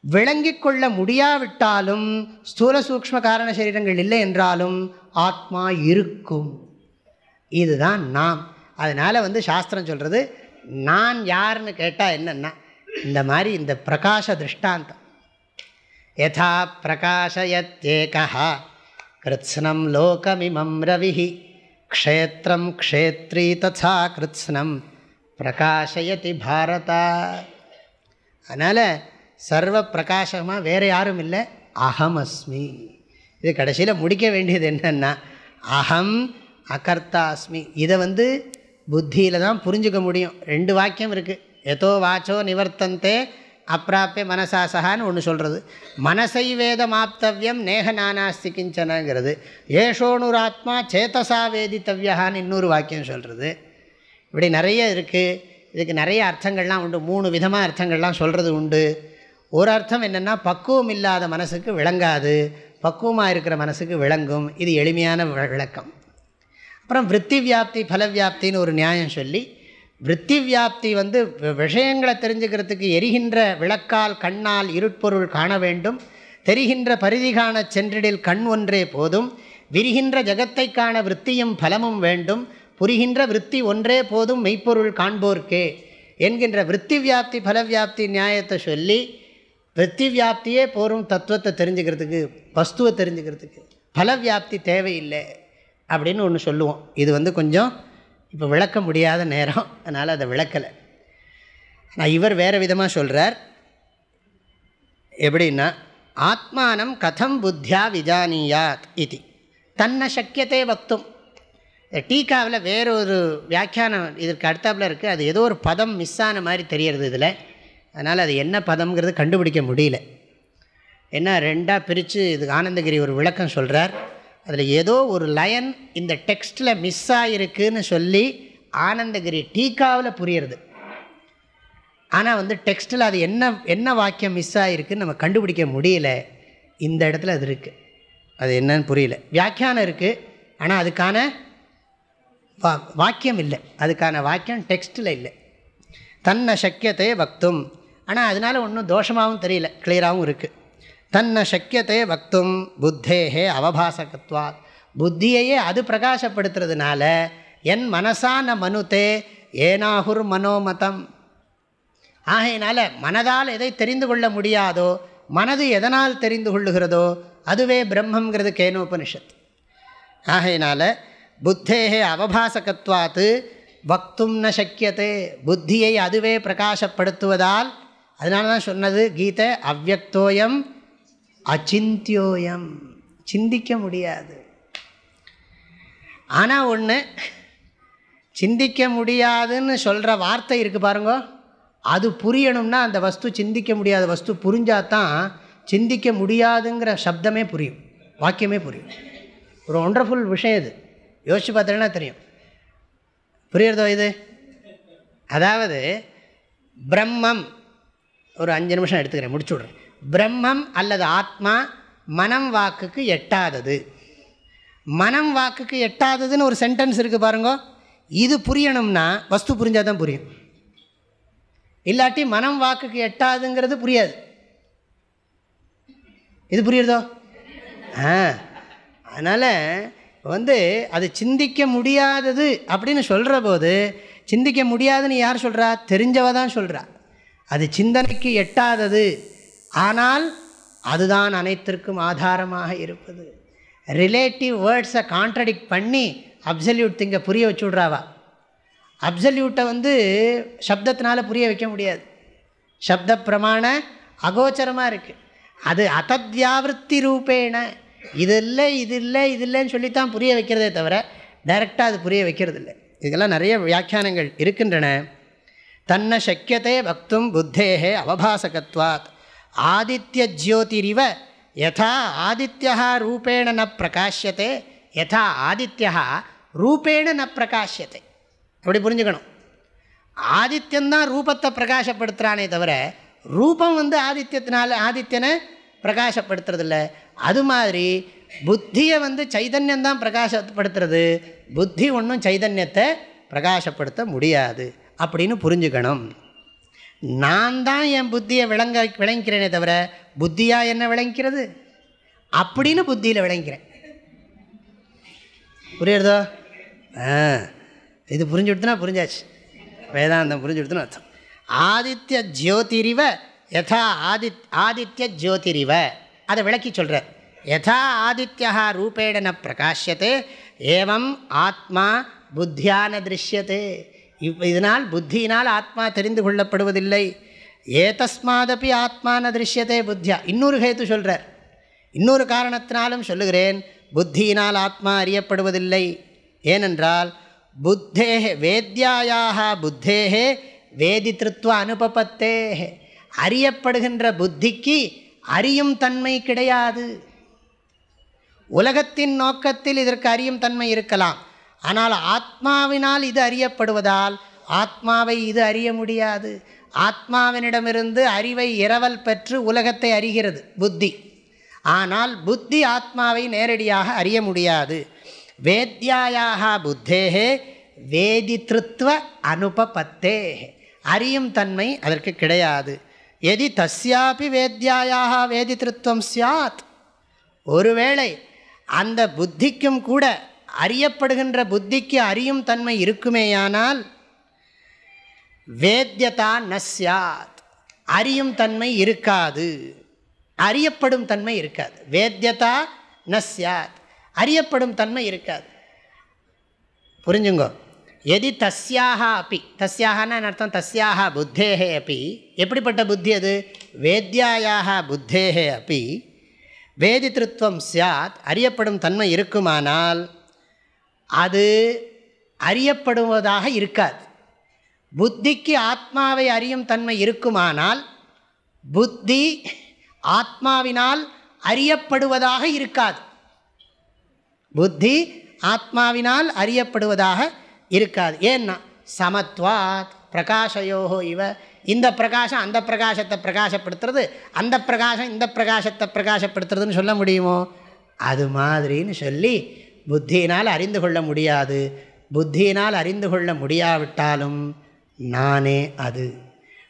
விளங்கி கொள்ள முடியாவிட்டாலும் ஸ்தூல சூக்ம காரண சரீரங்கள் இல்லை என்றாலும் ஆத்மா இருக்கும். இதுதான் நாம். அதனால் வந்து சாஸ்திரம் சொல்கிறது நான் யாருன்னு கேட்டால் என்னென்னா இந்த மாதிரி இந்த பிரகாச திருஷ்டாந்தம். யதா பிரகாஷயத்தேகா கிருத்ஸ்னம் லோகமிமம் ரவி க்ஷேத்திரம் க்ஷேத்ரி ததா கிருத்ஸ்னம் பிரகாஷயதி பாரதா அதனால் சர்வ பிரகாசமாக வேறு யாரும் இல்லை அகமஸ்மி இது கடைசியில் முடிக்க வேண்டியது என்னென்னா அகம் அகர்த்தாஸ்மி. இதை வந்து புத்தியில் தான் புரிஞ்சுக்க முடியும். ரெண்டு வாக்கியம் இருக்குது எதோ வாச்சோ நிவர்த்தந்தே அப்பிராப்பிய மனசாசகான்னு ஒன்று சொல்கிறது மனசை வேதமாப்தவியம் நேக நானாஸ்தி கிஞ்சனங்கிறது. ஏஷோனுராத்மா சேத்தசா வேதித்தவ்யான்னு இன்னொரு வாக்கியம் சொல்கிறது இப்படி நிறைய இருக்குது இதுக்கு நிறைய அர்த்தங்கள்லாம் உண்டு. மூணு விதமாக அர்த்தங்கள்லாம் சொல்கிறது உண்டு. ஒரு அர்த்தம் என்னென்னா பக்குவம் இல்லாத மனசுக்கு விளங்காது. பக்குவமாக இருக்கிற மனசுக்கு விளங்கும். இது எளிமையான விளக்கம் அப்புறம் விற்பி வியாப்தி பலவியாப்தின்னு ஒரு நியாயம் சொல்லி விற்பி வியாப்தி வந்து விஷயங்களை தெரிஞ்சுக்கிறதுக்கு எரிகின்ற விளக்கால் கண்ணால் இருட்பொருள் காண வேண்டும். தெரிகின்ற பரிதி காண சென்றிடில் கண் ஒன்றே போதும். விரிகின்ற ஜகத்தை காண விற்த்தியும் பலமும் வேண்டும். புரிகின்ற விற்பி ஒன்றே போதும் மெய்ப்பொருள் காண்போர்க்கே என்கின்ற விற்பி வியாப்தி பலவியாப்தி நியாயத்தை சொல்லி விற்பி வியாப்தியே போரும் தத்துவத்தை தெரிஞ்சுக்கிறதுக்கு வஸ்துவை தெரிஞ்சுக்கிறதுக்கு பலவியாப்தி தேவையில்லை அப்படின்னு ஒன்று சொல்லுவோம். இது வந்து கொஞ்சம் இப்போ விளக்க முடியாத நேரம். அதனால் அதை விளக்கலை. நான் இவர் வேறு விதமாக சொல்கிறார் எப்படின்னா ஆத்மானம் கதம் புத்தியா விஜானியாத் இது. தன்னை சக்கியத்தை வக்தும். இந்த டீக்காவில் வேறொரு வியாக்கியானம் இதற்கு அடுத்தாப்பில் இருக்குது அது ஏதோ ஒரு பதம் மிஸ் ஆன மாதிரி தெரியறது இதில். அதனால் அது என்ன பதம்ங்கிறது கண்டுபிடிக்க முடியல. ஏன்னா ரெண்டாக பிரித்து இதுக்கு ஆனந்தகிரி ஒரு விளக்கம் சொல்கிறார் அதில் ஏதோ ஒரு லயன் இந்த டெக்ஸ்ட்டில் மிஸ் ஆகிருக்குன்னு சொல்லி ஆனந்தகிரி டீக்காவில் புரியுறது. ஆனால் வந்து டெக்ஸ்ட்டில் அது என்ன என்ன வாக்கியம் மிஸ் ஆகிருக்குன்னு நம்ம கண்டுபிடிக்க முடியல. இந்த இடத்துல அது இருக்குது அது என்னன்னு புரியல. வியாக்கியானம் இருக்குது ஆனால் அதுக்கான வா வாக்கியம் இல்லை. அதுக்கான வாக்கியம் டெக்ஸ்ட்டில் இல்லை. தன்னை சக்கியத்தை வக்தும். ஆனால் அதனால் ஒன்றும் தோஷமாகவும் தெரியல. கிளியராகவும் இருக்குது தன்னை சக்கியத்தை வக்தும் புத்தேகே அவபாசகத்வாத். புத்தியையே அது பிரகாசப்படுத்துறதுனால என் மனசான மனுத்தே ஏனாகுர் மனோமதம். ஆகையினால மனதால் எதை தெரிந்து கொள்ள முடியாதோ மனது எதனால் தெரிந்து கொள்ளுகிறதோ அதுவே பிரம்மங்கிறது கேனோபனிஷத் ஆகையினால புத்தேகே அவபாசகத்வாத்து வக்தும் ந சக்கியத்தே புத்தியை அதுவே பிரகாசப்படுத்துவதால் அதனால தான் சொன்னது கீதை அவ்வக்தோயம் அச்சிந்தியோயம். சிந்திக்க முடியாது. ஆனால் ஒன்று சிந்திக்க முடியாதுன்னு சொல்கிற வார்த்தை இருக்குது பாருங்க. அது புரியணும்னா அந்த வஸ்து சிந்திக்க முடியாத வஸ்து புரிஞ்சாதான் சிந்திக்க முடியாதுங்கிற சப்தமே புரியும். வாக்கியமே புரியும். ஒரு ஒண்டர்ஃபுல் விஷயம் இது. யோசிச்சு பார்த்தீங்கன்னா தெரியும்? புரியுறதோ இது? அதாவது பிரம்மம். ஒரு அஞ்சு நிமிஷம் எடுத்துக்கிறேன் முடிச்சு விட்றேன் பிரம்மம் அல்லது ஆத்மா மனம் வாக்குக்கு எட்டாதது. மனம் வாக்குக்கு எட்டாததுன்னு ஒரு சென்டென்ஸ் இருக்குது பாருங்க. இது புரியணும்னா வஸ்து புரிஞ்சால் தான் புரியும். இல்லாட்டி மனம் வாக்குக்கு எட்டாதுங்கிறது புரியாது. இது புரியுறதோ? ஆ. அதனால் வந்து அது சிந்திக்க முடியாதது அப்படின்னு சொல்கிற போது சிந்திக்க முடியாதுன்னு யார் சொல்கிறா தெரிஞ்சவ தான் சொல்கிறா அது சிந்தனைக்கு எட்டாதது. ஆனால் அதுதான் அனைத்திற்கும் ஆதாரமாக இருப்பது. ரிலேட்டிவ் வேர்ட்ஸை கான்ட்ரடிக்ட் பண்ணி அப்சல்யூட் திங்கை புரிய வச்சு விட்றாவா அப்சல்யூட்டை வந்து சப்தத்தினால் புரிய வைக்க முடியாது. சப்த பிரமாண அகோச்சரமாக இருக்குது அது அத்தத்யாவிருத்தி ரூபேண. இது இல்லை இது இல்லை இது இல்லைன்னு சொல்லித்தான் புரிய வைக்கிறதே தவிர டைரெக்டாக அது புரிய வைக்கிறது இல்லை இதெல்லாம் நிறைய வியாக்கியானங்கள் இருக்கின்றன. தன்னை சக்கியத்தை பக்தும் புத்தேகே அவபாசகத்வாத். ஆதித்ய ஜோதிரிவ யதா ஆதித்யா ரூபேண ந பிரகாஷ்யத்தை யதா ஆதித்யா ரூபேண ந பிரகாஷ்யத்தை அப்படி புரிஞ்சுக்கணும் ஆதித்யந்தான் ரூபத்தை பிரகாசப்படுத்துகிறானே தவிர ரூபம் வந்து ஆதித்யத்தினால ஆதித்யனை பிரகாசப்படுத்துறதில்ல அது மாதிரி புத்தியை வந்து சைதன்யந்தான் பிரகாசப்படுத்துறது புத்தி ஒன்றும் சைதன்யத்தை பிரகாசப்படுத்த முடியாது அப்படின்னு புரிஞ்சுக்கணும் நான் தான் என் புத்தியை விளங்க விளங்கிறேனே தவிர புத்தியாக என்ன விளங்கிறது அப்படின்னு புத்தியில் விளங்கிறேன் புரியுறதோ? ஆ இது புரிஞ்சு கொடுத்தனா புரிஞ்சாச்சு. வேதாந்தம் புரிஞ்சு கொடுத்துன்னு அர்த்தம். ஆதித்ய ஜோதிரிவ யதா ஆதித் ஆதித்ய ஜோதிரிவ. அதை விளக்கி சொல்கிறார் யதா ஆதித்யா ரூபேடன ந ஏவம் ஆத்மா புத்தியான திருஷ்யத்தை இவ் இதனால் புத்தியினால் ஆத்மா தெரிந்து கொள்ளப்படுவதில்லை. ஏதஸ்மாதபி ஆத்மான திருஷ்யத்தே புத்தியா. இன்னொரு ஹேத்து சொல்கிறார் இன்னொரு காரணத்தினாலும் சொல்லுகிறேன். புத்தியினால் ஆத்மா அறியப்படுவதில்லை. ஏனென்றால் புத்தேஹே வேத்யாயாக புத்தேகே வேதித்திருத்துவ அனுபபத்தே அறியப்படுகின்ற புத்திக்கு அறியும் தன்மை கிடையாது. உலகத்தின் நோக்கத்தில் இதற்கு அறியும் தன்மை இருக்கலாம். ஆனால் ஆத்மாவினால் இது அறியப்படுவதால் ஆத்மாவை இது அறிய முடியாது. ஆத்மாவினிடமிருந்து அறிவை இரவல் பெற்று உலகத்தை அறிகிறது புத்தி. ஆனால் புத்தி ஆத்மாவை நேரடியாக அறிய முடியாது. வேத்யாயாக புத்தேகே வேதித்ருத்வ அனுபபத்தே. அறியும் தன்மை அதற்கு கிடையாது. எதி தஸ்யாபி வேத்யாயாக வேதித்ருத்வம் சியாத் ஒருவேளை அந்த புத்திக்கும் கூட அறியப்படுகின்ற புத்திக்கு அறியும் தன்மை இருக்குமேயானால் வேத்தியதா நஸ்யாத் அறியும் தன்மை இருக்காது. அறியப்படும் தன்மை இருக்காது. வேத்தியதா நஸ்யாத் அறியப்படும் தன்மை இருக்காது. புரிஞ்சுங்கோ? எதி தஸ்யாக அப்பி தஸ்யாகனா அர்த்தம்? தஸ்யாக புத்தேகே அப்பி எப்படிப்பட்ட புத்தி அது? வேத்யாயாக புத்தேகே அப்பி வேதித்ருத்வம் சியாத் அறியப்படும் தன்மை இருக்குமானால் அது அறியப்படுவதாக இருக்காது. புத்திக்கு ஆத்மாவை அறியும் தன்மை இருக்குமானால் புத்தி ஆத்மாவினால் அறியப்படுவதாக இருக்காது. புத்தி ஆத்மாவினால் அறியப்படுவதாக இருக்காது. ஏன்னா சமத்வாத் பிரகாஷயோகோ இவ இந்த பிரகாசம் அந்த பிரகாசத்தை பிரகாசப்படுத்துறது அந்த பிரகாசம் இந்த பிரகாசத்தை பிரகாசப்படுத்துறதுன்னு சொல்ல முடியுமோ? அது மாதிரின்னு சொல்லி புத்தியினால் அறிந்து கொள்ள முடியாது. புத்தியினால் அறிந்து கொள்ள முடியாவிட்டாலும் நானே அது.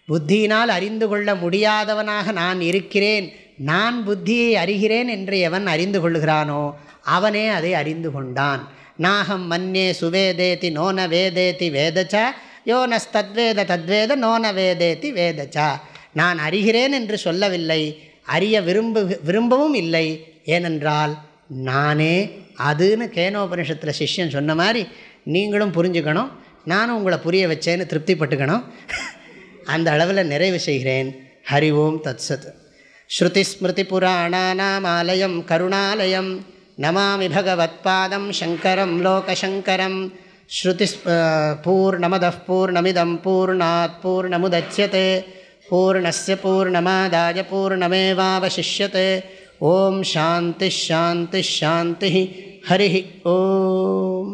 புத்தியினால் அறிந்து கொள்ள முடியாதவனாக நான் இருக்கிறேன். நான் புத்தியை அறிகிறேன் என்று எவன் அறிந்து கொள்கிறானோ அவனே அதை அறிந்து கொண்டான். நாகம் மன்னே சுவேதேதி நோன வேதேதி வேதச்சா யோனஸ்தத்வேத தத்வேத நோன வேதேதி வேதச்சா. நான் அறிகிறேன் என்று சொல்லவில்லை அறிய விரும்பு விரும்பவும் இல்லை. ஏனென்றால் நானே அதுன்னு கேனோபனிஷத்தில் சிஷ்யன் சொன்ன மாதிரி நீங்களும் புரிஞ்சுக்கணும் நானும் உங்களை புரிய வச்சேன்னு திருப்திப்பட்டுக்கணும். அந்த அளவில் நிறைவு செய்கிறேன். ஹரி ஓம் தத் சத் ஸ்ருதிஸ்மிருதிபுராணானாமாலயம் கருணாலயம். நமாமி பகவத்பாதம் சங்கரம் லோகசங்கரம். ஸ்ருதி பூர்ணமத பூர்ணமிதம் பூர்ணாத் பூர்ணமுதட்சியते பூர்ணஸ்ய பூர்ணமாதாய பூர்ணமேவாவசிஷ்யते ஓம் சாந்தி ஷாந்தி ஷாந்தி. ஹரி ஓம்